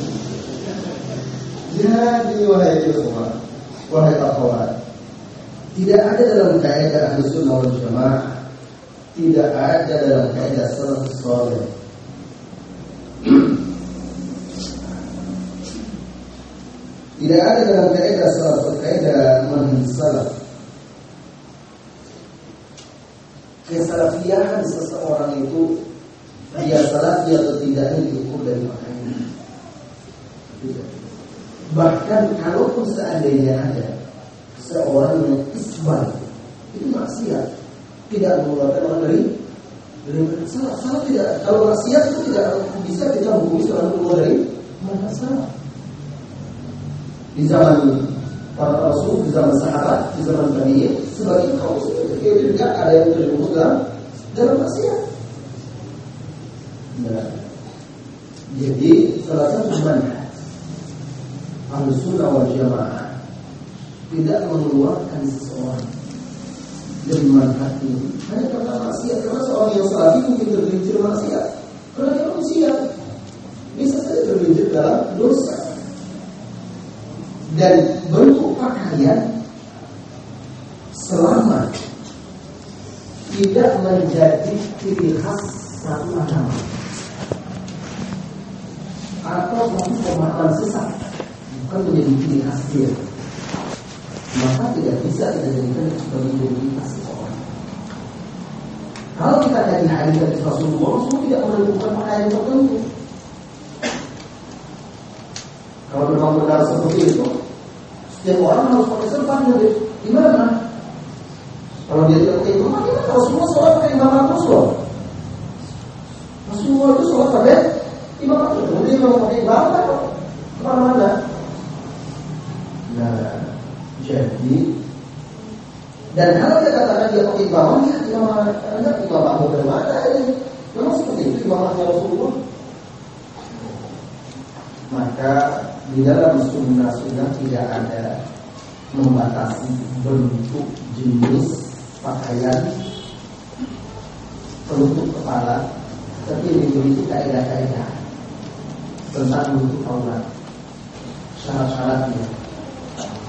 Jadi wahai semua, wahai kawan, tidak ada dalam kaidah ahli sunnah wal jamaah, tidak ada dalam kaidah salafus saleh. Tidak ada dalam kaidah salaf kaidah manhaj salaf. Kesalafiahan seseorang itu dia salafi atau tidaknya diukur dari makanya. Bahkan kalaupun seandainya ada seorang yang isbal itu maksiat tidak mengeluarkan orang dari dari salah salah tidak kalau maksiat itu tidak bisa kita hukumi seorang keluar dari mana salah di zaman para rasul, di zaman sahabat, di zaman tabi'in, sebagai kaum muslimin. Juga ada yang terjebak dalam dalam maksiat. Nah, jadi salah satu manhaj ahlu sunnah wal jamaah tidak mengeluarkan seseorang dari manhaj ini. Hanya karena maksiat karena seorang yang salafi mungkin tergelincir maksiat. Karena dia manusia. Bisa saja tergelincir dalam dosa dan bentuk pakaian selama tidak menjadi ciri khas satu agama. Atau pemahaman sesat. Bukan menjadi ciri khas dia. Maka tidak bisa kita jadikan sebagai identitas seseorang. Kalau kita dari hadis dari Rasulullah Rasulullah tidak menentukan pakaian tertentu. Kalau memang benar seperti itu setiap orang harus pakai serban ya, gimana? Kalau dia tidak pakai imam, gimana? Rasulullah sholat pakai imam Rasulullah. Rasulullah itu sholat pakai imam Rasulullah. Dia mau pakai imam ke mana-mana. Nah, jadi dan kalau dia katakan dia pakai imam, ya imam anda imam Abu dari mana ini? Memang seperti itu imam Rasulullah. Maka di dalam sunnah sunnah tidak ada membatasi bentuk jenis pakaian penutup kepala tapi memiliki kaidah-kaidah tentang bentuk aurat syarat-syaratnya.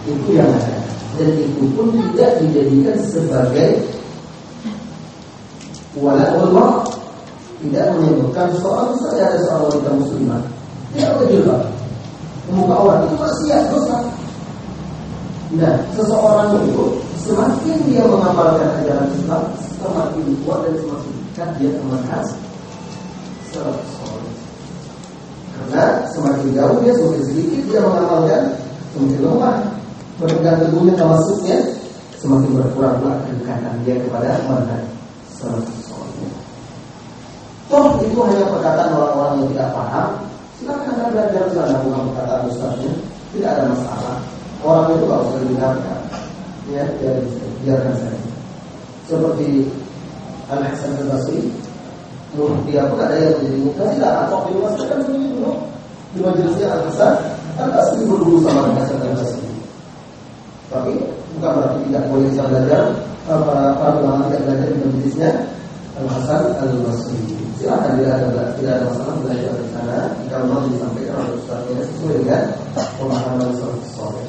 Itu yang ada. Dan itu pun tidak dijadikan sebagai wala Allah tidak menyebutkan soal misalnya ada seorang wanita muslimah. Tidak berjilbab membuka aurat itu maksiat dosa. Nah, seseorang itu semakin dia mengamalkan ajaran Islam, semakin kuat dan semakin dekat dia dengan khas Karena semakin jauh dia semakin sedikit dia mengamalkan, semakin lemah berpegang teguhnya termasuknya, semakin berkurang kedekatan dia kepada manhaj salafus Toh itu hanya perkataan orang-orang yang tidak paham Silakan anda belajar sana bukan perkataan ustaznya, tidak ada masalah. Orang itu nggak usah didengarkan, ya biar, biarkan saja. Seperti Al Hasan Al Basri, dia pun ada yang menjadi mutazilah atau di rumah saya kan dulu di majelisnya Al Hasan Al Basri berguru sama Al Hasan. Tapi bukan berarti tidak boleh bisa belajar para para ulama tidak belajar di majelisnya Al Hasan Al Basri. Silahkan tidak ada tidak ada masalah belajar di sana jika memang disampaikan oleh ustaznya sesuai dengan pemahaman salaf soleh.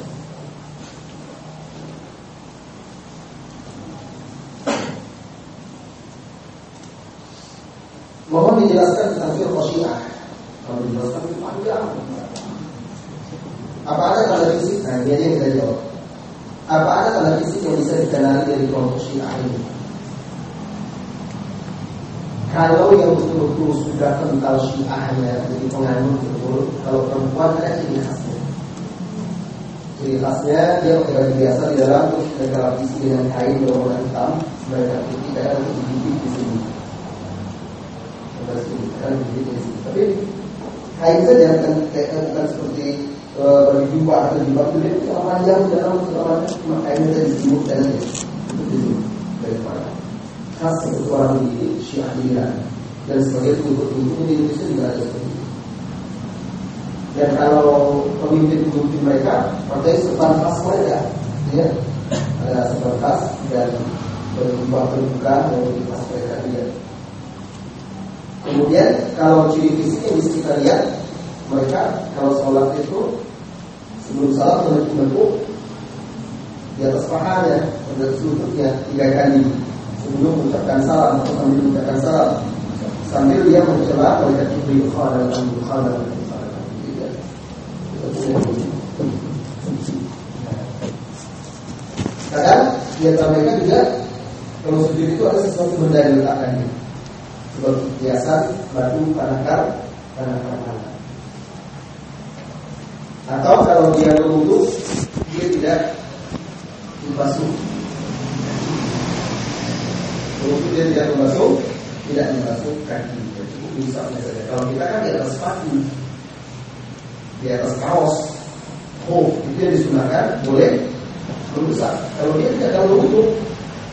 Mohon dijelaskan tentang firqah Syiah. Kalau dijelaskan itu panjang. Apa ada tanda fisik? Nah, ini yang kita jawab. Apa ada tanda fisik yang bisa dikenali dari kelompok Syiah ini? Kalau yang betul-betul sudah kental syiahnya jadi penganut betul kalau perempuan ada ciri khasnya. Ciri khasnya dia pakai biasa di dalam terus lapisi dengan kain berwarna hitam mereka putih ada untuk bibit di sini. Kan di sini. Tapi kain saja bukan bukan seperti uh, baju atau jubah itu dia panjang dalam segala macam cuma kain saja disebut dan itu di sini dari mana khas orang di Syiah dan sebagai pengikut-pengikut di Indonesia juga ada seperti itu. Dan kalau pemimpin-pemimpin mereka pakai serban khas mereka, ya ada serban khas dan berubah terbuka dan khas mereka juga. Kemudian kalau ciri fisik yang bisa kita lihat mereka kalau sholat itu sebelum salat menekuk di atas pahanya pada lututnya tiga kali sebelum mengucapkan salam atau sambil mengucapkan salam sambil dia mencela mereka Jibril. Khalal khalal Kadang di antara mereka juga kalau sujud itu ada sesuatu benda yang diletakkan seperti hiasan, batu, panakar, panakar panah. Atau kalau dia berwudu, dia tidak dibasuh Walaupun dia tidak membasuh, tidak membasuh kaki. Cukup misalnya saja. Kalau kita kan di atas sepatu, di atas kaos, oh itu yang disunahkan boleh membesar. Kalau dia tidak tahu untuk,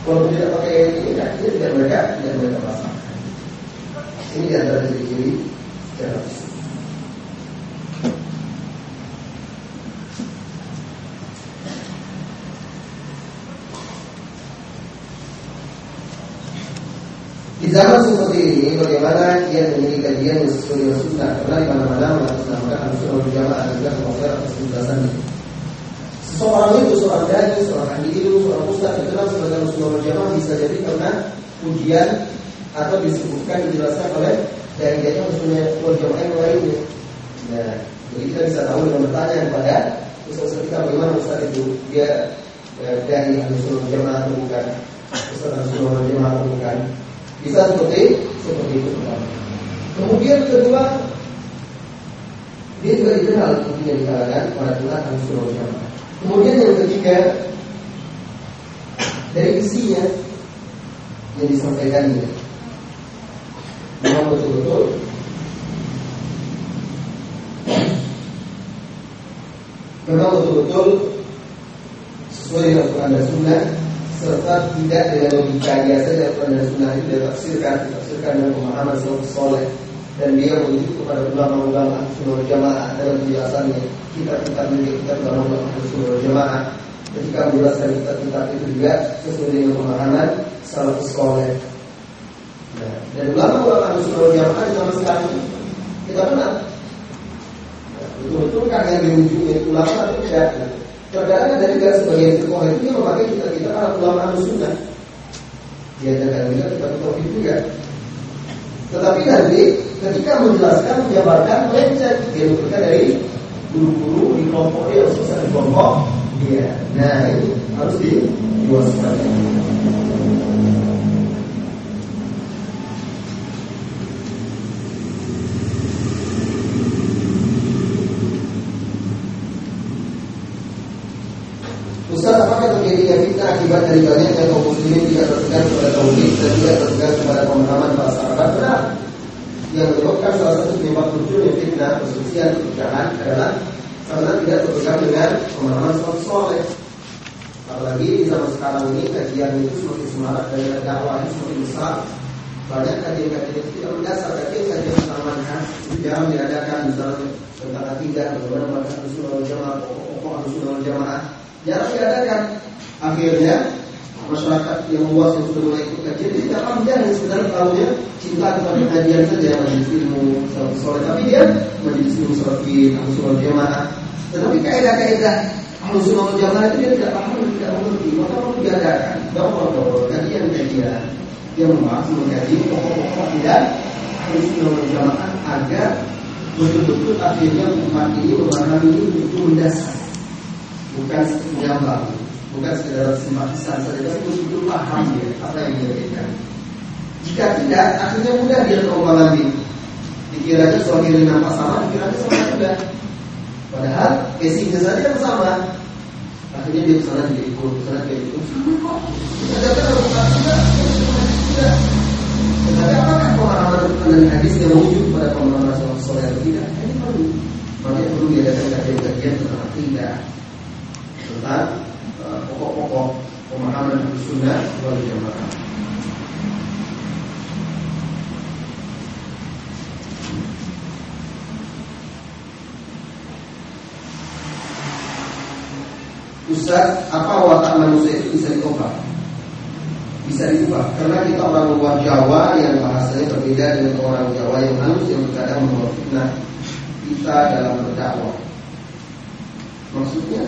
kalau tidak pakai ini kakinya tidak mereka tidak mereka basah. Ini di ciri-ciri. Zaman seperti ini, bagaimana dia memiliki kajian yang sesuai dengan sunnah? Karena di mana-mana mengatasnamakan al-sunnah wal jamaah semoga atas penjelasan Seseorang itu, seorang dai, seorang ahli ilmu, seorang ustaz dikenal sebagai al-sunnah jamaah bisa jadi karena pujian atau disebutkan dijelaskan oleh dari dia al-sunnah wal jamaah yang lainnya. Nah, jadi kita bisa tahu dengan bertanya kepada ustaz kita bagaimana ustaz itu dia eh, dari al-sunnah jamaah atau bukan, ustaz al-sunnah jamaah atau bukan. Bisa seperti seperti itu. Kemudian kedua, dia juga dikenal tentunya di kalangan para ulama Sunnah Jamaah. Kemudian yang ketiga, dari isinya yang disampaikannya, memang betul-betul memang betul-betul sesuai dengan Quran dan Sunnah serta tidak dengan logika biasa Quran dan Sunnah itu ditafsirkan, ditafsirkan dengan pemahaman soleh dan dia merujuk kepada ulama-ulama sunnah jamaah dalam penjelasannya kitab-kitab milik kitab ulama-ulama sunnah jamaah ketika menjelaskan kitab-kitab itu juga sesuai dengan pemahaman salafus soleh. Nah, dan ulama-ulama sunnah jamaah zaman sekarang kita kenal. Nah, betul-betul kan yang dirujuk ulama itu tidak. Terkadang ada juga sebagian firqah itu yang memakai kita kita para ulama sunnah. Dia ada juga kita tauhid juga. Tetapi nanti ketika menjelaskan menjabarkan melenceng dia bukan dari guru-guru di kelompok dia khususnya di kelompok dia. Nah ini harus diwaspadai. Ustaz, apakah terjadinya fitnah akibat dari banyaknya kaum muslimin tidak berpegang kepada tauhid dan tidak berpegang kepada pemahaman bahasa Arab? Benar. Yang menyebabkan salah satu penyebab munculnya fitnah perselisihan perpecahan adalah karena tidak berpegang dengan pemahaman salaf soleh. Apalagi di zaman sekarang ini kajian itu semakin semarak dan dakwah semakin besar. Banyak kajian-kajian itu tidak berdasar kajian-kajian itu jarang diadakan misalnya tentang akidah, bagaimana manhaj Rasulullah jamaah, pokok-pokok Rasulullah jamaah jarang diadakan. Akhirnya masyarakat yang luas yang sudah mulai ikut kajian dia tidak paham dia tahunya cinta kepada kajian saja majelis ilmu soleh. Tapi dia majelis ilmu salafi ahlu jamaah tetapi kaidah-kaidah ahlu sunnah jamaah itu dia tidak paham tidak mengerti. Maka perlu diadakan bahwa kajian-kajian yang membahas mengkaji pokok-pokok tidak ahlu sunnah jamaah agar betul-betul akhirnya umat ini memahami ini itu mendasar bukan mengambang, bukan sekedar simpatisan saja, tapi betul-betul paham ya apa yang dia berikan. Jika tidak, akhirnya mudah dia terombang ambing. Dikiranya kiri nampak sama, dikiranya sama juga. Padahal casingnya saja yang sama. Akhirnya dia ke sana dia ikut, ke sana dia ikut. Ada kan tidak. Tetapi apakah pemahaman dan hadis yang wujud pada pemahaman Rasulullah SAW atau tidak? Ini perlu. Makanya perlu diadakan kajian-kajian tentang tidak tentang uh, pokok-pokok pemahaman sunnah wal jamaah. Ustaz, apa watak manusia itu bisa diubah? Bisa diubah karena kita orang luar Jawa yang bahasanya berbeda dengan orang Jawa yang halus yang terkadang membawa fitnah kita dalam berdakwah. Maksudnya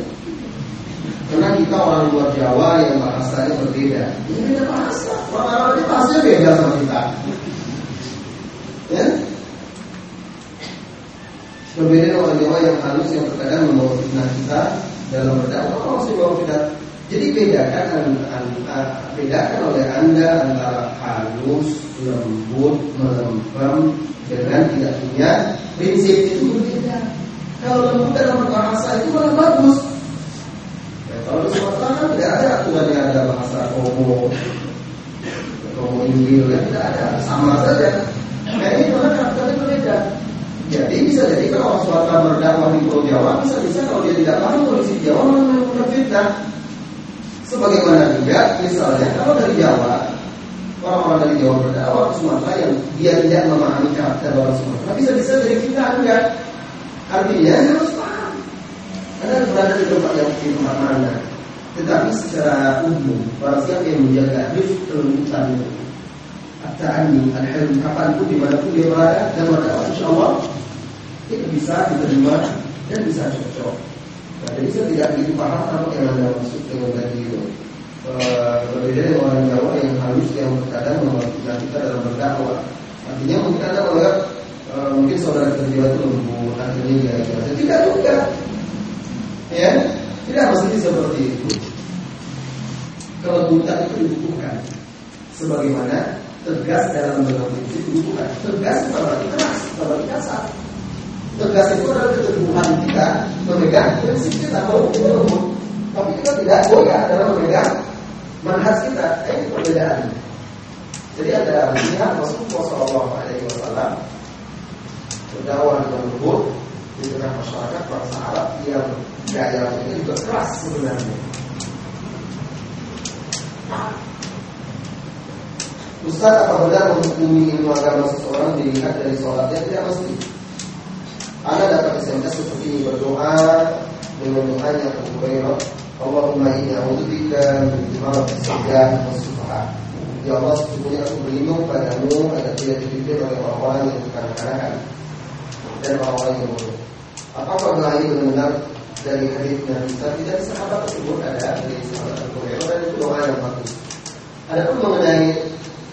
karena kita orang luar Jawa yang bahasanya berbeda. Ini beda bahasa. Orang-orang ini bahasanya beda sama kita. Ya? Berbeda dengan orang Jawa yang halus yang terkadang membawa fitnah kita dalam berdakwah oh, masih bawa kita. Jadi bedakan bedakan oleh anda antara halus, lembut, melempem dengan tidak punya prinsip itu berbeda. Kalau lembut dalam bahasa itu malah bagus. Ya, kalau di Sumatera kan tidak ada aturan yang ada bahasa Kongo, Kongo Inggil ya tidak ada, sama saja. Nah ini karena karakternya berbeda. Jadi bisa jadi kalau Sumatera berdakwah di Pulau Jawa bisa bisa kalau dia tidak paham kondisi Jawa melakukan fitnah. Sebagaimana juga misalnya kalau dari Jawa orang-orang dari Jawa berdakwah ke Sumatera yang dia tidak memahami karakter orang Sumatera bisa bisa jadi fitnah enggak. Artinya harus paham. Anda harus berada di tempat yang di tempat mana. Tetapi secara umum, barang siapa yang menjaga hifz kelembutan At-ta'ani, al-hilm, kapan pun, di mana pun dia berada dan berdakwah, insya Allah itu bisa diterima dan bisa cocok. Nah, jadi saya tidak begitu paham apa yang anda maksud dengan tadi itu. Berbeda dengan orang Jawa yang halus yang terkadang mewakili kita dalam berdakwah. Artinya mungkin anda melihat mungkin saudara kerja itu lembut, akhirnya dia ya, tidak juga. Ya, tidak mesti seperti itu. Kalau buta itu dibutuhkan, sebagaimana tegas dalam bentuk prinsip dibutuhkan. Tegas berarti keras, berarti kasar. Tegas itu adalah keteguhan kita memegang prinsip kita kita lembut. Tapi kita tidak goyah dalam memegang manhaj kita. Ini perbedaan. Jadi ada pihak Rasulullah Shallallahu Alaihi Wasallam berdakwah dengan lembut di tengah masyarakat bangsa Arab yang gaya ini juga keras sebenarnya. Ustaz apa benar menghukumi ilmu agama seseorang dilihat dari sholatnya tidak mesti. Anda dapat SMS seperti ini berdoa dengan doanya Abu Hurairah. Allahumma inni a'udzubika min imarah as-sajjah was Ya Allah, sesungguhnya aku berlindung padamu agar tidak dipimpin oleh orang-orang yang kekanak-kanakan dan orang-orang yang bodoh. Apakah berlari benar dari hadis Nabi? Tidak di sahabat tersebut. Ada dari sahabat Abu Hurairah dan itu doa yang bagus. Adapun mengenai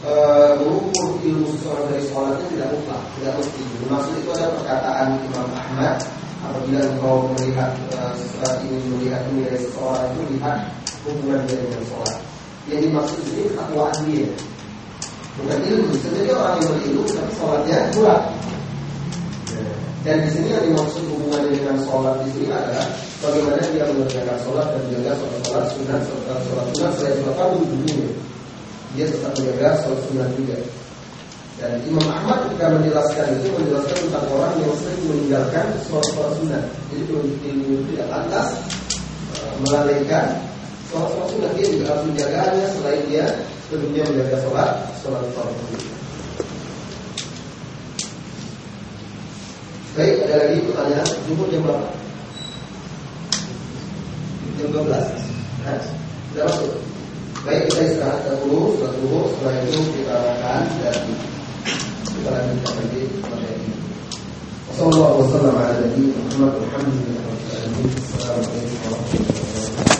mengukur ilmu seseorang dari sholatnya tidak mutlak, tidak mesti. Maksud itu ada perkataan Imam Ahmad apabila engkau melihat uh, ini melihat nilai seseorang itu lihat hubungan dia dengan sholat. Yang dimaksud ini ketakwaan dia, bukan ilmu. Sebenarnya orang yang berilmu tapi sholatnya kurang. Dan di sini yang dimaksud hubungan dengan sholat di sini adalah bagaimana dia mengerjakan sholat dan menjaga sholat sholat sunat sholat sholat sunat selain sholat fardu dunia dia tetap menjaga sunnah juga. Dan Imam Ahmad ketika menjelaskan itu menjelaskan tentang orang yang sering meninggalkan sholat sholat sunnah. Jadi ilmu tidak lantas uh, melalaikan sholat sholat sunnah dia juga harus menjaganya selain dia tentunya menjaga sholat sholat sholat sunnah. Baik, ada lagi pertanyaan. Jumlah jam berapa? Jam 12. Nah, sudah masuk. Baik kita istirahat dahulu, setelah itu kita akan dan kita lanjutkan lagi materi. Wassalamualaikum warahmatullahi wabarakatuh. Assalamualaikum warahmatullahi wabarakatuh.